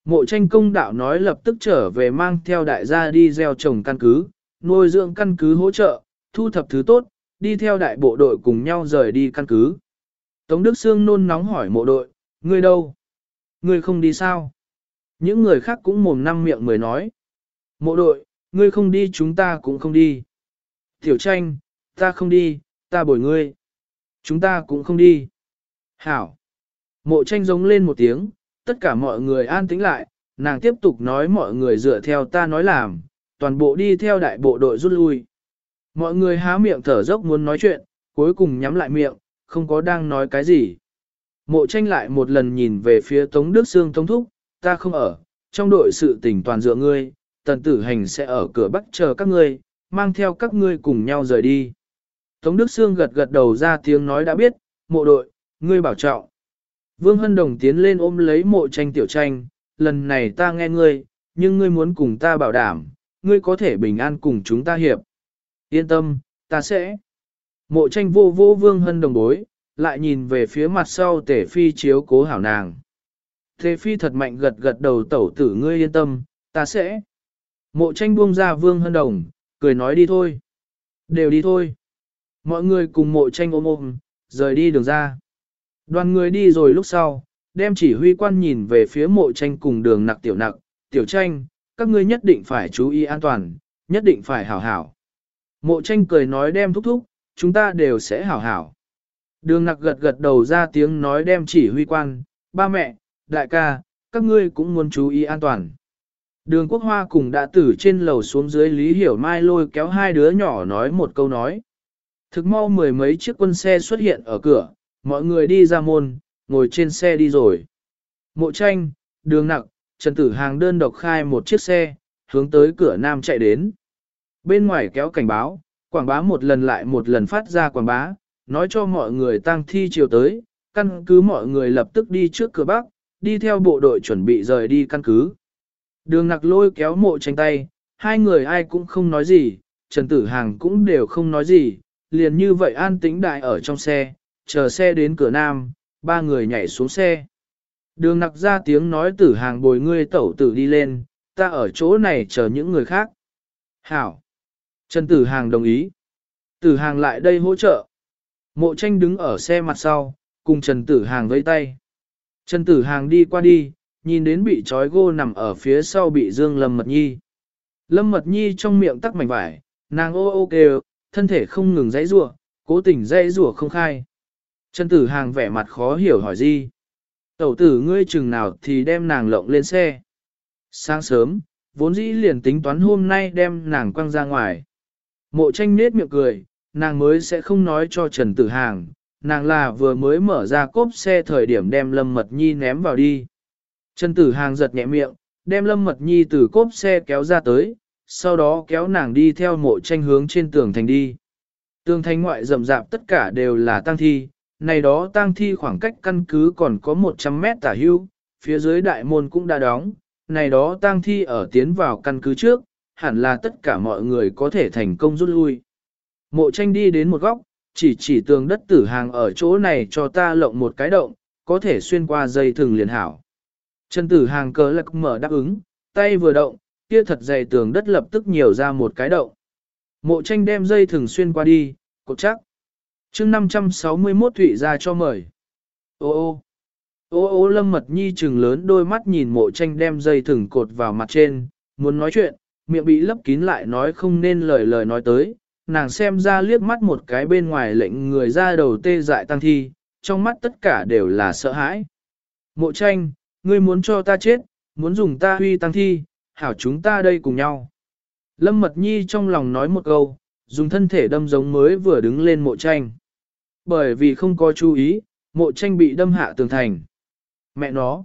Mộ tranh công đạo nói lập tức trở về mang theo đại gia đi gieo trồng căn cứ, nuôi dưỡng căn cứ hỗ trợ, thu thập thứ tốt, đi theo đại bộ đội cùng nhau rời đi căn cứ. Tống Đức Sương nôn nóng hỏi mộ đội, ngươi đâu? Ngươi không đi sao? Những người khác cũng mồm năm miệng mới nói. Mộ đội, ngươi không đi chúng ta cũng không đi. Tiểu tranh, ta không đi, ta bồi ngươi. Chúng ta cũng không đi. Hảo. Mộ tranh giống lên một tiếng, tất cả mọi người an tĩnh lại, nàng tiếp tục nói mọi người dựa theo ta nói làm, toàn bộ đi theo đại bộ đội rút lui. Mọi người há miệng thở dốc muốn nói chuyện, cuối cùng nhắm lại miệng, không có đang nói cái gì. Mộ tranh lại một lần nhìn về phía Tống Đức Sương Tống Thúc, ta không ở, trong đội sự tình toàn dựa ngươi, tần tử hành sẽ ở cửa bắc chờ các ngươi, mang theo các ngươi cùng nhau rời đi. Tống Đức Sương gật gật đầu ra tiếng nói đã biết, mộ đội, ngươi bảo trọng. Vương Hân Đồng tiến lên ôm lấy mộ tranh tiểu tranh, lần này ta nghe ngươi, nhưng ngươi muốn cùng ta bảo đảm, ngươi có thể bình an cùng chúng ta hiệp. Yên tâm, ta sẽ. Mộ tranh vô vô Vương Hân Đồng bối, lại nhìn về phía mặt sau tể phi chiếu cố hảo nàng. Tề phi thật mạnh gật gật đầu tẩu tử ngươi yên tâm, ta sẽ. Mộ tranh buông ra Vương Hân Đồng, cười nói đi thôi. Đều đi thôi. Mọi người cùng mộ tranh ôm ôm, rời đi đường ra. Đoàn người đi rồi lúc sau, đem chỉ huy quan nhìn về phía mộ tranh cùng đường nặc tiểu nặc, tiểu tranh, các ngươi nhất định phải chú ý an toàn, nhất định phải hảo hảo. Mộ tranh cười nói đem thúc thúc, chúng ta đều sẽ hảo hảo. Đường nặc gật gật đầu ra tiếng nói đem chỉ huy quan, ba mẹ, đại ca, các ngươi cũng muốn chú ý an toàn. Đường quốc hoa cùng đã tử trên lầu xuống dưới Lý Hiểu Mai lôi kéo hai đứa nhỏ nói một câu nói. Thực mau mười mấy chiếc quân xe xuất hiện ở cửa, mọi người đi ra môn, ngồi trên xe đi rồi. Mộ tranh, đường nặng, Trần Tử Hàng đơn độc khai một chiếc xe, hướng tới cửa nam chạy đến. Bên ngoài kéo cảnh báo, quảng bá một lần lại một lần phát ra quảng bá, nói cho mọi người tăng thi chiều tới, căn cứ mọi người lập tức đi trước cửa bắc, đi theo bộ đội chuẩn bị rời đi căn cứ. Đường nặc lôi kéo mộ tranh tay, hai người ai cũng không nói gì, Trần Tử Hàng cũng đều không nói gì, liền như vậy an tĩnh đại ở trong xe, chờ xe đến cửa nam, ba người nhảy xuống xe. Đường nặc ra tiếng nói tử hàng bồi ngươi tẩu tử đi lên, ta ở chỗ này chờ những người khác. Hảo. Trần tử hàng đồng ý. Tử hàng lại đây hỗ trợ. Mộ tranh đứng ở xe mặt sau, cùng Trần tử hàng vẫy tay. Trần tử hàng đi qua đi, nhìn đến bị trói gô nằm ở phía sau bị dương lâm mật nhi. Lâm mật nhi trong miệng tắc mảnh vải, nàng ô ô kêu, thân thể không ngừng dãy rủa, cố tình dãy rủa không khai. Trần tử hàng vẻ mặt khó hiểu hỏi gì. Tẩu tử ngươi chừng nào thì đem nàng lộng lên xe. Sáng sớm, vốn dĩ liền tính toán hôm nay đem nàng quăng ra ngoài. Mộ tranh nết miệng cười, nàng mới sẽ không nói cho Trần Tử Hàng, nàng là vừa mới mở ra cốp xe thời điểm đem Lâm Mật Nhi ném vào đi. Trần Tử Hàng giật nhẹ miệng, đem Lâm Mật Nhi từ cốp xe kéo ra tới, sau đó kéo nàng đi theo mộ tranh hướng trên tường thành đi. Tường thành ngoại rậm rạp tất cả đều là tang thi, này đó tang thi khoảng cách căn cứ còn có 100 mét tả hưu, phía dưới đại môn cũng đã đóng, này đó tang thi ở tiến vào căn cứ trước, hẳn là tất cả mọi người có thể thành công rút lui. Mộ tranh đi đến một góc, chỉ chỉ tường đất tử hàng ở chỗ này cho ta lộng một cái động, có thể xuyên qua dây thừng liền hảo. Chân tử hàng cờ lạc mở đáp ứng, tay vừa động, kia thật dày tường đất lập tức nhiều ra một cái động. Mộ tranh đem dây thường xuyên qua đi, cột chắc chương 561 Thụy ra cho mời. Ô ô, ô ô lâm mật nhi trừng lớn đôi mắt nhìn mộ tranh đem dây thừng cột vào mặt trên, muốn nói chuyện, miệng bị lấp kín lại nói không nên lời lời nói tới, nàng xem ra liếc mắt một cái bên ngoài lệnh người ra đầu tê dại tăng thi, trong mắt tất cả đều là sợ hãi. Mộ tranh, ngươi muốn cho ta chết, muốn dùng ta huy tăng thi, hảo chúng ta đây cùng nhau. Lâm Mật Nhi trong lòng nói một câu, dùng thân thể đâm giống mới vừa đứng lên mộ tranh bởi vì không có chú ý, mộ tranh bị đâm hạ tường thành. Mẹ nó!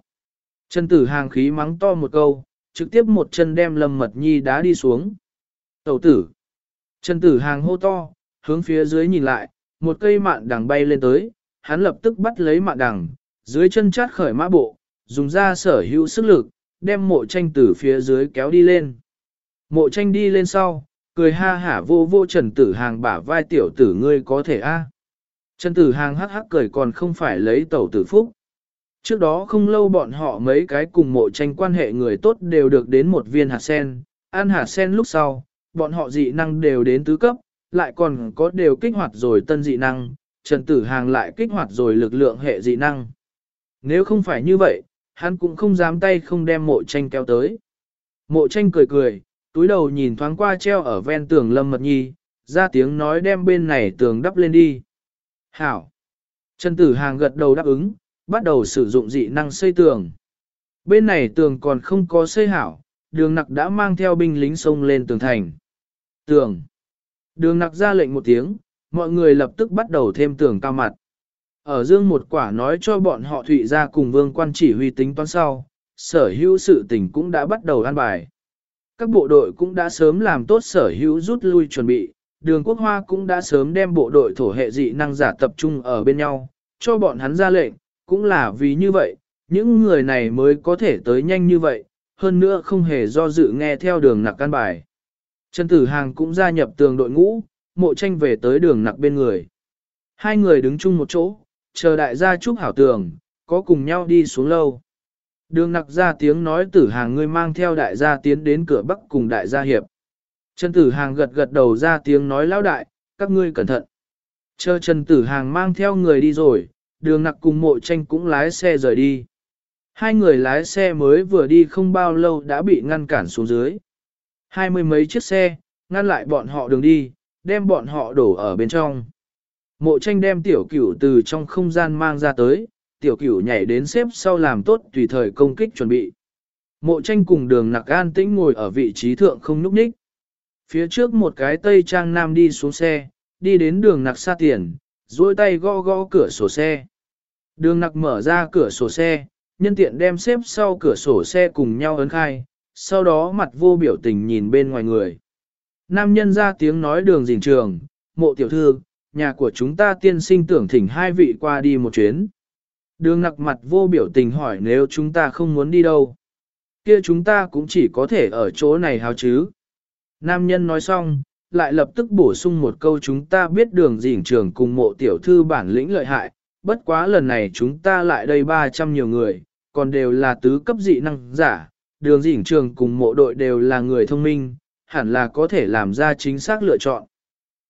Trần tử hàng khí mắng to một câu, trực tiếp một chân đem lâm mật nhi đá đi xuống. Tẩu tử! Trần tử hàng hô to, hướng phía dưới nhìn lại, một cây mạn đằng bay lên tới, hắn lập tức bắt lấy mạn đằng, dưới chân chát khởi mã bộ, dùng ra sở hữu sức lực, đem mộ tranh từ phía dưới kéo đi lên. Mộ tranh đi lên sau, cười ha hả vô vô trần tử hàng bả vai tiểu tử ngươi có thể a Trần tử hàng hắc hắc cười còn không phải lấy tẩu tử phúc. Trước đó không lâu bọn họ mấy cái cùng mộ tranh quan hệ người tốt đều được đến một viên hạt sen, ăn hạt sen lúc sau, bọn họ dị năng đều đến tứ cấp, lại còn có đều kích hoạt rồi tân dị năng, Trần Tử Hàng lại kích hoạt rồi lực lượng hệ dị năng. Nếu không phải như vậy, hắn cũng không dám tay không đem mộ tranh kéo tới. Mộ tranh cười cười, túi đầu nhìn thoáng qua treo ở ven tường Lâm Mật Nhi, ra tiếng nói đem bên này tường đắp lên đi. Hảo. Trần Tử Hàng gật đầu đáp ứng, bắt đầu sử dụng dị năng xây tường. Bên này tường còn không có xây hảo, đường nặc đã mang theo binh lính xông lên tường thành. Tường. Đường nặc ra lệnh một tiếng, mọi người lập tức bắt đầu thêm tường cao mặt. Ở dương một quả nói cho bọn họ thụy ra cùng vương quan chỉ huy tính toán sau, sở hữu sự tình cũng đã bắt đầu an bài. Các bộ đội cũng đã sớm làm tốt sở hữu rút lui chuẩn bị, đường quốc hoa cũng đã sớm đem bộ đội thổ hệ dị năng giả tập trung ở bên nhau, cho bọn hắn ra lệnh, cũng là vì như vậy, những người này mới có thể tới nhanh như vậy, hơn nữa không hề do dự nghe theo đường nặc căn bài. Trần Tử Hàng cũng gia nhập tường đội ngũ, mộ tranh về tới đường nặc bên người. Hai người đứng chung một chỗ, chờ đại gia chúc hảo tường, có cùng nhau đi xuống lâu. Đường nặc ra tiếng nói tử hàng ngươi mang theo đại gia tiến đến cửa bắc cùng đại gia hiệp. Trần Tử Hàng gật gật đầu ra tiếng nói lão đại, các ngươi cẩn thận. Chờ Trần Tử Hàng mang theo người đi rồi, đường nặc cùng mộ tranh cũng lái xe rời đi. Hai người lái xe mới vừa đi không bao lâu đã bị ngăn cản xuống dưới. Hai mươi mấy chiếc xe, ngăn lại bọn họ đường đi, đem bọn họ đổ ở bên trong. Mộ tranh đem tiểu cửu từ trong không gian mang ra tới, tiểu cửu nhảy đến xếp sau làm tốt tùy thời công kích chuẩn bị. Mộ tranh cùng đường nặc an tĩnh ngồi ở vị trí thượng không núp ních. Phía trước một cái tây trang nam đi xuống xe, đi đến đường nặc xa tiền, duỗi tay gõ gõ cửa sổ xe. Đường nặc mở ra cửa sổ xe, nhân tiện đem xếp sau cửa sổ xe cùng nhau ấn khai, sau đó mặt vô biểu tình nhìn bên ngoài người. Nam nhân ra tiếng nói đường dình trường, mộ tiểu thư, nhà của chúng ta tiên sinh tưởng thỉnh hai vị qua đi một chuyến. Đường nặc mặt vô biểu tình hỏi nếu chúng ta không muốn đi đâu. kia chúng ta cũng chỉ có thể ở chỗ này hào chứ. Nam nhân nói xong, lại lập tức bổ sung một câu chúng ta biết đường dỉnh trường cùng mộ tiểu thư bản lĩnh lợi hại, bất quá lần này chúng ta lại đây 300 nhiều người, còn đều là tứ cấp dị năng giả, đường dỉnh trường cùng mộ đội đều là người thông minh, hẳn là có thể làm ra chính xác lựa chọn.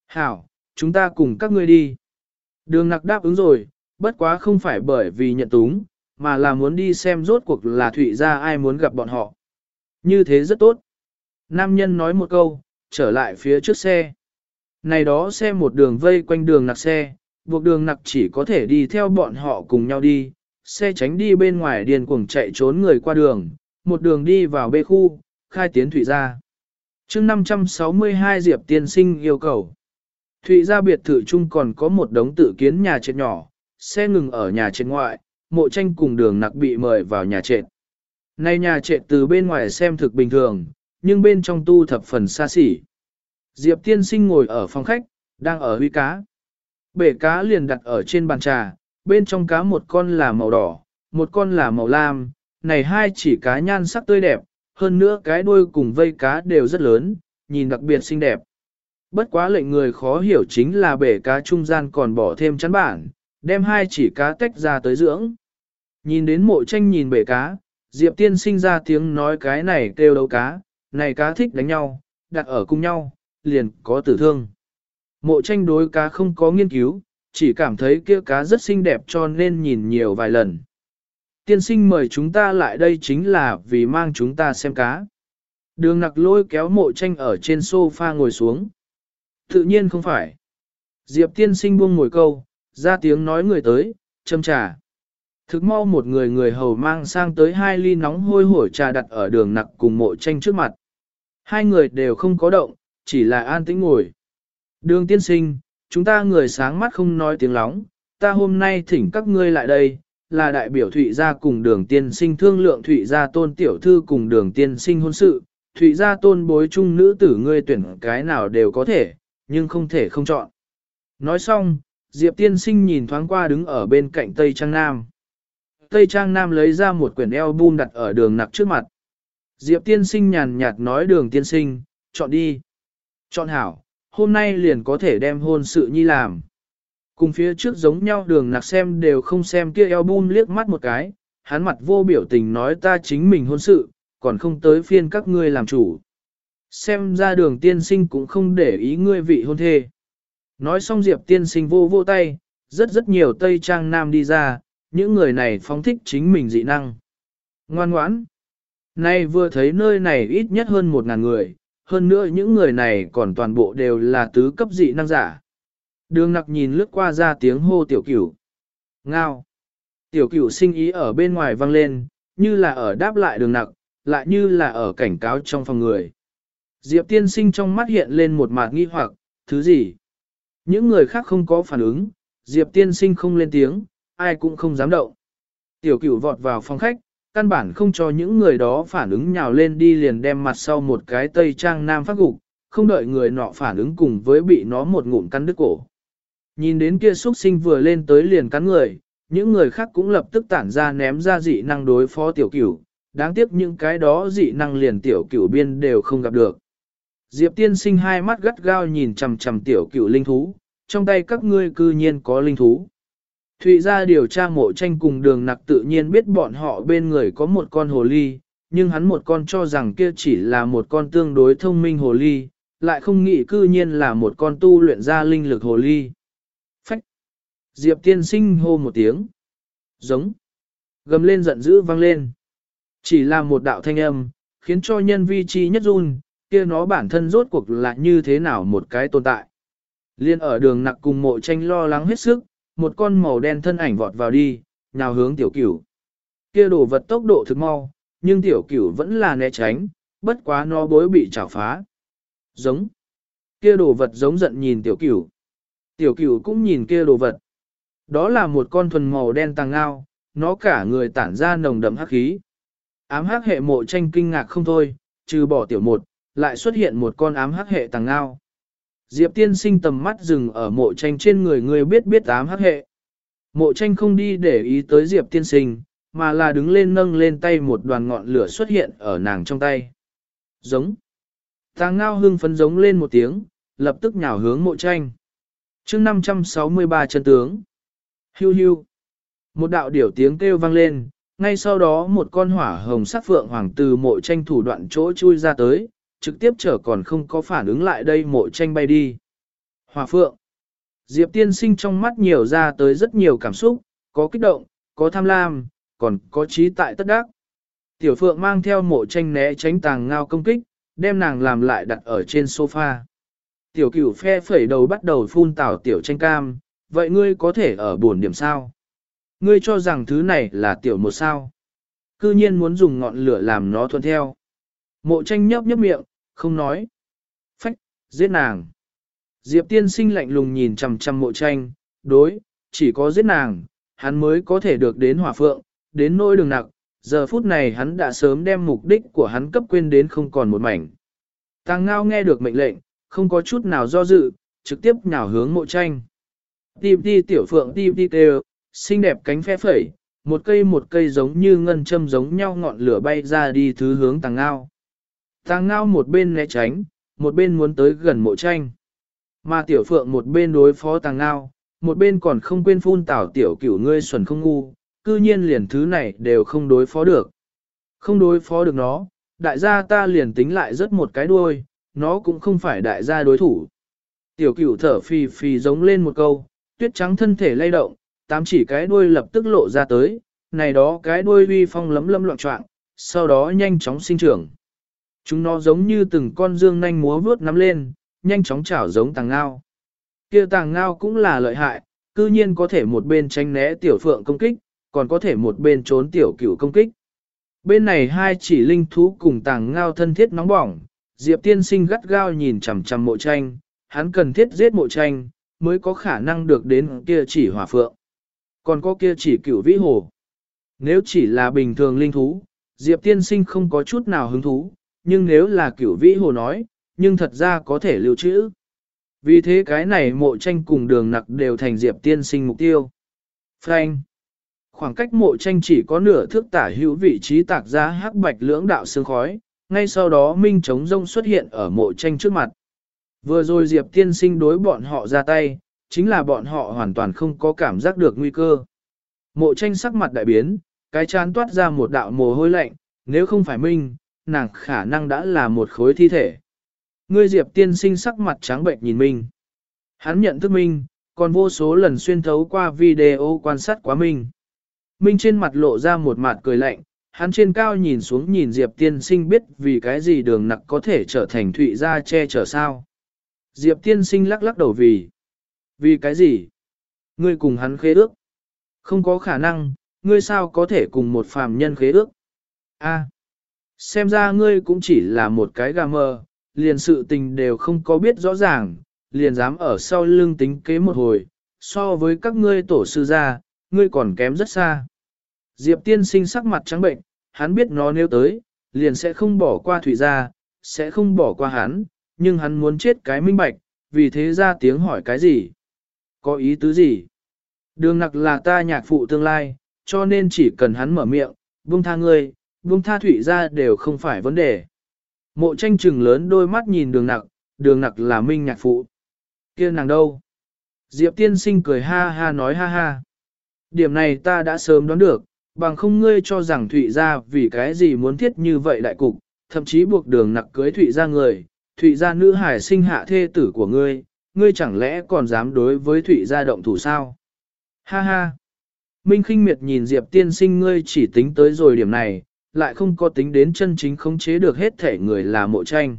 Hảo, chúng ta cùng các ngươi đi. Đường nặc đáp ứng rồi, bất quá không phải bởi vì nhận túng, mà là muốn đi xem rốt cuộc là Thụy ra ai muốn gặp bọn họ. Như thế rất tốt. Nam nhân nói một câu, trở lại phía trước xe. Này đó xe một đường vây quanh đường nặc xe, buộc đường nặc chỉ có thể đi theo bọn họ cùng nhau đi, xe tránh đi bên ngoài điền cuồng chạy trốn người qua đường, một đường đi vào bê khu, khai tiến Thụy ra. chương 562 Diệp tiên sinh yêu cầu. Thụy ra biệt thự chung còn có một đống tự kiến nhà trệt nhỏ, xe ngừng ở nhà trệt ngoại, mộ tranh cùng đường nặc bị mời vào nhà trệt. Nay nhà trệt từ bên ngoài xem thực bình thường, nhưng bên trong tu thập phần xa xỉ. Diệp tiên sinh ngồi ở phòng khách, đang ở huy cá. Bể cá liền đặt ở trên bàn trà, bên trong cá một con là màu đỏ, một con là màu lam, này hai chỉ cá nhan sắc tươi đẹp, hơn nữa cái đuôi cùng vây cá đều rất lớn, nhìn đặc biệt xinh đẹp. Bất quá lệnh người khó hiểu chính là bể cá trung gian còn bỏ thêm chắn bản, đem hai chỉ cá tách ra tới dưỡng. Nhìn đến mộ tranh nhìn bể cá, Diệp tiên sinh ra tiếng nói cái này kêu đấu cá, này cá thích đánh nhau, đặt ở cùng nhau, liền có tử thương. Mộ tranh đối cá không có nghiên cứu, chỉ cảm thấy kia cá rất xinh đẹp cho nên nhìn nhiều vài lần. Tiên sinh mời chúng ta lại đây chính là vì mang chúng ta xem cá. Đường nặc lôi kéo mộ tranh ở trên sofa ngồi xuống. Tự nhiên không phải. Diệp tiên sinh buông ngồi câu, ra tiếng nói người tới, châm trà. Thực mau một người người hầu mang sang tới hai ly nóng hôi hổi trà đặt ở đường nặc cùng mộ tranh trước mặt. Hai người đều không có động, chỉ là an tĩnh ngồi. Đường tiên sinh, chúng ta người sáng mắt không nói tiếng lóng, ta hôm nay thỉnh các ngươi lại đây, là đại biểu Thụy gia cùng đường tiên sinh thương lượng Thụy gia tôn tiểu thư cùng đường tiên sinh hôn sự, Thụy gia tôn bối chung nữ tử ngươi tuyển cái nào đều có thể, nhưng không thể không chọn. Nói xong, Diệp tiên sinh nhìn thoáng qua đứng ở bên cạnh Tây Trang Nam. Tây Trang Nam lấy ra một quyển album đặt ở đường nặc trước mặt. Diệp tiên sinh nhàn nhạt nói đường tiên sinh, chọn đi. Chọn hảo, hôm nay liền có thể đem hôn sự nhi làm. Cùng phía trước giống nhau đường nặc xem đều không xem kia album liếc mắt một cái, hắn mặt vô biểu tình nói ta chính mình hôn sự, còn không tới phiên các ngươi làm chủ. Xem ra đường tiên sinh cũng không để ý ngươi vị hôn thê. Nói xong Diệp tiên sinh vô vô tay, rất rất nhiều Tây Trang Nam đi ra, những người này phóng thích chính mình dị năng. Ngoan ngoãn. Nay vừa thấy nơi này ít nhất hơn một ngàn người, hơn nữa những người này còn toàn bộ đều là tứ cấp dị năng giả. Đường nặc nhìn lướt qua ra tiếng hô tiểu cửu. Ngao. Tiểu cửu sinh ý ở bên ngoài vang lên, như là ở đáp lại đường nặc, lại như là ở cảnh cáo trong phòng người. Diệp tiên sinh trong mắt hiện lên một mạt nghi hoặc, thứ gì? Những người khác không có phản ứng, Diệp tiên sinh không lên tiếng, ai cũng không dám động. Tiểu cửu vọt vào phòng khách, căn bản không cho những người đó phản ứng nhào lên đi liền đem mặt sau một cái tây trang nam phát gục, không đợi người nọ phản ứng cùng với bị nó một ngụm cắn đứt cổ. Nhìn đến kia xuất sinh vừa lên tới liền cắn người, những người khác cũng lập tức tản ra ném ra dị năng đối phó tiểu cửu, đáng tiếc những cái đó dị năng liền tiểu cửu biên đều không gặp được. Diệp tiên sinh hai mắt gắt gao nhìn chằm chằm tiểu cửu linh thú, trong tay các ngươi cư nhiên có linh thú. Thụy ra điều tra mộ tranh cùng đường nặc tự nhiên biết bọn họ bên người có một con hồ ly, nhưng hắn một con cho rằng kia chỉ là một con tương đối thông minh hồ ly, lại không nghĩ cư nhiên là một con tu luyện ra linh lực hồ ly. Phách! Diệp tiên sinh hô một tiếng. Giống! Gầm lên giận dữ vang lên. Chỉ là một đạo thanh âm, khiến cho nhân vi chi nhất run, kia nó bản thân rốt cuộc là như thế nào một cái tồn tại. Liên ở đường nặc cùng mộ tranh lo lắng hết sức, một con màu đen thân ảnh vọt vào đi, nhào hướng tiểu cửu. Kia đồ vật tốc độ thực mau, nhưng tiểu cửu vẫn là né tránh, bất quá nó bối bị chảo phá. Giống. Kia đồ vật giống giận nhìn tiểu cửu. Tiểu cửu cũng nhìn kia đồ vật. Đó là một con thuần màu đen tàng ngao, nó cả người tản ra nồng đậm hắc khí. Ám hắc hệ mộ tranh kinh ngạc không thôi, trừ bỏ tiểu một, lại xuất hiện một con ám hắc hệ tàng ngao. Diệp tiên sinh tầm mắt dừng ở mộ tranh trên người người biết biết ám hắc hệ. Mộ tranh không đi để ý tới Diệp tiên sinh, mà là đứng lên nâng lên tay một đoàn ngọn lửa xuất hiện ở nàng trong tay. Giống. Tàng ngao hưng phấn giống lên một tiếng, lập tức nhào hướng mộ tranh. chương 563 chân tướng. Hiu hiu. Một đạo điểu tiếng kêu vang lên, ngay sau đó một con hỏa hồng sắc phượng hoàng từ mộ tranh thủ đoạn chỗ chui ra tới, trực tiếp trở còn không có phản ứng lại đây mộ tranh bay đi. hòa phượng. Diệp tiên sinh trong mắt nhiều ra tới rất nhiều cảm xúc, có kích động, có tham lam, còn có trí tại tất đắc. Tiểu phượng mang theo mộ tranh né tránh tàng ngao công kích, đem nàng làm lại đặt ở trên sofa. Tiểu cửu phe phẩy đầu bắt đầu phun tảo tiểu tranh cam, vậy ngươi có thể ở buồn điểm sao? Ngươi cho rằng thứ này là tiểu một sao? Cư nhiên muốn dùng ngọn lửa làm nó thuận theo. Mộ tranh nhấp nhấp miệng, không nói. Phách, giết nàng. Diệp tiên sinh lạnh lùng nhìn chằm chằm mộ tranh, đối, chỉ có giết nàng, hắn mới có thể được đến hỏa phượng, đến nỗi đường nặc, giờ phút này hắn đã sớm đem mục đích của hắn cấp quên đến không còn một mảnh. Tàng ngao nghe được mệnh lệnh, không có chút nào do dự, trực tiếp nhào hướng mộ tranh. Tìm đi tiểu phượng tìm đi kêu, xinh đẹp cánh phe phẩy, một cây một cây giống như ngân châm giống nhau ngọn lửa bay ra đi thứ hướng tàng ngao. Tàng ngao một bên né tránh, một bên muốn tới gần mộ tranh. Mà tiểu phượng một bên đối phó tàng ngao, một bên còn không quên phun tảo tiểu cửu ngươi xuẩn không ngu, cư nhiên liền thứ này đều không đối phó được. Không đối phó được nó, đại gia ta liền tính lại rất một cái đuôi, nó cũng không phải đại gia đối thủ. Tiểu cửu thở phì phì giống lên một câu, tuyết trắng thân thể lay động, tám chỉ cái đuôi lập tức lộ ra tới, này đó cái đuôi uy phong lấm lấm loạn trọng, sau đó nhanh chóng sinh trưởng. Chúng nó giống như từng con dương nanh múa vướt nắm lên, nhanh chóng chảo giống tàng ngao. Kia tàng ngao cũng là lợi hại, cư nhiên có thể một bên tránh né tiểu phượng công kích, còn có thể một bên trốn tiểu cửu công kích. Bên này hai chỉ linh thú cùng tàng ngao thân thiết nóng bỏng, Diệp tiên sinh gắt gao nhìn chằm chằm mộ tranh, hắn cần thiết giết mộ tranh, mới có khả năng được đến kia chỉ hỏa phượng. Còn có kia chỉ cửu vĩ hồ. Nếu chỉ là bình thường linh thú, Diệp tiên sinh không có chút nào hứng thú, nhưng nếu là cửu vĩ hồ nói, nhưng thật ra có thể lưu trữ. Vì thế cái này mộ tranh cùng đường nặc đều thành Diệp tiên sinh mục tiêu. Frank Khoảng cách mộ tranh chỉ có nửa thước tả hữu vị trí tạc ra hắc bạch lưỡng đạo sương khói, ngay sau đó minh trống rông xuất hiện ở mộ tranh trước mặt. Vừa rồi Diệp tiên sinh đối bọn họ ra tay, chính là bọn họ hoàn toàn không có cảm giác được nguy cơ. Mộ tranh sắc mặt đại biến, cái chán toát ra một đạo mồ hôi lạnh, nếu không phải minh, nàng khả năng đã là một khối thi thể. Ngươi Diệp tiên sinh sắc mặt trắng bệnh nhìn Minh. Hắn nhận thức Minh, còn vô số lần xuyên thấu qua video quan sát quá Minh. Minh trên mặt lộ ra một mặt cười lạnh, hắn trên cao nhìn xuống nhìn Diệp tiên sinh biết vì cái gì đường nặc có thể trở thành thụy gia che chở sao. Diệp tiên sinh lắc lắc đầu vì. Vì cái gì? Ngươi cùng hắn khế ước. Không có khả năng, ngươi sao có thể cùng một phàm nhân khế ước? A, xem ra ngươi cũng chỉ là một cái gà mờ, liền sự tình đều không có biết rõ ràng, liền dám ở sau lưng tính kế một hồi, so với các ngươi tổ sư gia, ngươi còn kém rất xa. Diệp tiên sinh sắc mặt trắng bệnh, hắn biết nó nếu tới, liền sẽ không bỏ qua thủy gia, sẽ không bỏ qua hắn, nhưng hắn muốn chết cái minh bạch, vì thế ra tiếng hỏi cái gì? Có ý tứ gì? Đường nặc là ta nhạc phụ tương lai, cho nên chỉ cần hắn mở miệng, buông tha ngươi, buông tha thủy gia đều không phải vấn đề. Mộ tranh trừng lớn đôi mắt nhìn đường nặc, đường nặc là minh nhạc phụ. kia nàng đâu? Diệp tiên sinh cười ha ha nói ha ha. Điểm này ta đã sớm đoán được, bằng không ngươi cho rằng Thụy gia vì cái gì muốn thiết như vậy đại cục, thậm chí buộc đường nặc cưới Thụy gia người, Thụy gia nữ hải sinh hạ thê tử của ngươi, ngươi chẳng lẽ còn dám đối với Thụy gia động thủ sao? Ha ha! Minh khinh miệt nhìn Diệp tiên sinh ngươi chỉ tính tới rồi điểm này, lại không có tính đến chân chính khống chế được hết thể người là mộ tranh.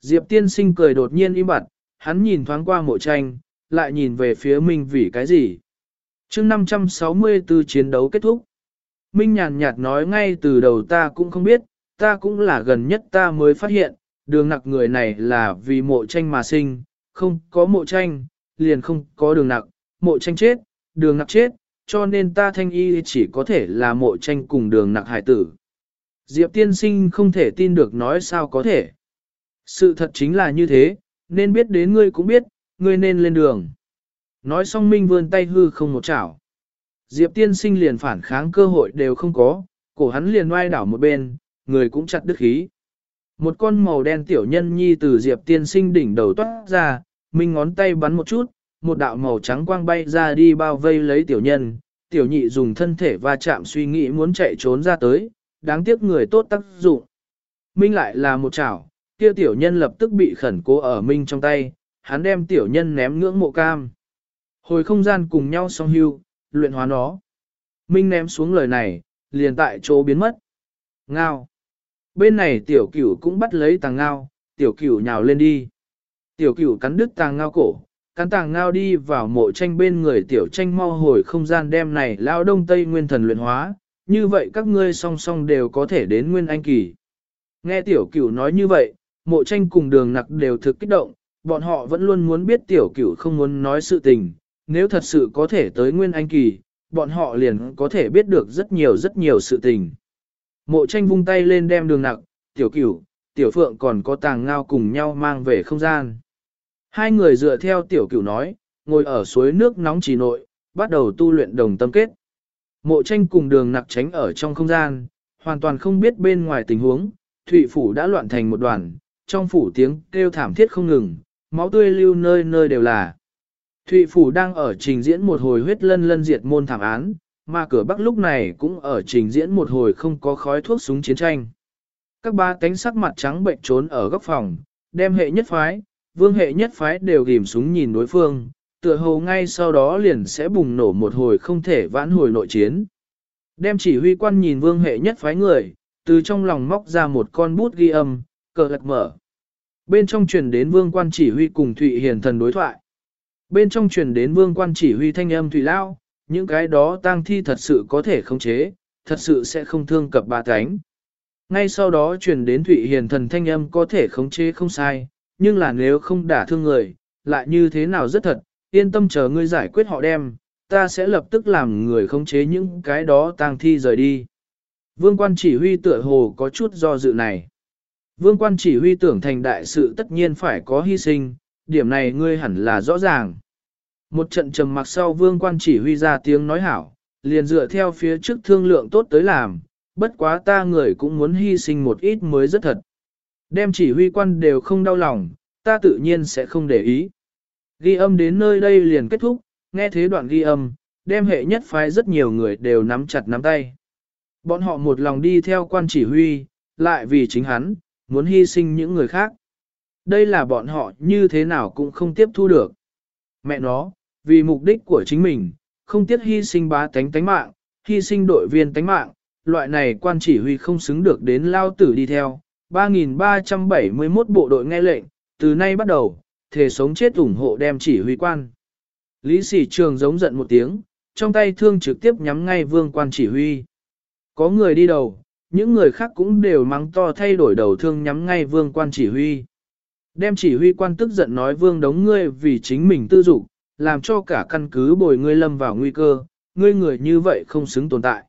Diệp tiên sinh cười đột nhiên im bặt, hắn nhìn thoáng qua mộ tranh, lại nhìn về phía Minh vì cái gì. chương 564 chiến đấu kết thúc. Minh nhàn nhạt nói ngay từ đầu ta cũng không biết, ta cũng là gần nhất ta mới phát hiện, đường nặc người này là vì mộ tranh mà sinh, không có mộ tranh, liền không có đường nặc, mộ tranh chết, đường nặc chết, cho nên ta thanh y chỉ có thể là mộ tranh cùng đường nặc hải tử. Diệp tiên sinh không thể tin được nói sao có thể. Sự thật chính là như thế, nên biết đến ngươi cũng biết, ngươi nên lên đường. Nói xong Minh vươn tay hư không một chảo. Diệp tiên sinh liền phản kháng cơ hội đều không có, cổ hắn liền oai đảo một bên, người cũng chặt đứt khí. Một con màu đen tiểu nhân nhi từ Diệp tiên sinh đỉnh đầu toát ra, minh ngón tay bắn một chút, một đạo màu trắng quang bay ra đi bao vây lấy tiểu nhân, tiểu nhị dùng thân thể va chạm suy nghĩ muốn chạy trốn ra tới, đáng tiếc người tốt tác dụng. Minh lại là một chảo, kia tiểu nhân lập tức bị khẩn cố ở Minh trong tay, hắn đem tiểu nhân ném ngưỡng mộ cam. Hồi không gian cùng nhau song hưu, luyện hóa nó. Minh ném xuống lời này, liền tại chỗ biến mất. Ngao. Bên này tiểu cửu cũng bắt lấy tàng ngao, tiểu cửu nhào lên đi. Tiểu cửu cắn đứt tàng ngao cổ, cắn tàng ngao đi vào mộ tranh bên người tiểu tranh mau hồi không gian đem này lao đông tây nguyên thần luyện hóa, như vậy các ngươi song song đều có thể đến nguyên anh kỳ. Nghe tiểu cửu nói như vậy, mộ tranh cùng đường nặc đều thực kích động, bọn họ vẫn luôn muốn biết tiểu cửu không muốn nói sự tình, nếu thật sự có thể tới nguyên anh kỳ, bọn họ liền có thể biết được rất nhiều rất nhiều sự tình. Mộ tranh vung tay lên đem đường nặc, tiểu cửu, tiểu phượng còn có tàng ngao cùng nhau mang về không gian. Hai người dựa theo tiểu cửu nói, ngồi ở suối nước nóng trì nội, bắt đầu tu luyện đồng tâm kết. Mộ tranh cùng đường nặc tránh ở trong không gian, hoàn toàn không biết bên ngoài tình huống, thụy phủ đã loạn thành một đoàn, trong phủ tiếng kêu thảm thiết không ngừng, máu tươi lưu nơi nơi đều là. Thụy phủ đang ở trình diễn một hồi huyết lân lân diệt môn thảm án, mà cửa bắc lúc này cũng ở trình diễn một hồi không có khói thuốc súng chiến tranh. Các ba cánh sắc mặt trắng bệnh trốn ở góc phòng, đem hệ nhất phái, vương hệ nhất phái đều ghim súng nhìn đối phương, tựa hồ ngay sau đó liền sẽ bùng nổ một hồi không thể vãn hồi nội chiến. Đem chỉ huy quan nhìn vương hệ nhất phái người, từ trong lòng móc ra một con bút ghi âm, cờ lật mở. Bên trong truyền đến vương quan chỉ huy cùng Thụy Hiền thần đối thoại. Bên trong truyền đến vương quan chỉ huy thanh âm Thụy Lao, những cái đó tang thi thật sự có thể khống chế, thật sự sẽ không thương cập ba cánh. Ngay sau đó truyền đến Thụy Hiền thần thanh âm có thể khống chế không sai, nhưng là nếu không đả thương người, lại như thế nào rất thật, yên tâm chờ ngươi giải quyết họ đem, ta sẽ lập tức làm người khống chế những cái đó tang thi rời đi. Vương quan chỉ huy tựa hồ có chút do dự này. Vương quan chỉ huy tưởng thành đại sự tất nhiên phải có hy sinh, điểm này ngươi hẳn là rõ ràng. Một trận trầm mặc sau vương quan chỉ huy ra tiếng nói hảo, liền dựa theo phía trước thương lượng tốt tới làm, bất quá ta người cũng muốn hy sinh một ít mới rất thật. Đem chỉ huy quan đều không đau lòng, ta tự nhiên sẽ không để ý. Ghi âm đến nơi đây liền kết thúc, nghe thế đoạn ghi âm, đem hệ nhất phái rất nhiều người đều nắm chặt nắm tay. Bọn họ một lòng đi theo quan chỉ huy, lại vì chính hắn, muốn hy sinh những người khác. Đây là bọn họ như thế nào cũng không tiếp thu được. Mẹ nó, vì mục đích của chính mình, không tiếc hy sinh bá tánh tánh mạng, hy sinh đội viên tánh mạng, loại này quan chỉ huy không xứng được đến lao tử đi theo. 3.371 bộ đội nghe lệnh, từ nay bắt đầu, thể sống chết ủng hộ đem chỉ huy quan. Lý sĩ trường giống giận một tiếng, trong tay thương trực tiếp nhắm ngay vương quan chỉ huy. Có người đi đầu, những người khác cũng đều mắng to thay đổi đầu thương nhắm ngay vương quan chỉ huy. Đem chỉ huy quan tức giận nói vương đống ngươi vì chính mình tư dục, làm cho cả căn cứ bồi ngươi lâm vào nguy cơ, ngươi người như vậy không xứng tồn tại.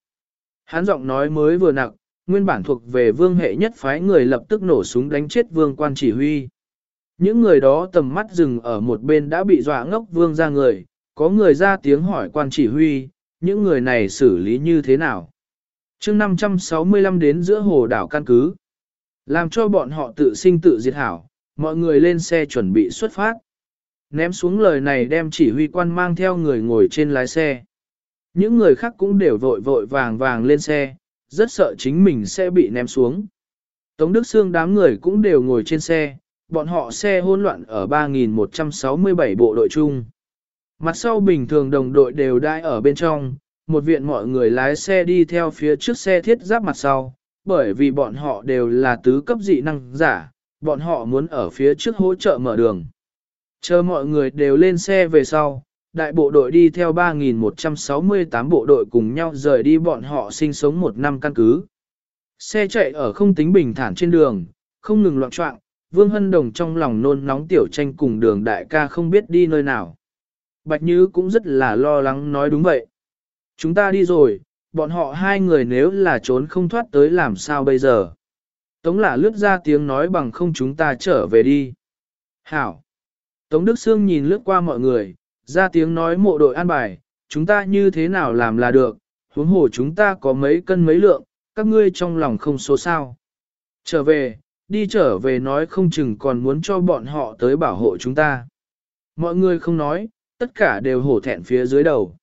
Hán giọng nói mới vừa nặng, nguyên bản thuộc về vương hệ nhất phái người lập tức nổ súng đánh chết vương quan chỉ huy. Những người đó tầm mắt dừng ở một bên đã bị dọa ngốc vương ra người, có người ra tiếng hỏi quan chỉ huy, những người này xử lý như thế nào chương 565 đến giữa hồ đảo căn cứ. Làm cho bọn họ tự sinh tự diệt hảo, mọi người lên xe chuẩn bị xuất phát. Ném xuống lời này đem chỉ huy quan mang theo người ngồi trên lái xe. Những người khác cũng đều vội vội vàng vàng lên xe, rất sợ chính mình sẽ bị ném xuống. Tống Đức Sương đám người cũng đều ngồi trên xe, bọn họ xe hỗn loạn ở 3.167 bộ đội chung. Mặt sau bình thường đồng đội đều đai ở bên trong, một viện mọi người lái xe đi theo phía trước xe thiết giáp mặt sau, bởi vì bọn họ đều là tứ cấp dị năng giả, bọn họ muốn ở phía trước hỗ trợ mở đường. Chờ mọi người đều lên xe về sau, đại bộ đội đi theo 3.168 bộ đội cùng nhau rời đi bọn họ sinh sống một năm căn cứ. Xe chạy ở không tính bình thản trên đường, không ngừng loạn trọng, Vương Hân Đồng trong lòng nôn nóng tiểu tranh cùng đường đại ca không biết đi nơi nào. Bạch Như cũng rất là lo lắng nói đúng vậy. Chúng ta đi rồi, bọn họ hai người nếu là trốn không thoát tới làm sao bây giờ. Tống là lướt ra tiếng nói bằng không chúng ta trở về đi. Hảo. Tống Đức Sương nhìn lướt qua mọi người, ra tiếng nói mộ đội an bài, chúng ta như thế nào làm là được, huống hồ chúng ta có mấy cân mấy lượng, các ngươi trong lòng không số sao. Trở về, đi trở về nói không chừng còn muốn cho bọn họ tới bảo hộ chúng ta. Mọi người không nói, tất cả đều hổ thẹn phía dưới đầu.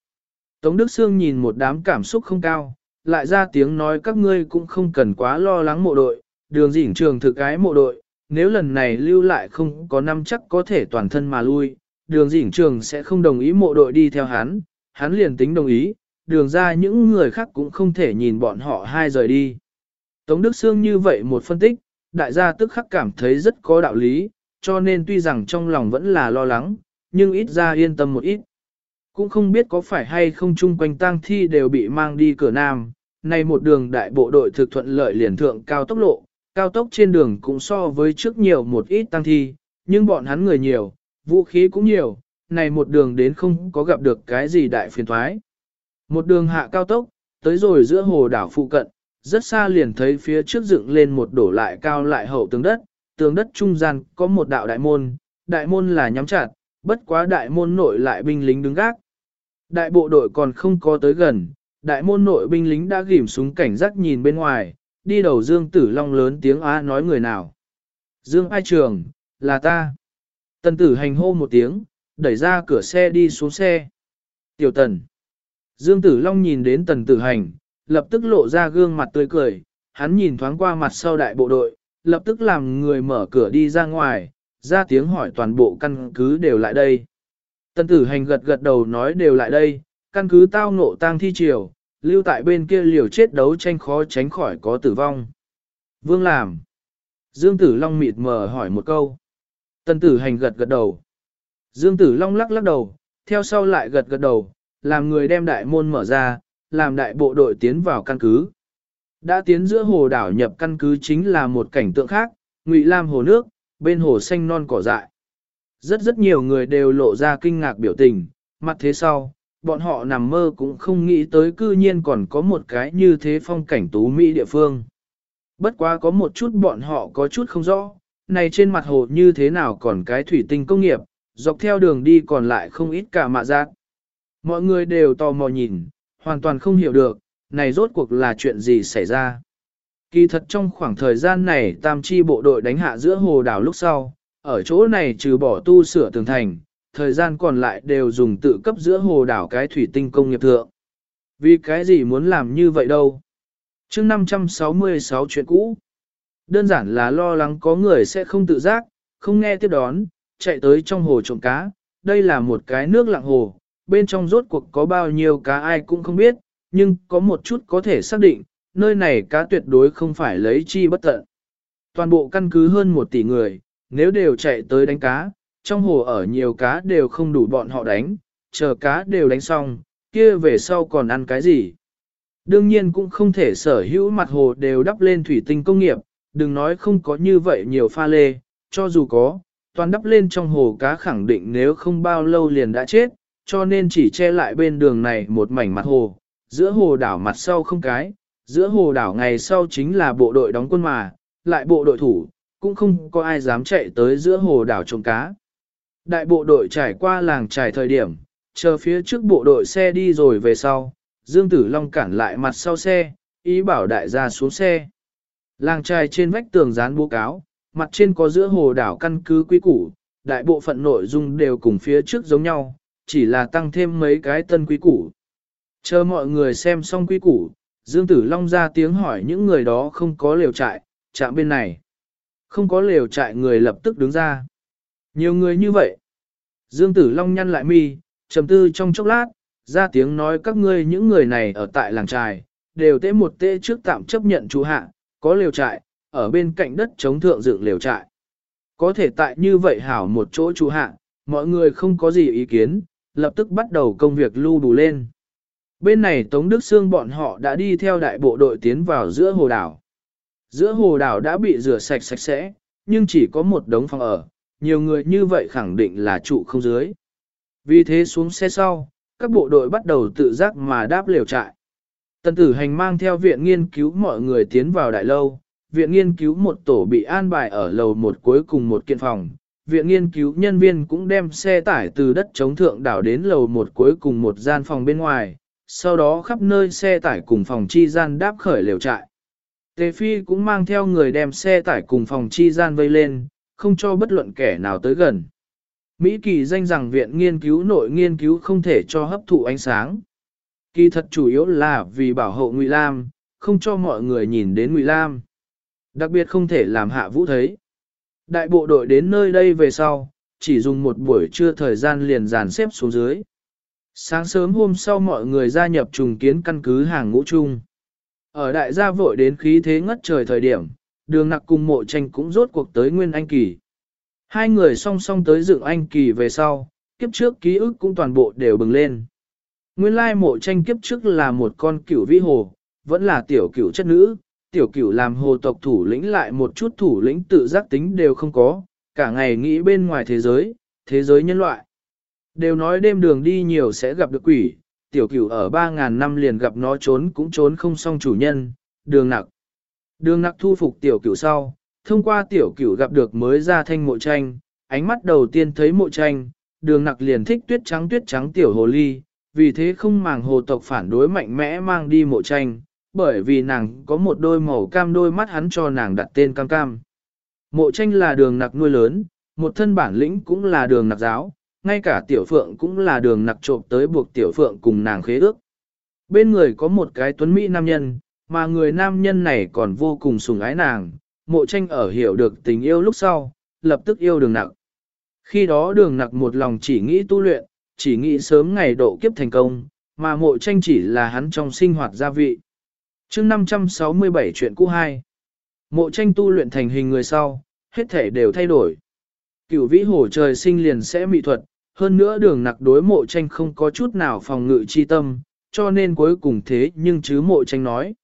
Tống Đức Sương nhìn một đám cảm xúc không cao, lại ra tiếng nói các ngươi cũng không cần quá lo lắng mộ đội, đường dĩnh trường thực cái mộ đội, nếu lần này lưu lại không có năm chắc có thể toàn thân mà lui, đường dĩnh trường sẽ không đồng ý mộ đội đi theo hắn, hắn liền tính đồng ý, đường ra những người khác cũng không thể nhìn bọn họ hai rời đi. Tống Đức Sương như vậy một phân tích, đại gia tức khắc cảm thấy rất có đạo lý, cho nên tuy rằng trong lòng vẫn là lo lắng, nhưng ít ra yên tâm một ít. Cũng không biết có phải hay không chung quanh tang thi đều bị mang đi cửa nam, nay một đường đại bộ đội thực thuận lợi liền thượng cao tốc lộ, cao tốc trên đường cũng so với trước nhiều một ít tăng thi, nhưng bọn hắn người nhiều, vũ khí cũng nhiều, này một đường đến không có gặp được cái gì đại phiền thoái. Một đường hạ cao tốc, tới rồi giữa hồ đảo phụ cận, rất xa liền thấy phía trước dựng lên một đổ lại cao lại hậu tường đất, tường đất trung gian có một đạo đại môn, đại môn là nhắm chặt, bất quá đại môn nội lại binh lính đứng gác. Đại bộ đội còn không có tới gần, đại môn nội binh lính đã ghim súng cảnh giác nhìn bên ngoài, đi đầu Dương Tử Long lớn tiếng á nói người nào. Dương ai trường, là ta. Tần tử hành hô một tiếng, đẩy ra cửa xe đi xuống xe. Tiểu tần. Dương Tử Long nhìn đến tần tử hành, lập tức lộ ra gương mặt tươi cười, hắn nhìn thoáng qua mặt sau đại bộ đội, lập tức làm người mở cửa đi ra ngoài, ra tiếng hỏi toàn bộ căn cứ đều lại đây. Tần tử hành gật gật đầu nói đều lại đây, căn cứ tao ngộ tang thi triều, lưu tại bên kia liều chết đấu tranh khó tránh khỏi có tử vong. Vương làm. Dương Tử Long mịt mờ hỏi một câu. Tần tử hành gật gật đầu. Dương Tử Long lắc lắc đầu, theo sau lại gật gật đầu, làm người đem đại môn mở ra, làm đại bộ đội tiến vào căn cứ. Đã tiến giữa hồ đảo nhập căn cứ chính là một cảnh tượng khác, ngụy lam hồ nước, bên hồ xanh non cỏ dại. Rất rất nhiều người đều lộ ra kinh ngạc biểu tình, mặt thế sau, bọn họ nằm mơ cũng không nghĩ tới cư nhiên còn có một cái như thế phong cảnh tú Mỹ địa phương. Bất quá có một chút bọn họ có chút không rõ, này trên mặt hồ như thế nào còn cái thủy tinh công nghiệp, dọc theo đường đi còn lại không ít cả mạ giác. Mọi người đều tò mò nhìn, hoàn toàn không hiểu được, này rốt cuộc là chuyện gì xảy ra. Kỳ thật trong khoảng thời gian này tam chi bộ đội đánh hạ giữa hồ đảo lúc sau, ở chỗ này trừ bỏ tu sửa tường thành, thời gian còn lại đều dùng tự cấp giữa hồ đảo cái thủy tinh công nghiệp thượng. Vì cái gì muốn làm như vậy đâu? chương 566 chuyện cũ. Đơn giản là lo lắng có người sẽ không tự giác, không nghe tiếp đón, chạy tới trong hồ trộm cá. Đây là một cái nước lặng hồ, bên trong rốt cuộc có bao nhiêu cá ai cũng không biết, nhưng có một chút có thể xác định, nơi này cá tuyệt đối không phải lấy chi bất tận. Toàn bộ căn cứ hơn một tỷ người, nếu đều chạy tới đánh cá, trong hồ ở nhiều cá đều không đủ bọn họ đánh, chờ cá đều đánh xong, kia về sau còn ăn cái gì. Đương nhiên cũng không thể sở hữu mặt hồ đều đắp lên thủy tinh công nghiệp, đừng nói không có như vậy nhiều pha lê, cho dù có, toàn đắp lên trong hồ cá khẳng định nếu không bao lâu liền đã chết, cho nên chỉ che lại bên đường này một mảnh mặt hồ, giữa hồ đảo mặt sau không cái, giữa hồ đảo ngày sau chính là bộ đội đóng quân mà, lại bộ đội thủ, cũng không có ai dám chạy tới giữa hồ đảo trồng cá. Đại bộ đội trải qua làng trải thời điểm, chờ phía trước bộ đội xe đi rồi về sau, Dương Tử Long cản lại mặt sau xe, ý bảo đại gia xuống xe. Làng trài trên vách tường dán bố cáo, mặt trên có giữa hồ đảo căn cứ quý củ, đại bộ phận nội dung đều cùng phía trước giống nhau, chỉ là tăng thêm mấy cái tân quý củ. Chờ mọi người xem xong quý củ, Dương Tử Long ra tiếng hỏi những người đó không có lều trại, chạm bên này. Không có lều trại người lập tức đứng ra. Nhiều người như vậy. Dương Tử Long nhăn lại mi, trầm tư trong chốc lát, ra tiếng nói các ngươi những người này ở tại làng trài, đều tế một tế trước tạm chấp nhận chú hạ, có lều trại, ở bên cạnh đất chống thượng dựng lều trại. Có thể tại như vậy hảo một chỗ chú hạ, mọi người không có gì ý kiến, lập tức bắt đầu công việc lưu đủ lên. Bên này Tống Đức Sương bọn họ đã đi theo đại bộ đội tiến vào giữa hồ đảo. Giữa hồ đảo đã bị rửa sạch sạch sẽ, nhưng chỉ có một đống phòng ở, nhiều người như vậy khẳng định là trụ không dưới. Vì thế xuống xe sau, các bộ đội bắt đầu tự giác mà đáp liều trại. Tần tử hành mang theo viện nghiên cứu mọi người tiến vào đại lâu, viện nghiên cứu một tổ bị an bài ở lầu một cuối cùng một kiện phòng, viện nghiên cứu nhân viên cũng đem xe tải từ đất chống thượng đảo đến lầu một cuối cùng một gian phòng bên ngoài, sau đó khắp nơi xe tải cùng phòng chi gian đáp khởi lều trại. Tề Phi cũng mang theo người đem xe tải cùng phòng chi gian vây lên, không cho bất luận kẻ nào tới gần. Mỹ kỳ danh rằng viện nghiên cứu nội nghiên cứu không thể cho hấp thụ ánh sáng. Kỳ thật chủ yếu là vì bảo hộ Ngụy Lam, không cho mọi người nhìn đến Ngụy Lam. Đặc biệt không thể làm hạ vũ thấy. Đại bộ đội đến nơi đây về sau, chỉ dùng một buổi trưa thời gian liền dàn xếp xuống dưới. Sáng sớm hôm sau mọi người gia nhập trùng kiến căn cứ hàng ngũ chung. Ở đại gia vội đến khí thế ngất trời thời điểm, đường nặc cùng mộ tranh cũng rốt cuộc tới Nguyên Anh Kỳ. Hai người song song tới dựng Anh Kỳ về sau, kiếp trước ký ức cũng toàn bộ đều bừng lên. Nguyên lai mộ tranh kiếp trước là một con cửu vĩ hồ, vẫn là tiểu cửu chất nữ, tiểu cửu làm hồ tộc thủ lĩnh lại một chút thủ lĩnh tự giác tính đều không có, cả ngày nghĩ bên ngoài thế giới, thế giới nhân loại. Đều nói đêm đường đi nhiều sẽ gặp được quỷ, tiểu cửu ở 3.000 năm liền gặp nó trốn cũng trốn không xong chủ nhân, đường nặc. Đường nặc thu phục tiểu cửu sau, thông qua tiểu cửu gặp được mới ra thanh mộ tranh, ánh mắt đầu tiên thấy mộ tranh, đường nặc liền thích tuyết trắng tuyết trắng tiểu hồ ly, vì thế không màng hồ tộc phản đối mạnh mẽ mang đi mộ tranh, bởi vì nàng có một đôi màu cam đôi mắt hắn cho nàng đặt tên cam cam. Mộ tranh là đường nặc nuôi lớn, một thân bản lĩnh cũng là đường nặc giáo, ngay cả tiểu phượng cũng là đường nặc trộm tới buộc tiểu phượng cùng nàng khế ước. Bên người có một cái tuấn mỹ nam nhân, mà người nam nhân này còn vô cùng sùng ái nàng, mộ tranh ở hiểu được tình yêu lúc sau, lập tức yêu đường nặc. Khi đó đường nặc một lòng chỉ nghĩ tu luyện, chỉ nghĩ sớm ngày độ kiếp thành công, mà mộ tranh chỉ là hắn trong sinh hoạt gia vị chương 567 chuyện cũ 2. Mộ tranh tu luyện thành hình người sau, hết thể đều thay đổi. Cửu vĩ hổ trời sinh liền sẽ mị thuật, hơn nữa đường nặc đối mộ tranh không có chút nào phòng ngự chi tâm, cho nên cuối cùng thế nhưng chứ mộ tranh nói.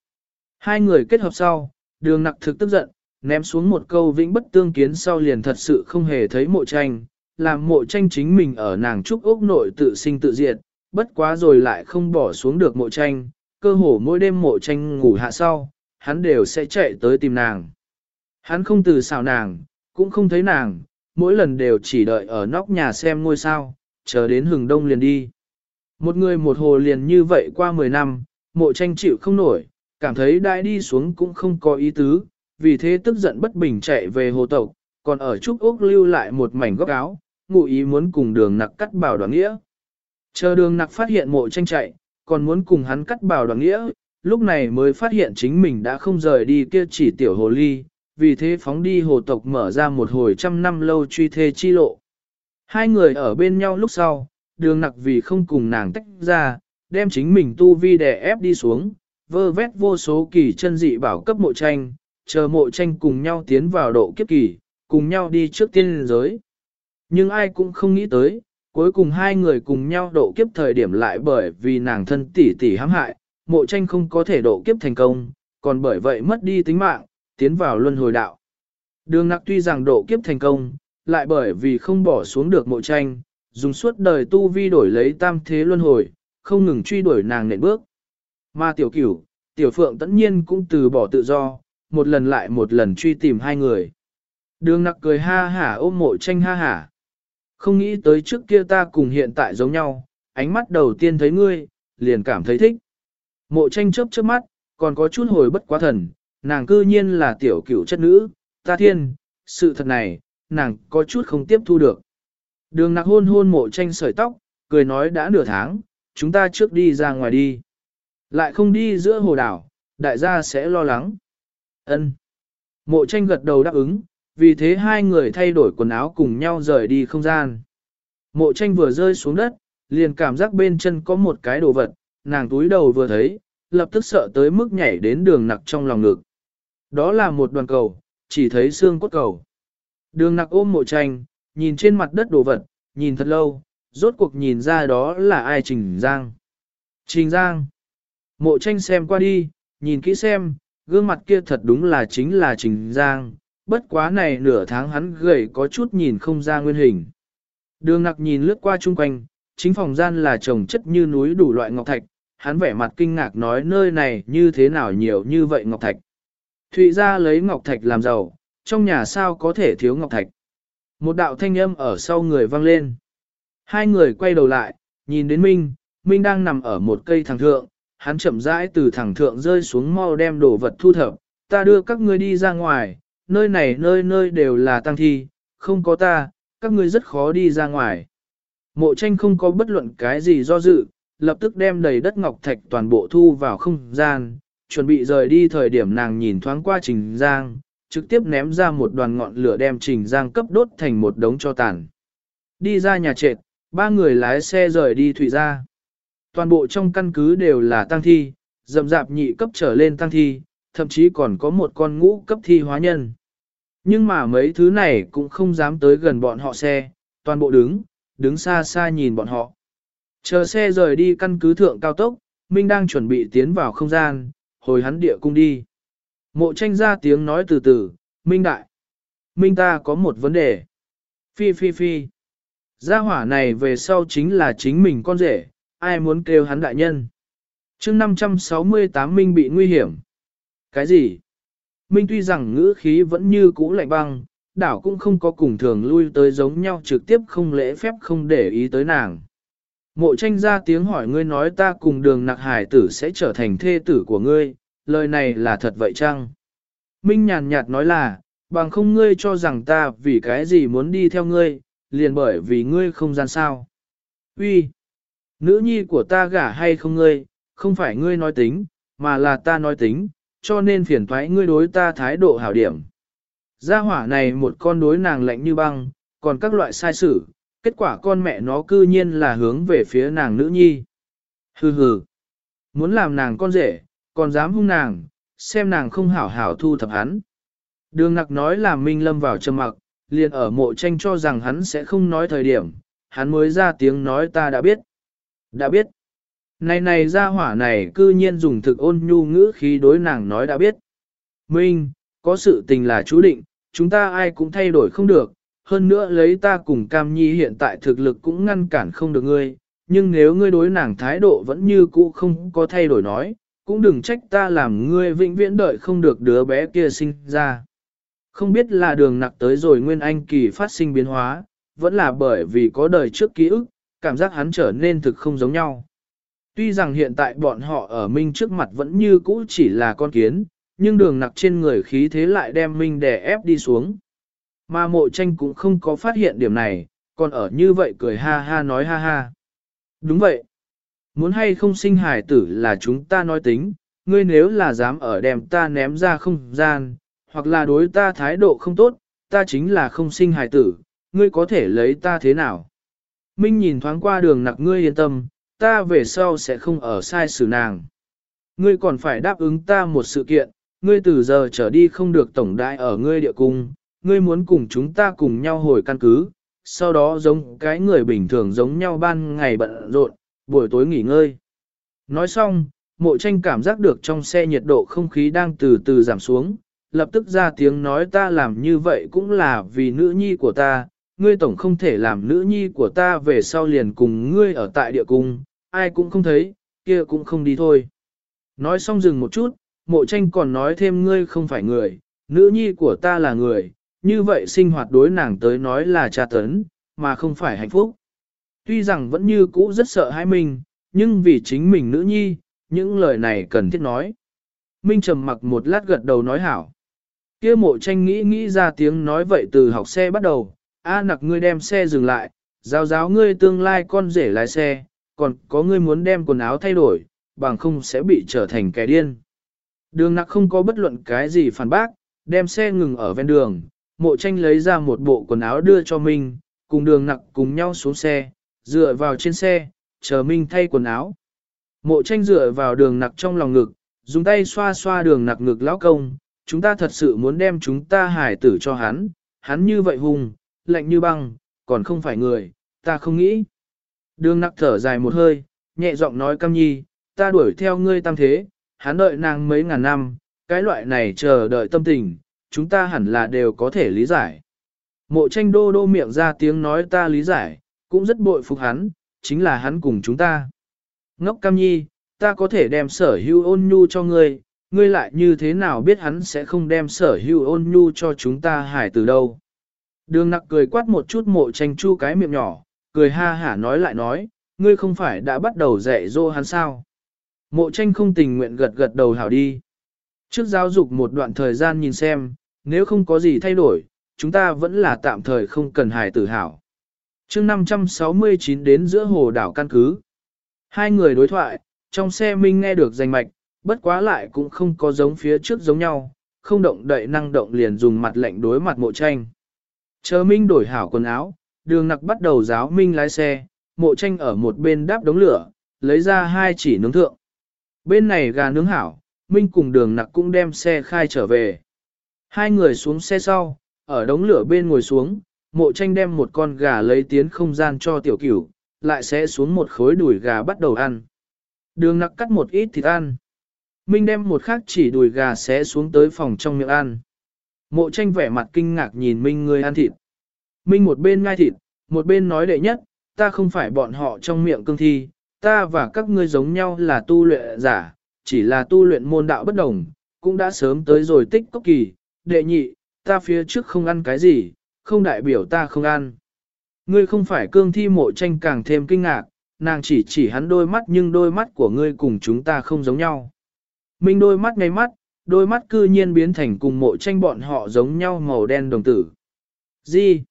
Hai người kết hợp sau, đường nặc thực tức giận, ném xuống một câu vĩnh bất tương kiến sau liền thật sự không hề thấy mộ tranh, làm mộ tranh chính mình ở nàng trúc ốc nội tự sinh tự diệt, bất quá rồi lại không bỏ xuống được mộ tranh, cơ hồ mỗi đêm mộ tranh ngủ hạ sau, hắn đều sẽ chạy tới tìm nàng. Hắn không từ xào nàng, cũng không thấy nàng, mỗi lần đều chỉ đợi ở nóc nhà xem ngôi sao, chờ đến hừng đông liền đi. Một người một hồ liền như vậy qua 10 năm, mộ tranh chịu không nổi, cảm thấy đại đi xuống cũng không có ý tứ, vì thế tức giận bất bình chạy về hồ tộc, còn ở Trúc Úc lưu lại một mảnh góc áo, ngụ ý muốn cùng đường nặc cắt bảo đoàn nghĩa. Chờ đường nặc phát hiện mộ tranh chạy, còn muốn cùng hắn cắt bảo đoàn nghĩa, lúc này mới phát hiện chính mình đã không rời đi kia chỉ tiểu hồ ly, vì thế phóng đi hồ tộc mở ra một hồi trăm năm lâu truy thê chi lộ. Hai người ở bên nhau lúc sau, đường nặc vì không cùng nàng tách ra, đem chính mình tu vi đè ép đi xuống, vơ vét vô số kỳ chân dị bảo cấp mộ tranh, chờ mộ tranh cùng nhau tiến vào độ kiếp kỳ, cùng nhau đi trước tiên giới. Nhưng ai cũng không nghĩ tới, cuối cùng hai người cùng nhau độ kiếp thời điểm lại bởi vì nàng thân tỷ tỷ hãm hại, mộ tranh không có thể độ kiếp thành công, còn bởi vậy mất đi tính mạng, tiến vào luân hồi đạo. Đường nặc tuy rằng độ kiếp thành công, lại bởi vì không bỏ xuống được mộ tranh, dùng suốt đời tu vi đổi lấy tam thế luân hồi, không ngừng truy đuổi nàng nện bước. Mà tiểu cửu, tiểu phượng tất nhiên cũng từ bỏ tự do, một lần lại một lần truy tìm hai người. Đường nặc cười ha hả ôm mộ tranh ha hả. Không nghĩ tới trước kia ta cùng hiện tại giống nhau, ánh mắt đầu tiên thấy ngươi, liền cảm thấy thích. Mộ tranh chớp chớp mắt, còn có chút hồi bất quá thần, nàng cư nhiên là tiểu cửu chất nữ, ta thiên, sự thật này, nàng có chút không tiếp thu được. Đường nặc hôn hôn mộ tranh sợi tóc, cười nói đã nửa tháng, chúng ta trước đi ra ngoài đi. Lại không đi giữa hồ đảo, đại gia sẽ lo lắng. Ân. Mộ tranh gật đầu đáp ứng, vì thế hai người thay đổi quần áo cùng nhau rời đi không gian. Mộ tranh vừa rơi xuống đất, liền cảm giác bên chân có một cái đồ vật, nàng túi đầu vừa thấy, lập tức sợ tới mức nhảy đến đường nặc trong lòng ngực. Đó là một đoàn cầu, chỉ thấy xương cốt cầu. Đường nặc ôm mộ tranh, nhìn trên mặt đất đồ vật, nhìn thật lâu, rốt cuộc nhìn ra đó là ai Trình Giang. Trình Giang. Mộ tranh xem qua đi, nhìn kỹ xem, gương mặt kia thật đúng là chính là Trình Giang, bất quá này nửa tháng hắn gầy có chút nhìn không ra nguyên hình. Đường nặc nhìn lướt qua chung quanh, chính phòng gian là trồng chất như núi đủ loại ngọc thạch, hắn vẻ mặt kinh ngạc nói nơi này như thế nào nhiều như vậy ngọc thạch. Thụy ra lấy ngọc thạch làm giàu, trong nhà sao có thể thiếu ngọc thạch. Một đạo thanh âm ở sau người vang lên. Hai người quay đầu lại, nhìn đến Minh, Minh đang nằm ở một cây thẳng thượng, hắn chậm rãi từ thẳng thượng rơi xuống mau đem đồ vật thu thập, ta đưa các ngươi đi ra ngoài, nơi này nơi nơi đều là tăng thi, không có ta, các ngươi rất khó đi ra ngoài. Mộ tranh không có bất luận cái gì do dự, lập tức đem đầy đất ngọc thạch toàn bộ thu vào không gian, chuẩn bị rời đi thời điểm nàng nhìn thoáng qua Trình Giang, trực tiếp ném ra một đoàn ngọn lửa đem Trình Giang cấp đốt thành một đống cho tàn. Đi ra nhà trệt, ba người lái xe rời đi thủy ra. Toàn bộ trong căn cứ đều là tăng thi, dầm dạp nhị cấp trở lên tăng thi, thậm chí còn có một con ngũ cấp thi hóa nhân. Nhưng mà mấy thứ này cũng không dám tới gần bọn họ xe, toàn bộ đứng, đứng xa xa nhìn bọn họ. Chờ xe rời đi căn cứ thượng cao tốc, Minh đang chuẩn bị tiến vào không gian, hồi hắn địa cung đi. Mộ tranh ra tiếng nói từ từ, Minh đại. Minh ta có một vấn đề. Phi phi phi. Gia hỏa này về sau chính là chính mình con rể, ai muốn kêu hắn đại nhân. chương 568 Minh bị nguy hiểm. Cái gì? Minh tuy rằng ngữ khí vẫn như cũ lạnh băng, đảo cũng không có cùng thường lui tới giống nhau trực tiếp không lễ phép không để ý tới nàng. Mộ tranh ra tiếng hỏi ngươi nói ta cùng đường nặc hải tử sẽ trở thành thê tử của ngươi, lời này là thật vậy chăng? Minh nhàn nhạt nói là, bằng không ngươi cho rằng ta vì cái gì muốn đi theo ngươi, liền bởi vì ngươi không gian sao. Uy, Nữ nhi của ta gả hay không ngươi, không phải ngươi nói tính, mà là ta nói tính, cho nên phiền thoái ngươi đối ta thái độ hảo điểm. Gia hỏa này một con đối nàng lạnh như băng, còn các loại sai sử, kết quả con mẹ nó cư nhiên là hướng về phía nàng nữ nhi. Hừ hừ, muốn làm nàng con rể, còn dám hung nàng, xem nàng không hảo hảo thu thập hắn. Đường nặc nói là Minh Lâm vào trầm mặc, liền ở mộ tranh cho rằng hắn sẽ không nói thời điểm, hắn mới ra tiếng nói ta đã biết. Đã biết. Này này ra hỏa này cư nhiên dùng thực ôn nhu ngữ khí đối nàng nói đã biết. Minh, có sự tình là chú định, chúng ta ai cũng thay đổi không được, hơn nữa lấy ta cùng Cam Nhi hiện tại thực lực cũng ngăn cản không được ngươi, nhưng nếu ngươi đối nàng thái độ vẫn như cũ không có thay đổi nói, cũng đừng trách ta làm ngươi vĩnh viễn đợi không được đứa bé kia sinh ra. Không biết là đường nặc tới rồi Nguyên Anh kỳ phát sinh biến hóa, vẫn là bởi vì có đời trước ký ức, cảm giác hắn trở nên thực không giống nhau. Tuy rằng hiện tại bọn họ ở Minh trước mặt vẫn như cũ chỉ là con kiến, nhưng đường nặc trên người khí thế lại đem Minh đè ép đi xuống. Mà mộ tranh cũng không có phát hiện điểm này, còn ở như vậy cười ha ha nói ha ha. Đúng vậy. Muốn hay không sinh hải tử là chúng ta nói tính, ngươi nếu là dám ở đem ta ném ra không gian, hoặc là đối ta thái độ không tốt, ta chính là không sinh hải tử, ngươi có thể lấy ta thế nào? Minh nhìn thoáng qua đường nặc ngươi yên tâm, ta về sau sẽ không ở sai xử nàng. Ngươi còn phải đáp ứng ta một sự kiện, ngươi từ giờ trở đi không được tổng đại ở ngươi địa cung, ngươi muốn cùng chúng ta cùng nhau hồi căn cứ, sau đó giống cái người bình thường giống nhau ban ngày bận rộn, buổi tối nghỉ ngơi. Nói xong, mộ tranh cảm giác được trong xe nhiệt độ không khí đang từ từ giảm xuống, lập tức ra tiếng nói ta làm như vậy cũng là vì nữ nhi của ta, ngươi tổng không thể làm nữ nhi của ta về sau liền cùng ngươi ở tại địa cung, ai cũng không thấy, kia cũng không đi thôi. Nói xong dừng một chút, mộ tranh còn nói thêm ngươi không phải người, nữ nhi của ta là người, như vậy sinh hoạt đối nàng tới nói là tra tấn, mà không phải hạnh phúc. Tuy rằng vẫn như cũ rất sợ hãi mình, nhưng vì chính mình nữ nhi, những lời này cần thiết nói. Minh trầm mặc một lát gật đầu nói hảo. Kia mộ tranh nghĩ nghĩ ra tiếng nói vậy từ học xe bắt đầu, A nặc ngươi đem xe dừng lại, giáo giáo ngươi tương lai con rể lái xe, còn có ngươi muốn đem quần áo thay đổi, bằng không sẽ bị trở thành kẻ điên. Đường nặc không có bất luận cái gì phản bác, đem xe ngừng ở ven đường, mộ tranh lấy ra một bộ quần áo đưa cho Minh, cùng đường nặc cùng nhau xuống xe, dựa vào trên xe, chờ Minh thay quần áo. Mộ tranh dựa vào đường nặc trong lòng ngực, dùng tay xoa xoa đường nặc ngực lão công, chúng ta thật sự muốn đem chúng ta hải tử cho hắn, hắn như vậy hùng, lạnh như băng, còn không phải người, ta không nghĩ. Đường nặc thở dài một hơi, nhẹ giọng nói cam nhi, ta đuổi theo ngươi tam thế, hắn đợi nàng mấy ngàn năm, cái loại này chờ đợi tâm tình, chúng ta hẳn là đều có thể lý giải. Mộ tranh đô đô miệng ra tiếng nói ta lý giải, cũng rất bội phục hắn, chính là hắn cùng chúng ta. Ngốc cam nhi, ta có thể đem sở hữu ôn nhu cho ngươi, ngươi lại như thế nào biết hắn sẽ không đem sở hữu ôn nhu cho chúng ta hải từ đâu. Đường nặc cười quát một chút mộ tranh chu cái miệng nhỏ, cười ha hả nói lại nói, ngươi không phải đã bắt đầu dạy dỗ hắn sao. Mộ tranh không tình nguyện gật gật đầu hảo đi. Trước giáo dục một đoạn thời gian nhìn xem, nếu không có gì thay đổi, chúng ta vẫn là tạm thời không cần hài tử hảo. chương 569 đến giữa hồ đảo căn cứ. Hai người đối thoại, trong xe Minh nghe được danh mạch, bất quá lại cũng không có giống phía trước giống nhau, không động đậy năng động liền dùng mặt lệnh đối mặt mộ tranh. Chờ Minh đổi hảo quần áo, đường nặc bắt đầu giáo Minh lái xe, mộ tranh ở một bên đáp đống lửa, lấy ra hai chỉ nướng thượng. Bên này gà nướng hảo, Minh cùng đường nặc cũng đem xe khai trở về. Hai người xuống xe sau, ở đống lửa bên ngồi xuống, mộ tranh đem một con gà lấy tiến không gian cho tiểu cửu, lại sẽ xuống một khối đùi gà bắt đầu ăn. Đường nặc cắt một ít thịt ăn. Minh đem một khác chỉ đùi gà sẽ xuống tới phòng trong miệng ăn. Mộ tranh vẻ mặt kinh ngạc nhìn Minh người ăn thịt. Minh một bên ngai thịt, một bên nói đệ nhất, ta không phải bọn họ trong miệng cương thi, ta và các ngươi giống nhau là tu luyện giả, chỉ là tu luyện môn đạo bất đồng, cũng đã sớm tới rồi tích cốc kỳ, đệ nhị, ta phía trước không ăn cái gì, không đại biểu ta không ăn. Ngươi không phải cương thi mộ tranh càng thêm kinh ngạc, nàng chỉ chỉ hắn đôi mắt nhưng đôi mắt của ngươi cùng chúng ta không giống nhau. Minh đôi mắt ngay mắt, đôi mắt cư nhiên biến thành cùng mộ tranh bọn họ giống nhau màu đen đồng tử. Gì?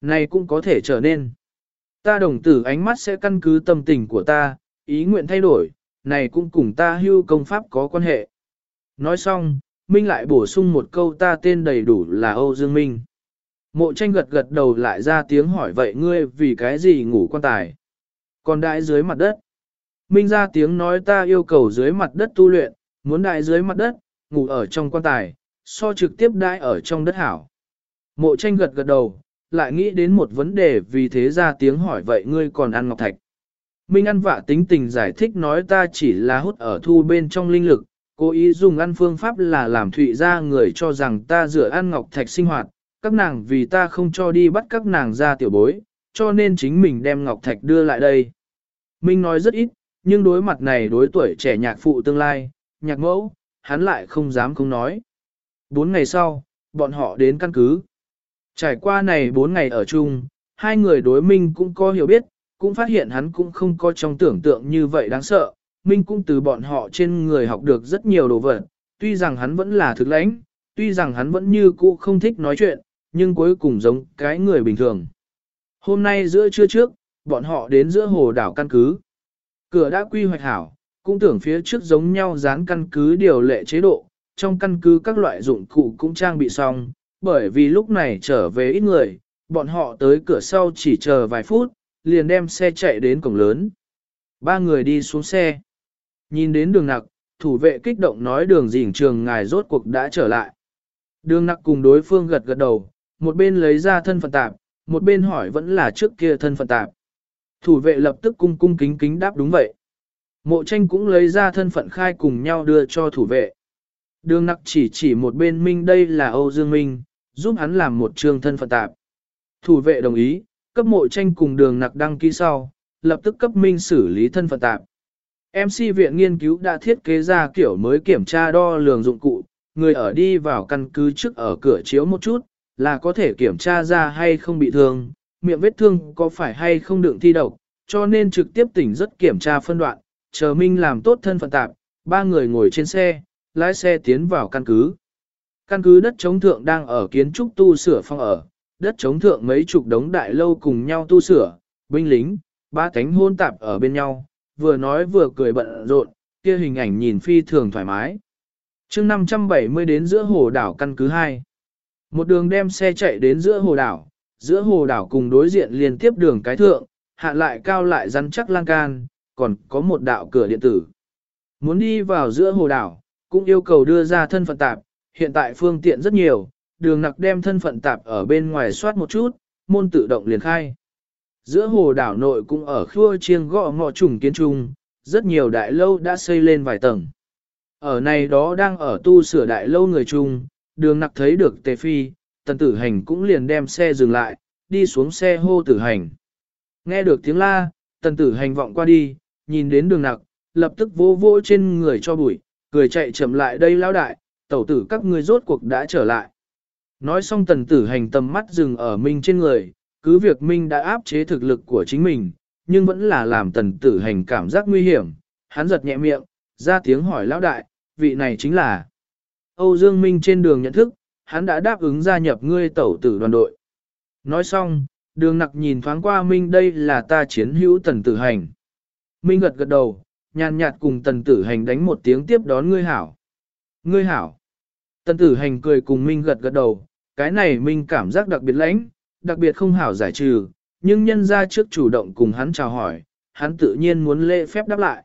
Này cũng có thể trở nên. Ta đồng tử ánh mắt sẽ căn cứ tâm tình của ta, ý nguyện thay đổi, này cũng cùng ta hưu công pháp có quan hệ. Nói xong, Minh lại bổ sung một câu ta tên đầy đủ là Âu Dương Minh. Mộ tranh gật gật đầu lại ra tiếng hỏi vậy ngươi vì cái gì ngủ quan tài? Còn đại dưới mặt đất. Minh ra tiếng nói ta yêu cầu dưới mặt đất tu luyện, muốn đại dưới mặt đất, ngủ ở trong quan tài, so trực tiếp đại ở trong đất hảo. Mộ tranh gật gật đầu, lại nghĩ đến một vấn đề vì thế ra tiếng hỏi vậy ngươi còn ăn ngọc thạch. Minh ăn vạ tính tình giải thích nói ta chỉ là hút ở thu bên trong linh lực, cố ý dùng ăn phương pháp là làm thụy ra người cho rằng ta rửa ăn ngọc thạch sinh hoạt, các nàng vì ta không cho đi bắt các nàng ra tiểu bối, cho nên chính mình đem ngọc thạch đưa lại đây. Minh nói rất ít, nhưng đối mặt này đối tuổi trẻ nhạc phụ tương lai, nhạc mẫu, hắn lại không dám không nói. Bốn ngày sau, bọn họ đến căn cứ. Trải qua này bốn ngày ở chung, hai người đối Minh cũng có hiểu biết, cũng phát hiện hắn cũng không có trong tưởng tượng như vậy đáng sợ. Minh cũng từ bọn họ trên người học được rất nhiều đồ vật, tuy rằng hắn vẫn là thực lãnh, tuy rằng hắn vẫn như cũ không thích nói chuyện, nhưng cuối cùng giống cái người bình thường. Hôm nay giữa trưa trước, bọn họ đến giữa hồ đảo căn cứ. Cửa đã quy hoạch hảo, cũng tưởng phía trước giống nhau dán căn cứ điều lệ chế độ, trong căn cứ các loại dụng cụ cũng trang bị xong, bởi vì lúc này trở về ít người, bọn họ tới cửa sau chỉ chờ vài phút, liền đem xe chạy đến cổng lớn. Ba người đi xuống xe. Nhìn đến đường nặc, thủ vệ kích động nói đường dình trường ngài rốt cuộc đã trở lại. Đường nặc cùng đối phương gật gật đầu, một bên lấy ra thân phận tạp, một bên hỏi vẫn là trước kia thân phận tạp. Thủ vệ lập tức cung cung kính kính đáp đúng vậy. Mộ tranh cũng lấy ra thân phận khai cùng nhau đưa cho thủ vệ. Đường nặc chỉ chỉ một bên Minh đây là Âu Dương Minh, giúp hắn làm một trường thân phận tạp. Thủ vệ đồng ý, cấp mộ tranh cùng đường nặc đăng ký sau, lập tức cấp Minh xử lý thân phận tạp. MC viện nghiên cứu đã thiết kế ra kiểu mới kiểm tra đo lường dụng cụ, người ở đi vào căn cứ trước ở cửa chiếu một chút, là có thể kiểm tra ra hay không bị thương, miệng vết thương có phải hay không đựng thi độc, cho nên trực tiếp tỉnh rất kiểm tra phân đoạn, chờ Minh làm tốt thân phận tạp, ba người ngồi trên xe, lái xe tiến vào căn cứ. Căn cứ đất chống thượng đang ở kiến trúc tu sửa phong ở, đất chống thượng mấy chục đống đại lâu cùng nhau tu sửa, binh lính, ba cánh hôn tạp ở bên nhau, vừa nói vừa cười bận rộn, kia hình ảnh nhìn phi thường thoải mái. chương 570 đến giữa hồ đảo căn cứ 2. Một đường đem xe chạy đến giữa hồ đảo, giữa hồ đảo cùng đối diện liên tiếp đường cái thượng, hạ lại cao lại rắn chắc lan can, còn có một đạo cửa điện tử. Muốn đi vào giữa hồ đảo, cũng yêu cầu đưa ra thân phận tạp, hiện tại phương tiện rất nhiều, đường nặc đem thân phận tạp ở bên ngoài soát một chút, môn tự động liền khai. Giữa hồ đảo nội cũng ở khua chiêng gõ ngọ trùng kiến trung, rất nhiều đại lâu đã xây lên vài tầng. Ở này đó đang ở tu sửa đại lâu người trung, đường nặc thấy được tề phi, tần tử hành cũng liền đem xe dừng lại, đi xuống xe hô tử hành. Nghe được tiếng la, tần tử hành vọng qua đi, nhìn đến đường nặc, lập tức vô vô trên người cho bụi, cười chạy chậm lại đây lão đại, tẩu tử các ngươi rốt cuộc đã trở lại. Nói xong tần tử hành tầm mắt dừng ở Minh trên người, cứ việc Minh đã áp chế thực lực của chính mình, nhưng vẫn là làm tần tử hành cảm giác nguy hiểm. Hắn giật nhẹ miệng, ra tiếng hỏi lão đại, vị này chính là Âu Dương Minh trên đường nhận thức, hắn đã đáp ứng gia nhập ngươi tẩu tử đoàn đội. Nói xong, đường nặc nhìn thoáng qua Minh đây là ta chiến hữu tần tử hành. Minh gật gật đầu, nhàn nhạt cùng tần tử hành đánh một tiếng tiếp đón ngươi hảo. Ngươi hảo. Tần tử hành cười cùng Minh gật gật đầu, cái này Minh cảm giác đặc biệt lãnh, đặc biệt không hảo giải trừ, nhưng nhân ra trước chủ động cùng hắn chào hỏi, hắn tự nhiên muốn lễ phép đáp lại.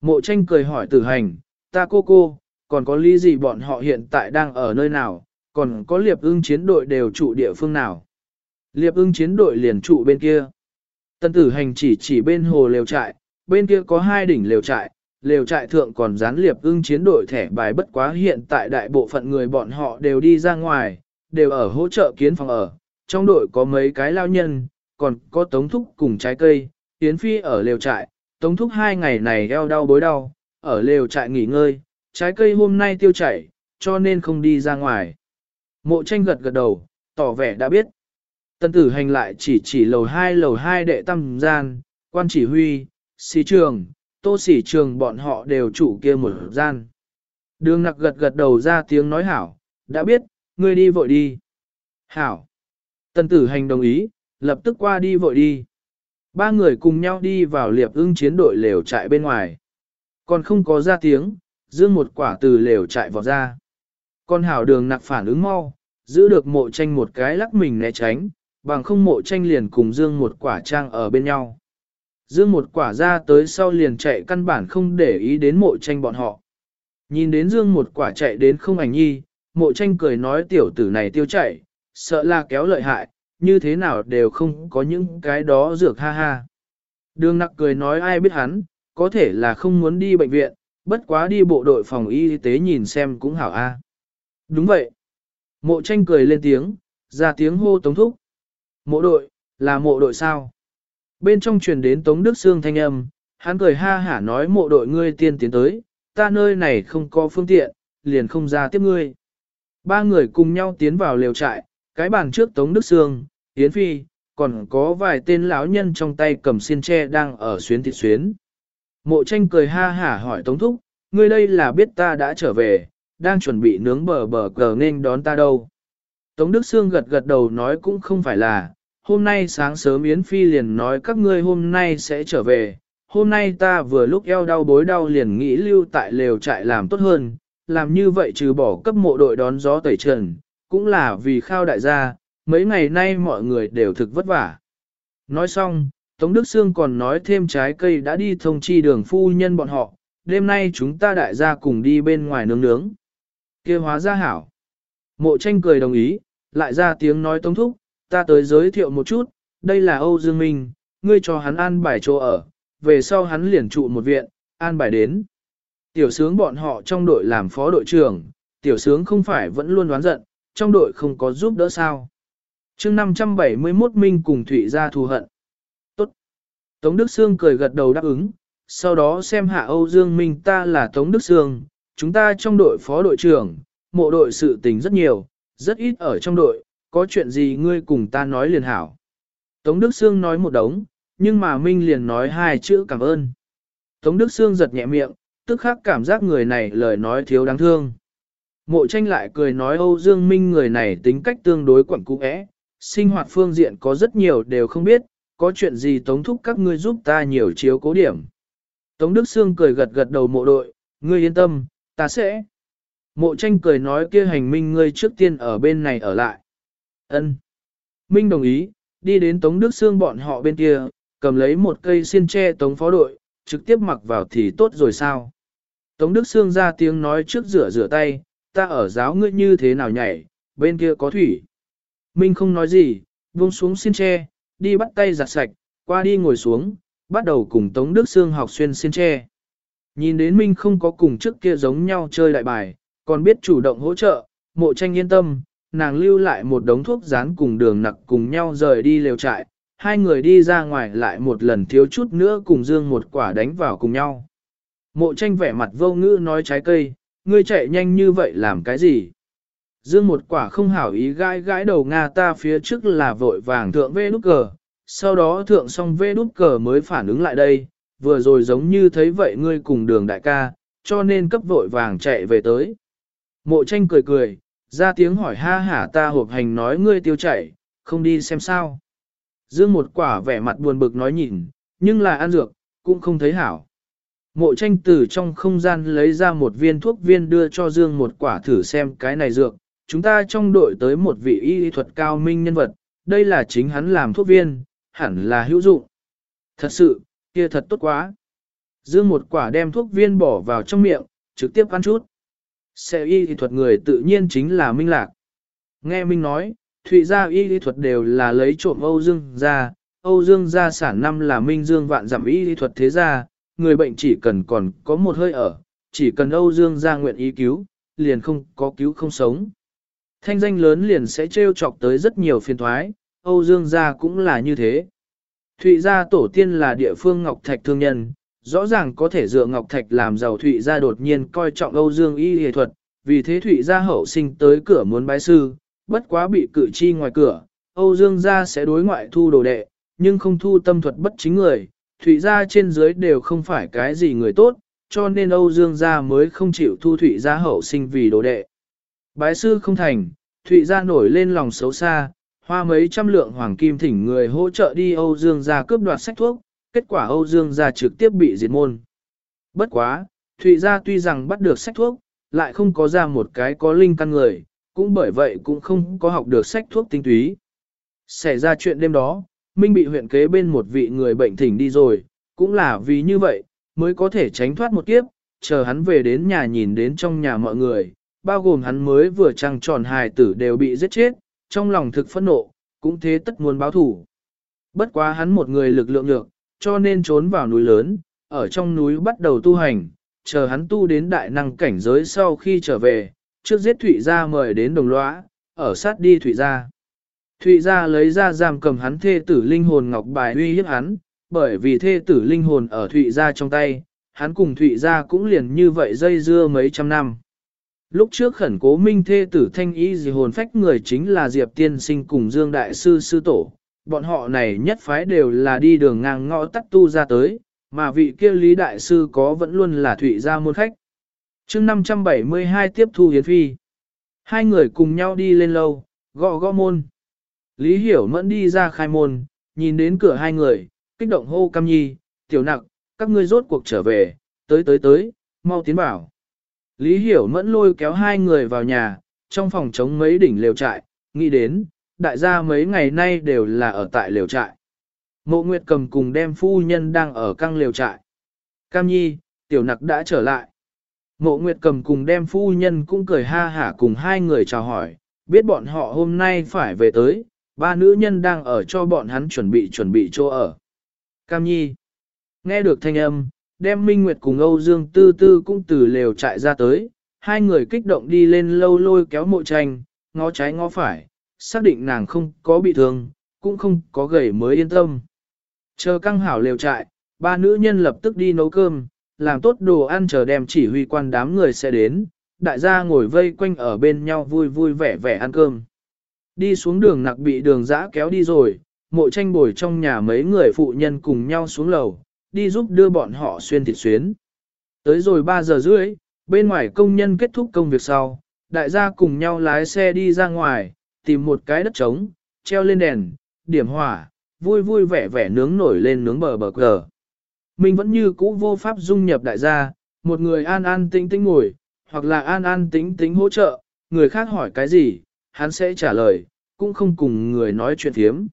Mộ tranh cười hỏi tử hành, ta cô cô, còn có lý gì bọn họ hiện tại đang ở nơi nào, còn có liệp ưng chiến đội đều trụ địa phương nào. Liệp ưng chiến đội liền trụ bên kia. Tân tử hành chỉ chỉ bên hồ lều trại, bên kia có hai đỉnh lều trại, lều trại thượng còn dán liệp ưng chiến đội thẻ bài bất quá hiện tại đại bộ phận người bọn họ đều đi ra ngoài, đều ở hỗ trợ kiến phòng ở. Trong đội có mấy cái lao nhân, còn có tống thúc cùng trái cây, tiến phi ở lều trại, tống thúc hai ngày này eo đau bối đau, ở lều trại nghỉ ngơi, trái cây hôm nay tiêu chảy, cho nên không đi ra ngoài. Mộ tranh gật gật đầu, tỏ vẻ đã biết. Tân tử hành lại chỉ chỉ lầu 2 lầu 2 đệ tâm gian, quan chỉ huy, sĩ trường, tô sỉ trường bọn họ đều chủ kia một gian. Đường nặc gật gật đầu ra tiếng nói hảo, đã biết, ngươi đi vội đi. Hảo. Tân tử hành đồng ý, lập tức qua đi vội đi. Ba người cùng nhau đi vào liệp ưng chiến đội lều trại bên ngoài. Còn không có ra tiếng, dương một quả từ lều trại vọt ra. Con hảo đường nặc phản ứng mau, giữ được mộ tranh một cái lắc mình né tránh, bằng không mộ tranh liền cùng dương một quả trang ở bên nhau. Dương một quả ra tới sau liền chạy căn bản không để ý đến mộ tranh bọn họ. Nhìn đến dương một quả chạy đến không ảnh nhi, mộ tranh cười nói tiểu tử này tiêu chạy, sợ là kéo lợi hại, như thế nào đều không có những cái đó dược ha ha. Đường nặc cười nói ai biết hắn, có thể là không muốn đi bệnh viện, bất quá đi bộ đội phòng y tế nhìn xem cũng hảo a. Đúng vậy. Mộ tranh cười lên tiếng, ra tiếng hô tống thúc. Mộ đội, là mộ đội sao? Bên trong truyền đến Tống Đức Sương thanh âm, hắn cười ha hả nói mộ đội ngươi tiên tiến tới, ta nơi này không có phương tiện, liền không ra tiếp ngươi. Ba người cùng nhau tiến vào lều trại, cái bàn trước Tống Đức Sương, Yến Phi, còn có vài tên lão nhân trong tay cầm xiên tre đang ở xuyến thịt xuyến. Mộ tranh cười ha hả hỏi Tống Thúc, ngươi đây là biết ta đã trở về, đang chuẩn bị nướng bờ bờ cờ nên đón ta đâu. Tống Đức Sương gật gật đầu nói cũng không phải là, hôm nay sáng sớm Yến Phi liền nói các ngươi hôm nay sẽ trở về, hôm nay ta vừa lúc eo đau bối đau liền nghĩ lưu tại lều trại làm tốt hơn, làm như vậy trừ bỏ cấp mộ đội đón gió tẩy trần, cũng là vì khao đại gia, mấy ngày nay mọi người đều thực vất vả. Nói xong, Tống Đức Sương còn nói thêm trái cây đã đi thông chi đường phu nhân bọn họ, đêm nay chúng ta đại gia cùng đi bên ngoài nướng nướng. kia hóa ra hảo. Mộ tranh cười đồng ý, lại ra tiếng nói Tống Thúc, ta tới giới thiệu một chút, đây là Âu Dương Minh, ngươi cho hắn an bài chỗ ở, về sau hắn liền trụ một viện, an bài đến. Tiểu sướng bọn họ trong đội làm phó đội trưởng, tiểu sướng không phải vẫn luôn đoán giận, trong đội không có giúp đỡ sao. chương 571 Minh cùng Thụy ra thù hận. Tốt. Tống Đức Sương cười gật đầu đáp ứng, sau đó xem hạ Âu Dương Minh ta là Tống Đức Sương, chúng ta trong đội phó đội trưởng, mộ đội sự tình rất nhiều, rất ít ở trong đội, có chuyện gì ngươi cùng ta nói liền hảo. Tống Đức Sương nói một đống, nhưng mà Minh liền nói hai chữ cảm ơn. Tống Đức Sương giật nhẹ miệng, tức khắc cảm giác người này lời nói thiếu đáng thương. Mộ tranh lại cười nói Âu Dương Minh người này tính cách tương đối quẩn cũ ẽ, sinh hoạt phương diện có rất nhiều đều không biết, có chuyện gì tống thúc các ngươi giúp ta nhiều chiếu cố điểm. Tống Đức Sương cười gật gật đầu mộ đội, ngươi yên tâm, ta sẽ. Mộ tranh cười nói kia hành minh ngươi trước tiên ở bên này ở lại. Ân. Minh đồng ý, đi đến Tống Đức Sương bọn họ bên kia, cầm lấy một cây xiên tre Tống phó đội, trực tiếp mặc vào thì tốt rồi sao. Tống Đức Sương ra tiếng nói trước rửa rửa tay, ta ở giáo ngươi như thế nào nhảy, bên kia có thủy. Minh không nói gì, buông xuống xiên tre, đi bắt tay giặt sạch, qua đi ngồi xuống, bắt đầu cùng Tống Đức Sương học xuyên xiên tre. Nhìn đến Minh không có cùng trước kia giống nhau chơi đại bài, còn biết chủ động hỗ trợ, mộ tranh yên tâm, nàng lưu lại một đống thuốc rán cùng đường nặc cùng nhau rời đi lều trại, hai người đi ra ngoài lại một lần thiếu chút nữa cùng dương một quả đánh vào cùng nhau. Mộ tranh vẻ mặt vô ngữ nói trái cây, ngươi chạy nhanh như vậy làm cái gì? Dương một quả không hảo ý gãi gãi đầu Nga ta phía trước là vội vàng thượng vê nút cờ, sau đó thượng xong vê nút cờ mới phản ứng lại đây, vừa rồi giống như thấy vậy ngươi cùng đường đại ca, cho nên cấp vội vàng chạy về tới. Mộ tranh cười cười, ra tiếng hỏi ha hả ta hộp hành nói ngươi tiêu chảy, không đi xem sao. Dương một quả vẻ mặt buồn bực nói nhìn, nhưng là ăn dược, cũng không thấy hảo. Mộ tranh từ trong không gian lấy ra một viên thuốc viên đưa cho Dương một quả thử xem cái này dược. Chúng ta trong đội tới một vị y thuật cao minh nhân vật, đây là chính hắn làm thuốc viên, hẳn là hữu dụng. Thật sự, kia thật tốt quá. Dương một quả đem thuốc viên bỏ vào trong miệng, trực tiếp ăn chút. Xe y thuật người tự nhiên chính là Minh Lạc. Nghe Minh nói, Thụy gia y thuật đều là lấy trộm Âu Dương gia, Âu Dương gia sản năm là Minh Dương vạn dặm y thuật thế gia, người bệnh chỉ cần còn có một hơi ở, chỉ cần Âu Dương gia nguyện ý cứu, liền không có cứu không sống. Thanh danh lớn liền sẽ trêu chọc tới rất nhiều phiền thoái, Âu Dương gia cũng là như thế. Thụy gia tổ tiên là địa phương Ngọc Thạch thương nhân, rõ ràng có thể dựa Ngọc Thạch làm giàu Thụy gia đột nhiên coi trọng Âu Dương y y thuật, vì thế Thụy gia hậu sinh tới cửa muốn bái sư, bất quá bị cử chi ngoài cửa, Âu Dương gia sẽ đối ngoại thu đồ đệ, nhưng không thu tâm thuật bất chính người, Thụy gia trên dưới đều không phải cái gì người tốt, cho nên Âu Dương gia mới không chịu thu Thụy gia hậu sinh vì đồ đệ. Bái sư không thành, Thụy gia nổi lên lòng xấu xa, hoa mấy trăm lượng hoàng kim thỉnh người hỗ trợ đi Âu Dương gia cướp đoạt sách thuốc, kết quả Âu Dương gia trực tiếp bị diệt môn. Bất quá, Thụy gia tuy rằng bắt được sách thuốc, lại không có ra một cái có linh căn người, cũng bởi vậy cũng không có học được sách thuốc tinh túy. Xảy ra chuyện đêm đó, Minh bị huyện kế bên một vị người bệnh thỉnh đi rồi, cũng là vì như vậy, mới có thể tránh thoát một kiếp, chờ hắn về đến nhà nhìn đến trong nhà mọi người, bao gồm hắn mới vừa trăng tròn hài tử đều bị giết chết, trong lòng thực phẫn nộ, cũng thế tất muốn báo thủ. Bất quá hắn một người lực lượng lược, cho nên trốn vào núi lớn, ở trong núi bắt đầu tu hành, chờ hắn tu đến đại năng cảnh giới sau khi trở về, trước giết Thụy gia mời đến đồng lõa, ở sát đi Thụy gia. Thụy gia lấy ra giam cầm hắn thê tử linh hồn ngọc bài uy hiếp hắn, bởi vì thê tử linh hồn ở Thụy gia trong tay, hắn cùng Thụy gia cũng liền như vậy dây dưa mấy trăm năm. Lúc trước khẩn cố minh thê tử thanh ý gì hồn phách người chính là Diệp Tiên Sinh cùng Dương Đại Sư Sư Tổ, bọn họ này nhất phái đều là đi đường ngang ngõ tắt tu ra tới, mà vị kia Lý Đại Sư có vẫn luôn là Thụy gia môn khách chương 572 tiếp thu hiến phi. Hai người cùng nhau đi lên lâu, gõ gõ môn. Lý Hiểu Mẫn đi ra khai môn, nhìn đến cửa hai người, kích động hô cam nhi, tiểu nặc, các ngươi rốt cuộc trở về, tới tới tới, mau tiến vào. Lý Hiểu Mẫn lôi kéo hai người vào nhà, trong phòng chống mấy đỉnh lều trại, nghĩ đến, đại gia mấy ngày nay đều là ở tại lều trại. Mộ Nguyệt cầm cùng đem phu nhân đang ở căng lều trại. Cam nhi, tiểu nặc đã trở lại. Mộ Nguyệt cầm cùng đem phu nhân cũng cười ha hả cùng hai người chào hỏi, biết bọn họ hôm nay phải về tới, ba nữ nhân đang ở cho bọn hắn chuẩn bị chuẩn bị chỗ ở. Cam Nhi Nghe được thanh âm, đem Minh Nguyệt cùng Âu Dương Tư Tư cũng từ lều trại ra tới, hai người kích động đi lên lâu lôi kéo mộ tranh, ngó trái ngó phải, xác định nàng không có bị thương, cũng không có gầy mới yên tâm. Chờ căng hảo lều trại, ba nữ nhân lập tức đi nấu cơm, làm tốt đồ ăn chờ đem chỉ huy quan đám người sẽ đến, đại gia ngồi vây quanh ở bên nhau vui vui vẻ vẻ ăn cơm. Đi xuống đường nặc bị đường dã kéo đi rồi, mộ tranh bồi trong nhà mấy người phụ nhân cùng nhau xuống lầu, đi giúp đưa bọn họ xuyên thịt xuyến. Tới rồi 3 giờ rưỡi, bên ngoài công nhân kết thúc công việc sau, đại gia cùng nhau lái xe đi ra ngoài, tìm một cái đất trống, treo lên đèn, điểm hỏa, vui vui vẻ vẻ nướng nổi lên nướng bờ bờ cờ. Mình vẫn như cũ vô pháp dung nhập đại gia, một người an an tĩnh tĩnh ngồi, hoặc là an an tĩnh tĩnh hỗ trợ, người khác hỏi cái gì, hắn sẽ trả lời, cũng không cùng người nói chuyện thiếm.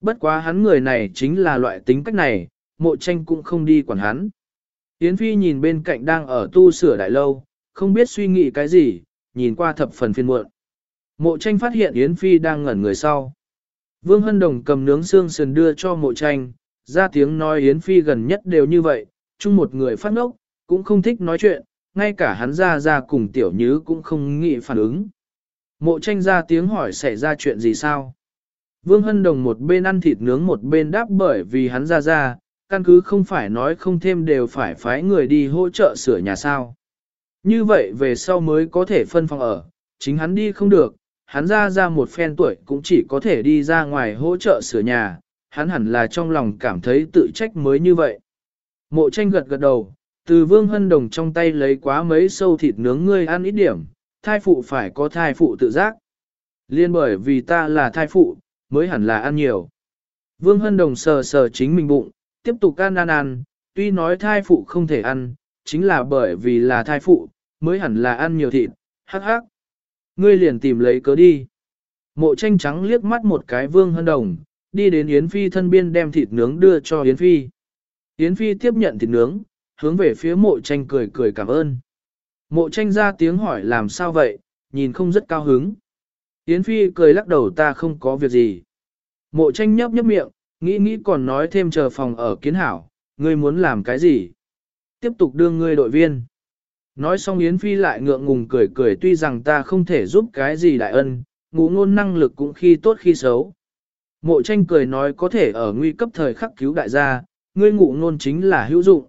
Bất quá hắn người này chính là loại tính cách này, mộ tranh cũng không đi quản hắn. Yến Phi nhìn bên cạnh đang ở tu sửa đại lâu, không biết suy nghĩ cái gì, nhìn qua thập phần phiên muộn. Mộ tranh phát hiện Yến Phi đang ngẩn người sau. Vương Hân Đồng cầm nướng xương sườn đưa cho mộ tranh, ra tiếng nói Yến Phi gần nhất đều như vậy, chung một người phát ngốc, cũng không thích nói chuyện, ngay cả hắn ra ra cùng tiểu nhứ cũng không nghĩ phản ứng. Mộ tranh ra tiếng hỏi xảy ra chuyện gì sao? Vương Hân Đồng một bên ăn thịt nướng một bên đáp bởi vì hắn ra ra, căn cứ không phải nói không thêm đều phải phái người đi hỗ trợ sửa nhà sao. Như vậy về sau mới có thể phân phòng ở, chính hắn đi không được, hắn ra ra một phen tuổi cũng chỉ có thể đi ra ngoài hỗ trợ sửa nhà, hắn hẳn là trong lòng cảm thấy tự trách mới như vậy. Mộ tranh gật gật đầu, từ vương hân đồng trong tay lấy quá mấy sâu thịt nướng ngươi ăn ít điểm, thai phụ phải có thai phụ tự giác. Liên bởi vì ta là thai phụ, mới hẳn là ăn nhiều. Vương hân đồng sờ sờ chính mình bụng, tiếp tục ăn ăn ăn, tuy nói thai phụ không thể ăn, chính là bởi vì là thai phụ, mới hẳn là ăn nhiều thịt, hắc hắc. Ngươi liền tìm lấy cớ đi. Mộ tranh trắng liếc mắt một cái vương hân đồng, đi đến Yến Phi thân biên đem thịt nướng đưa cho Yến Phi. Yến Phi tiếp nhận thịt nướng, hướng về phía mộ tranh cười cười cảm ơn. Mộ tranh ra tiếng hỏi làm sao vậy, nhìn không rất cao hứng. Yến Phi cười lắc đầu ta không có việc gì. Mộ tranh nhấp nhấp miệng, nghĩ nghĩ còn nói thêm chờ phòng ở kiến hảo, ngươi muốn làm cái gì? Tiếp tục đưa ngươi đội viên. Nói xong Yến Phi lại ngượng ngùng cười cười tuy rằng ta không thể giúp cái gì đại ân, ngũ ngôn năng lực cũng khi tốt khi xấu. Mộ tranh cười nói có thể ở nguy cấp thời khắc cứu đại gia, ngươi ngụ ngôn chính là hữu dụng.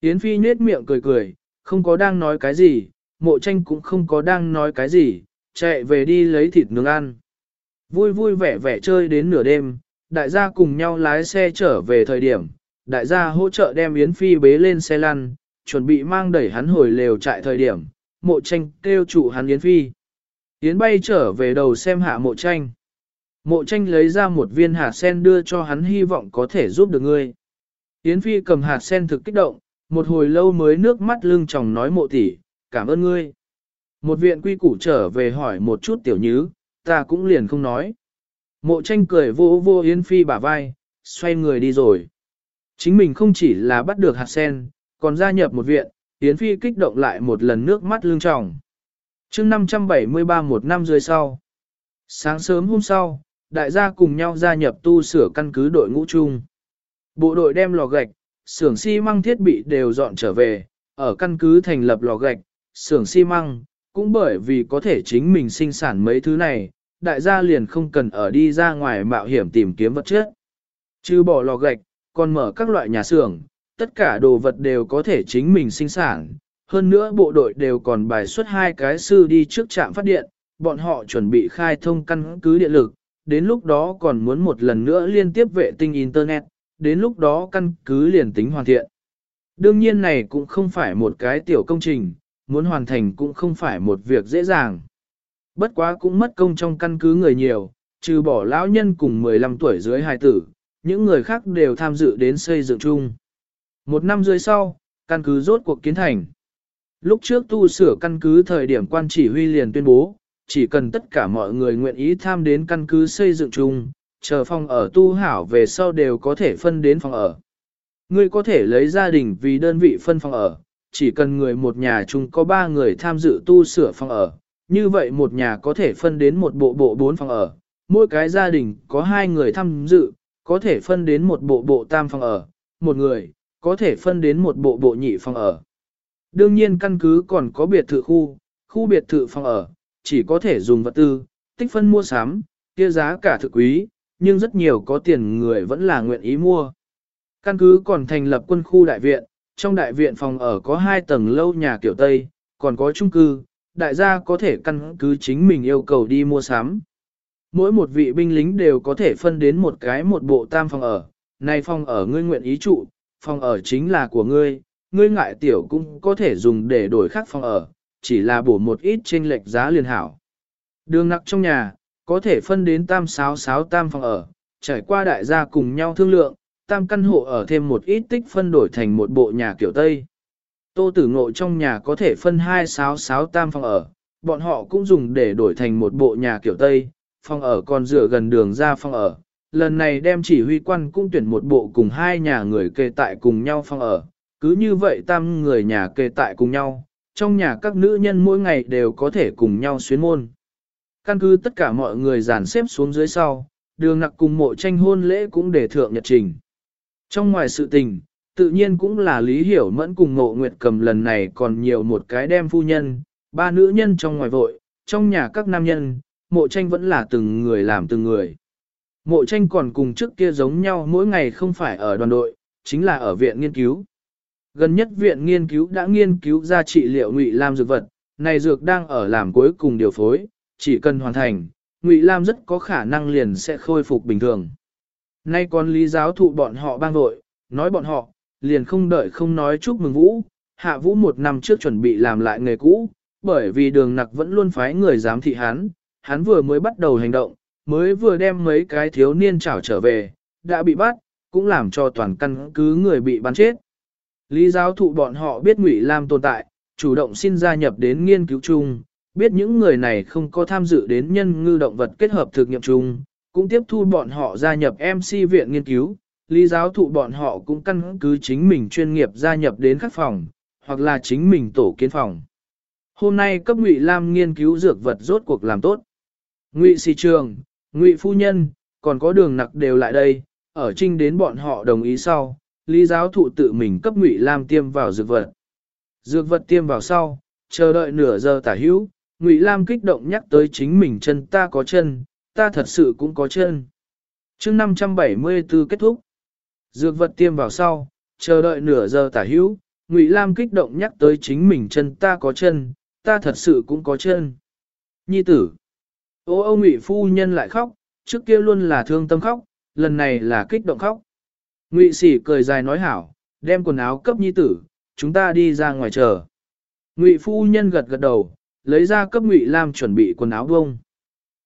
Yến Phi nết miệng cười cười, không có đang nói cái gì, mộ tranh cũng không có đang nói cái gì, chạy về đi lấy thịt nướng ăn. Vui vui vẻ vẻ chơi đến nửa đêm, đại gia cùng nhau lái xe trở về thời điểm, đại gia hỗ trợ đem Yến Phi bế lên xe lăn, chuẩn bị mang đẩy hắn hồi lều trại thời điểm, mộ tranh kêu trụ hắn Yến Phi. Yến bay trở về đầu xem hạ mộ tranh. Mộ tranh lấy ra một viên hạt sen đưa cho hắn hy vọng có thể giúp được ngươi. Yến Phi cầm hạt sen thực kích động, một hồi lâu mới nước mắt lưng tròng nói mộ tỷ, cảm ơn ngươi. Một viện quy củ trở về hỏi một chút tiểu nhứ, ta cũng liền không nói. Mộ tranh cười vô vô Yến Phi bả vai, xoay người đi rồi. Chính mình không chỉ là bắt được hạt sen, còn gia nhập một viện, Yến Phi kích động lại một lần nước mắt lưng tròng. chương 573 một năm rưỡi sau. Sáng sớm hôm sau, đại gia cùng nhau gia nhập tu sửa căn cứ đội ngũ chung. Bộ đội đem lò gạch, xưởng xi măng thiết bị đều dọn trở về, ở căn cứ thành lập lò gạch, xưởng xi măng, cũng bởi vì có thể chính mình sinh sản mấy thứ này, đại gia liền không cần ở đi ra ngoài mạo hiểm tìm kiếm vật chất. Chứ bỏ lò gạch, còn mở các loại nhà xưởng, tất cả đồ vật đều có thể chính mình sinh sản. Hơn nữa bộ đội đều còn bài xuất hai cái sư đi trước trạm phát điện, bọn họ chuẩn bị khai thông căn cứ điện lực, đến lúc đó còn muốn một lần nữa liên tiếp vệ tinh Internet, đến lúc đó căn cứ liền tính hoàn thiện. Đương nhiên này cũng không phải một cái tiểu công trình, muốn hoàn thành cũng không phải một việc dễ dàng. Bất quá cũng mất công trong căn cứ người nhiều, trừ bỏ lão nhân cùng 15 tuổi dưới hài tử, những người khác đều tham dự đến xây dựng chung. Một năm dưới sau, căn cứ rốt cuộc kiến thành. Lúc trước tu sửa căn cứ thời điểm quan chỉ huy liền tuyên bố, chỉ cần tất cả mọi người nguyện ý tham đến căn cứ xây dựng chung, chờ phòng ở tu hảo về sau đều có thể phân đến phòng ở. Ngươi có thể lấy gia đình vì đơn vị phân phòng ở, chỉ cần người một nhà chung có ba người tham dự tu sửa phòng ở, như vậy một nhà có thể phân đến một bộ bộ bốn phòng ở, mỗi cái gia đình có hai người tham dự, có thể phân đến một bộ bộ tam phòng ở, một người, có thể phân đến một bộ bộ nhị phòng ở. Đương nhiên căn cứ còn có biệt thự khu, khu biệt thự phòng ở, chỉ có thể dùng vật tư, tích phân mua sắm, kia giá cả thực quý, nhưng rất nhiều có tiền người vẫn là nguyện ý mua. Căn cứ còn thành lập quân khu đại viện, trong đại viện phòng ở có hai tầng lâu nhà kiểu Tây, còn có chung cư, đại gia có thể căn cứ chính mình yêu cầu đi mua sắm. Mỗi một vị binh lính đều có thể phân đến một cái một bộ tam phòng ở, này phòng ở ngươi nguyện ý trụ, phòng ở chính là của ngươi, ngươi ngại tiểu cũng có thể dùng để đổi khác phòng ở, chỉ là bổ một ít chênh lệch giá liền hảo. Đường nặc trong nhà, có thể phân đến tam sáu sáu tam phòng ở, trải qua đại gia cùng nhau thương lượng, tam căn hộ ở thêm một ít tích phân đổi thành một bộ nhà kiểu Tây. Tô tử ngộ trong nhà có thể phân hai sáu sáu tam phòng ở, bọn họ cũng dùng để đổi thành một bộ nhà kiểu Tây, phòng ở còn dựa gần đường ra phòng ở. Lần này đem chỉ huy quan cũng tuyển một bộ cùng hai nhà người kề tại cùng nhau phòng ở, cứ như vậy tam người nhà kề tại cùng nhau, trong nhà các nữ nhân mỗi ngày đều có thể cùng nhau xuyến môn. Căn cứ tất cả mọi người dàn xếp xuống dưới sau, đường nặc cùng mộ tranh hôn lễ cũng để thượng nhật trình. Trong ngoài sự tình, tự nhiên cũng là lý hiểu mẫn cùng mộ nguyệt cầm lần này còn nhiều một cái đem phu nhân, ba nữ nhân trong ngoài vội, trong nhà các nam nhân, mộ tranh vẫn là từng người làm từng người. Mộ tranh còn cùng trước kia giống nhau mỗi ngày không phải ở đoàn đội, chính là ở viện nghiên cứu. Gần nhất viện nghiên cứu đã nghiên cứu ra trị liệu ngụy lam dược vật, này dược đang ở làm cuối cùng điều phối, chỉ cần hoàn thành, Ngụy Lam rất có khả năng liền sẽ khôi phục bình thường. Nay còn lý giáo thụ bọn họ bang đội, nói bọn họ, liền không đợi không nói chúc mừng Vũ, hạ Vũ một năm trước chuẩn bị làm lại nghề cũ, bởi vì đường nặc vẫn luôn phái người giám thị hắn, hắn vừa mới bắt đầu hành động, mới vừa đem mấy cái thiếu niên trảo trở về, đã bị bắt, cũng làm cho toàn căn cứ người bị bắn chết. Lý giáo thụ bọn họ biết Ngụy Lam tồn tại, chủ động xin gia nhập đến nghiên cứu chung, biết những người này không có tham dự đến nhân ngư động vật kết hợp thực nghiệm chung, cũng tiếp thu bọn họ gia nhập MC viện nghiên cứu, lý giáo thụ bọn họ cũng căn cứ chính mình chuyên nghiệp gia nhập đến các phòng, hoặc là chính mình tổ kiến phòng. Hôm nay cấp Ngụy Lam nghiên cứu dược vật rốt cuộc làm tốt. Ngụy sĩ trường, Ngụy phu nhân, còn có đường nặc đều lại đây, ở trinh đến bọn họ đồng ý sau, lý giáo thụ tự mình cấp Ngụy Lam tiêm vào dược vật. Dược vật tiêm vào sau, chờ đợi nửa giờ tả hữu, Ngụy Lam kích động nhắc tới chính mình chân ta có chân, ta thật sự cũng có chân. chương 574 kết thúc. Dược vật tiêm vào sau, chờ đợi nửa giờ tả hữu, Ngụy Lam kích động nhắc tới chính mình chân ta có chân, ta thật sự cũng có chân. Nhi tử. Ô ô Ngụy phu nhân lại khóc, trước kia luôn là thương tâm khóc, lần này là kích động khóc. Ngụy Sĩ cười dài nói hảo, đem quần áo cấp nhi tử, chúng ta đi ra ngoài chờ. Ngụy phu nhân gật gật đầu, lấy ra cấp Ngụy Lam chuẩn bị quần áo bông.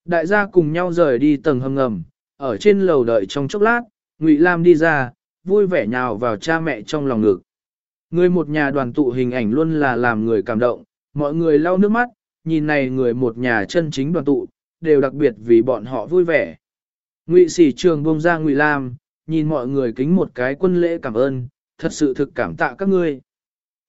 Đại gia cùng nhau rời đi tầng hầm ngầm, ở trên lầu đợi trong chốc lát, Ngụy Lam đi ra, vui vẻ nhào vào cha mẹ trong lòng ngực. Người một nhà đoàn tụ hình ảnh luôn là làm người cảm động, mọi người lau nước mắt, nhìn này người một nhà chân chính đoàn tụ, đều đặc biệt vì bọn họ vui vẻ. Ngụy Sĩ Trường bông ra Ngụy Lam, nhìn mọi người kính một cái quân lễ cảm ơn, thật sự thực cảm tạ các ngươi.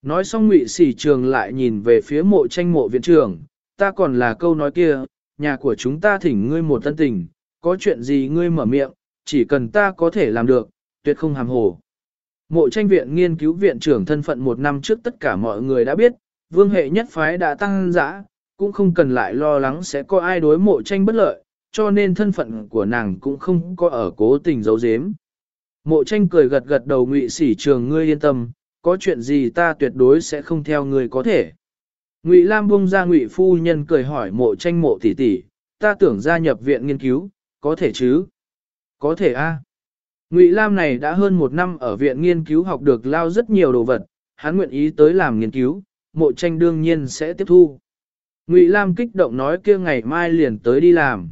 Nói xong Ngụy Sĩ Trường lại nhìn về phía mộ tranh mộ viện trưởng, ta còn là câu nói kia, nhà của chúng ta thỉnh ngươi một tân tình, có chuyện gì ngươi mở miệng, chỉ cần ta có thể làm được, tuyệt không hàm hồ. Mộ tranh viện nghiên cứu viện trưởng thân phận một năm trước tất cả mọi người đã biết, vương hệ nhất phái đã tăng dã, cũng không cần lại lo lắng sẽ có ai đối mộ tranh bất lợi, cho nên thân phận của nàng cũng không có ở cố tình giấu giếm. Mộ tranh cười gật gật đầu ngụy sỉ trường ngươi yên tâm, có chuyện gì ta tuyệt đối sẽ không theo ngươi có thể. Ngụy Lam bung ra Ngụy phu nhân cười hỏi mộ tranh mộ tỷ tỷ, ta tưởng gia nhập viện nghiên cứu, có thể chứ? Có thể a. Ngụy Lam này đã hơn một năm ở viện nghiên cứu học được lao rất nhiều đồ vật, hắn nguyện ý tới làm nghiên cứu, mộ tranh đương nhiên sẽ tiếp thu. Ngụy Lam kích động nói kia ngày mai liền tới đi làm.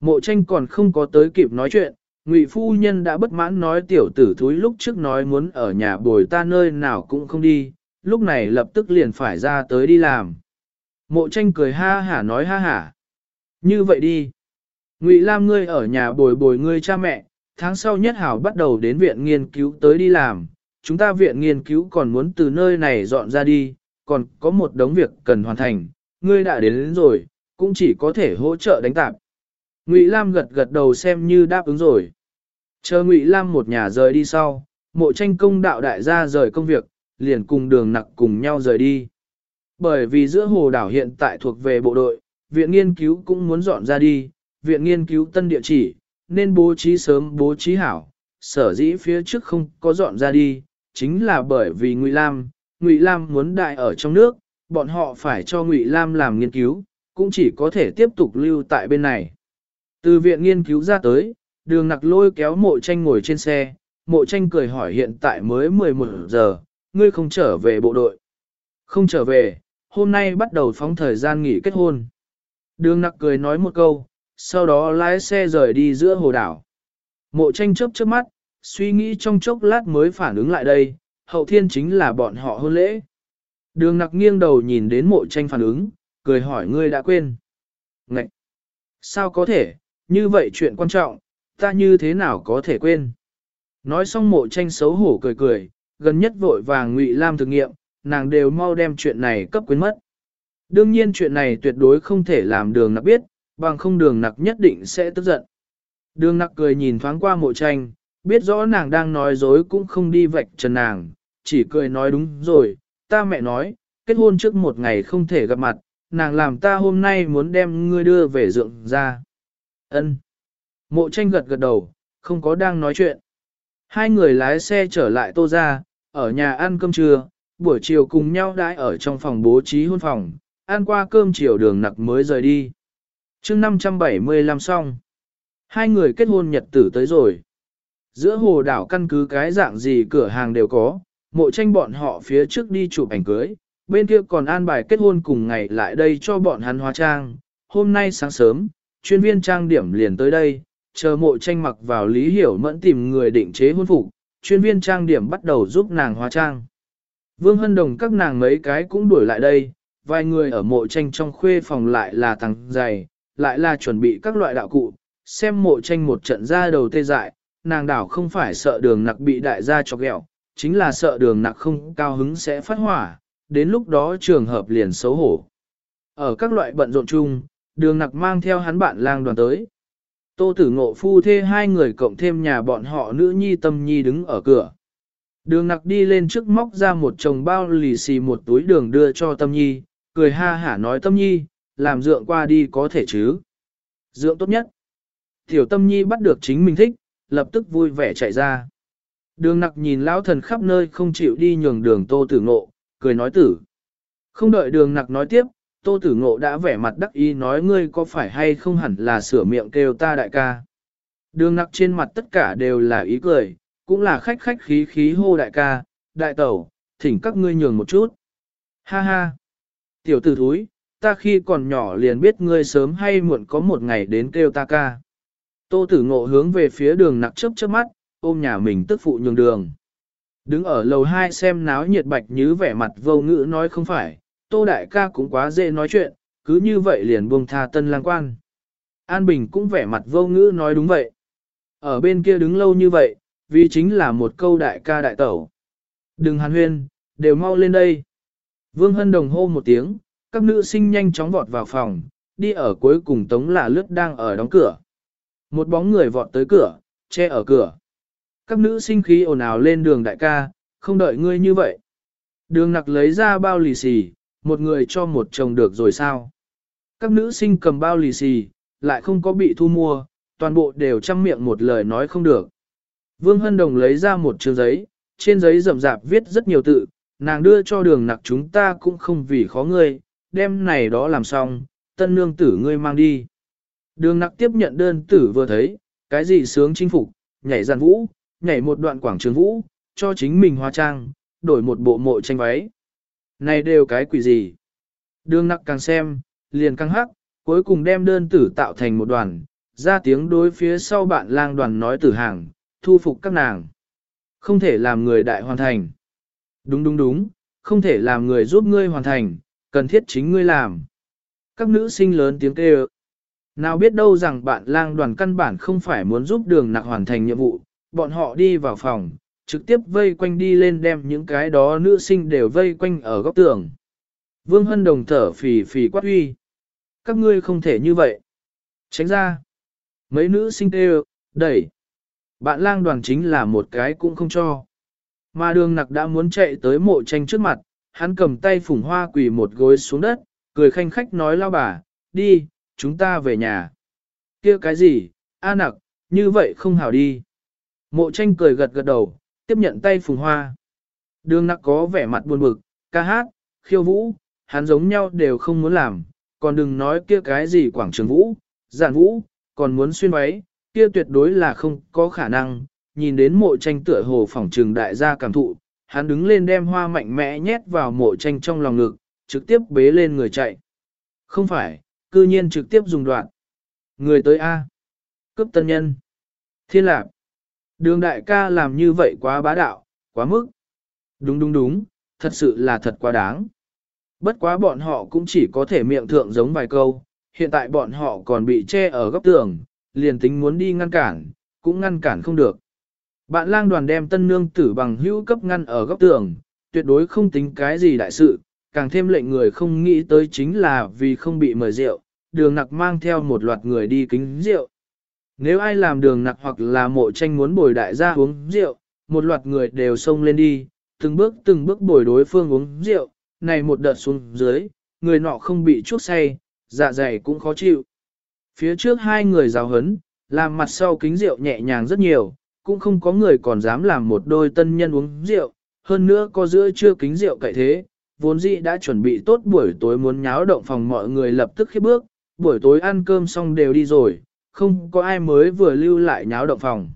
Mộ tranh còn không có tới kịp nói chuyện, Ngụy phu nhân đã bất mãn nói tiểu tử thúi lúc trước nói muốn ở nhà bồi ta nơi nào cũng không đi, lúc này lập tức liền phải ra tới đi làm. Mộ tranh cười ha hả nói ha hả. Như vậy đi. Ngụy Lam ngươi ở nhà bồi bồi ngươi cha mẹ, tháng sau nhất hảo bắt đầu đến viện nghiên cứu tới đi làm. Chúng ta viện nghiên cứu còn muốn từ nơi này dọn ra đi, còn có một đống việc cần hoàn thành. Ngươi đã đến, đến rồi, cũng chỉ có thể hỗ trợ đánh tạp. Ngụy Lam gật gật đầu xem như đáp ứng rồi. Chờ Ngụy Lam một nhà rời đi sau, mộ tranh công đạo đại gia rời công việc, liền cùng đường nặc cùng nhau rời đi. Bởi vì giữa hồ đảo hiện tại thuộc về bộ đội, viện nghiên cứu cũng muốn dọn ra đi, viện nghiên cứu tân địa chỉ, nên bố trí sớm bố trí hảo, sở dĩ phía trước không có dọn ra đi, chính là bởi vì Ngụy Lam, Ngụy Lam muốn đại ở trong nước, bọn họ phải cho Ngụy Lam làm nghiên cứu, cũng chỉ có thể tiếp tục lưu tại bên này. Từ viện nghiên cứu ra tới, đường nặc lôi kéo mộ tranh ngồi trên xe, mộ tranh cười hỏi hiện tại mới 11 giờ, ngươi không trở về bộ đội. Không trở về, hôm nay bắt đầu phóng thời gian nghỉ kết hôn. Đường nặc cười nói một câu, sau đó lái xe rời đi giữa hồ đảo. Mộ tranh chớp chớp mắt, suy nghĩ trong chốc lát mới phản ứng lại đây, hậu thiên chính là bọn họ hôn lễ. Đường nặc nghiêng đầu nhìn đến mộ tranh phản ứng, cười hỏi ngươi đã quên. Ngậy! Sao có thể, như vậy chuyện quan trọng, ta như thế nào có thể quên? Nói xong mộ tranh xấu hổ cười cười, gần nhất vội vàng ngụy Lam thực nghiệm, nàng đều mau đem chuyện này cấp quên mất. Đương nhiên chuyện này tuyệt đối không thể làm đường nặc biết, bằng không đường nặc nhất định sẽ tức giận. Đường nặc cười nhìn thoáng qua mộ tranh, biết rõ nàng đang nói dối cũng không đi vạch trần nàng, chỉ cười nói đúng rồi, ta mẹ nói, kết hôn trước một ngày không thể gặp mặt, nàng làm ta hôm nay muốn đem ngươi đưa về dượng ra. Ân. Mộ tranh gật gật đầu, không có đang nói chuyện. Hai người lái xe trở lại tô ra, ở nhà ăn cơm trưa, buổi chiều cùng nhau đãi ở trong phòng bố trí hôn phòng, ăn qua cơm chiều đường nặc mới rời đi. chương 575 xong. Hai người kết hôn nhật tử tới rồi. Giữa hồ đảo căn cứ cái dạng gì cửa hàng đều có, mộ tranh bọn họ phía trước đi chụp ảnh cưới, bên kia còn an bài kết hôn cùng ngày lại đây cho bọn hắn hóa trang. Hôm nay sáng sớm, chuyên viên trang điểm liền tới đây, chờ mộ tranh mặc vào lý hiểu mẫn tìm người định chế hôn phục, chuyên viên trang điểm bắt đầu giúp nàng hóa trang. Vương Hân Đồng các nàng mấy cái cũng đuổi lại đây, vài người ở mộ tranh trong khuê phòng lại là tăng dày, lại là chuẩn bị các loại đạo cụ, xem mộ tranh một trận ra đầu tê dại, nàng đảo không phải sợ đường nặc bị đại gia chọc ghẹo, chính là sợ đường nặc không cao hứng sẽ phát hỏa, đến lúc đó trường hợp liền xấu hổ. Ở các loại bận rộn chung, đường nặc mang theo hắn bạn lang đoàn tới. Tô tử ngộ phu thê hai người cộng thêm nhà bọn họ nữ nhi tâm nhi đứng ở cửa. Đường nặc đi lên trước móc ra một chồng bao lì xì một túi đường đưa cho tâm nhi, cười ha hả nói tâm nhi, làm dượng qua đi có thể chứ. Dượng tốt nhất. Tiểu tâm nhi bắt được chính mình thích, lập tức vui vẻ chạy ra. Đường nặc nhìn lão thần khắp nơi không chịu đi nhường đường tô tử ngộ, cười nói tử. Không đợi đường nặc nói tiếp, tô tử ngộ đã vẻ mặt đắc ý nói ngươi có phải hay không hẳn là sửa miệng kêu ta đại ca. Đường nặc trên mặt tất cả đều là ý cười, cũng là khách khách khí khí hô đại ca, đại tẩu, thỉnh các ngươi nhường một chút. Ha ha! Tiểu tử thúi, ta khi còn nhỏ liền biết ngươi sớm hay muộn có một ngày đến kêu ta ca. Tô tử ngộ hướng về phía đường nặc chớp chớp mắt, ôm nhà mình tức phụ nhường đường. Đứng ở lầu 2 xem náo nhiệt bạch như vẻ mặt vô ngữ nói không phải, tô đại ca cũng quá dễ nói chuyện, cứ như vậy liền buông tha tân lang quan. An Bình cũng vẻ mặt vô ngữ nói đúng vậy. Ở bên kia đứng lâu như vậy, vì chính là một câu đại ca đại tẩu. Đừng hàn huyên, đều mau lên đây. Vương Hân Đồng hô một tiếng, các nữ sinh nhanh chóng vọt vào phòng, đi ở cuối cùng tống là lướt đang ở đóng cửa. Một bóng người vọt tới cửa, che ở cửa. Các nữ sinh khí ồn ào lên đường đại ca, không đợi ngươi như vậy. Đường nặc lấy ra bao lì xì, một người cho một chồng được rồi sao? Các nữ sinh cầm bao lì xì, lại không có bị thu mua, toàn bộ đều chăm miệng một lời nói không được. Vương Hân Đồng lấy ra một trường giấy, trên giấy rậm rạp viết rất nhiều tự, nàng đưa cho đường nặc chúng ta cũng không vì khó ngươi, đem này đó làm xong, tân nương tử ngươi mang đi. Đường nặc tiếp nhận đơn tử vừa thấy, cái gì sướng chinh phục, nhảy giàn vũ, nhảy một đoạn quảng trường vũ, cho chính mình hóa trang, đổi một bộ mộ tranh váy. Này đều cái quỷ gì? Đường nặc càng xem, liền căng hắc, cuối cùng đem đơn tử tạo thành một đoàn, ra tiếng đối phía sau bạn lang đoàn nói tử hàng, thu phục các nàng. Không thể làm người đại hoàn thành. Đúng đúng đúng, không thể làm người giúp ngươi hoàn thành, cần thiết chính ngươi làm. Các nữ sinh lớn tiếng kêu. Nào biết đâu rằng bạn lang đoàn căn bản không phải muốn giúp đường nặc hoàn thành nhiệm vụ, bọn họ đi vào phòng, trực tiếp vây quanh đi lên đem những cái đó nữ sinh đều vây quanh ở góc tường. Vương Hân Đồng thở phì phì quát huy. Các ngươi không thể như vậy. Tránh ra. Mấy nữ sinh đều đẩy. Bạn lang đoàn chính là một cái cũng không cho. Mà đường nặc đã muốn chạy tới mộ tranh trước mặt, hắn cầm tay phủng hoa quỳ một gối xuống đất, cười khanh khách nói lao bà, đi, chúng ta về nhà. kia cái gì, a nặc, như vậy không hảo đi. Mộ tranh cười gật gật đầu, tiếp nhận tay phùng hoa. Đường nặc có vẻ mặt buồn bực, ca hát, khiêu vũ, hắn giống nhau đều không muốn làm, còn đừng nói kia cái gì quảng trường vũ, giản vũ, còn muốn xuyên váy, kia tuyệt đối là không có khả năng, nhìn đến mộ tranh tựa hồ phỏng trường đại gia cảm thụ, hắn đứng lên đem hoa mạnh mẽ nhét vào mộ tranh trong lòng ngực, trực tiếp bế lên người chạy. Không phải, cư nhiên trực tiếp dùng đoạn. Người tới A. Cấp tân nhân. Thiên lạc. Đường đại ca làm như vậy quá bá đạo, quá mức. Đúng đúng đúng, thật sự là thật quá đáng. Bất quá bọn họ cũng chỉ có thể miệng thượng giống vài câu, hiện tại bọn họ còn bị che ở góc tường, liền tính muốn đi ngăn cản, cũng ngăn cản không được. Bạn lang đoàn đem tân nương tử bằng hữu cấp ngăn ở góc tường, tuyệt đối không tính cái gì đại sự, càng thêm lệnh người không nghĩ tới chính là vì không bị mời rượu, đường nặc mang theo một loạt người đi kính rượu. Nếu ai làm đường nặc hoặc là mộ tranh muốn bồi đại gia uống rượu, một loạt người đều xông lên đi, từng bước từng bước bồi đối phương uống rượu, này một đợt xuống dưới, người nọ không bị chuốc say, dạ dày cũng khó chịu. Phía trước hai người rào hấn, làm mặt sau kính rượu nhẹ nhàng rất nhiều, cũng không có người còn dám làm một đôi tân nhân uống rượu, hơn nữa có giữa chưa kính rượu cậy thế, vốn dĩ đã chuẩn bị tốt buổi tối muốn nháo động phòng mọi người lập tức khiếp bước, buổi tối ăn cơm xong đều đi rồi, không có ai mới vừa lưu lại nháo động phòng.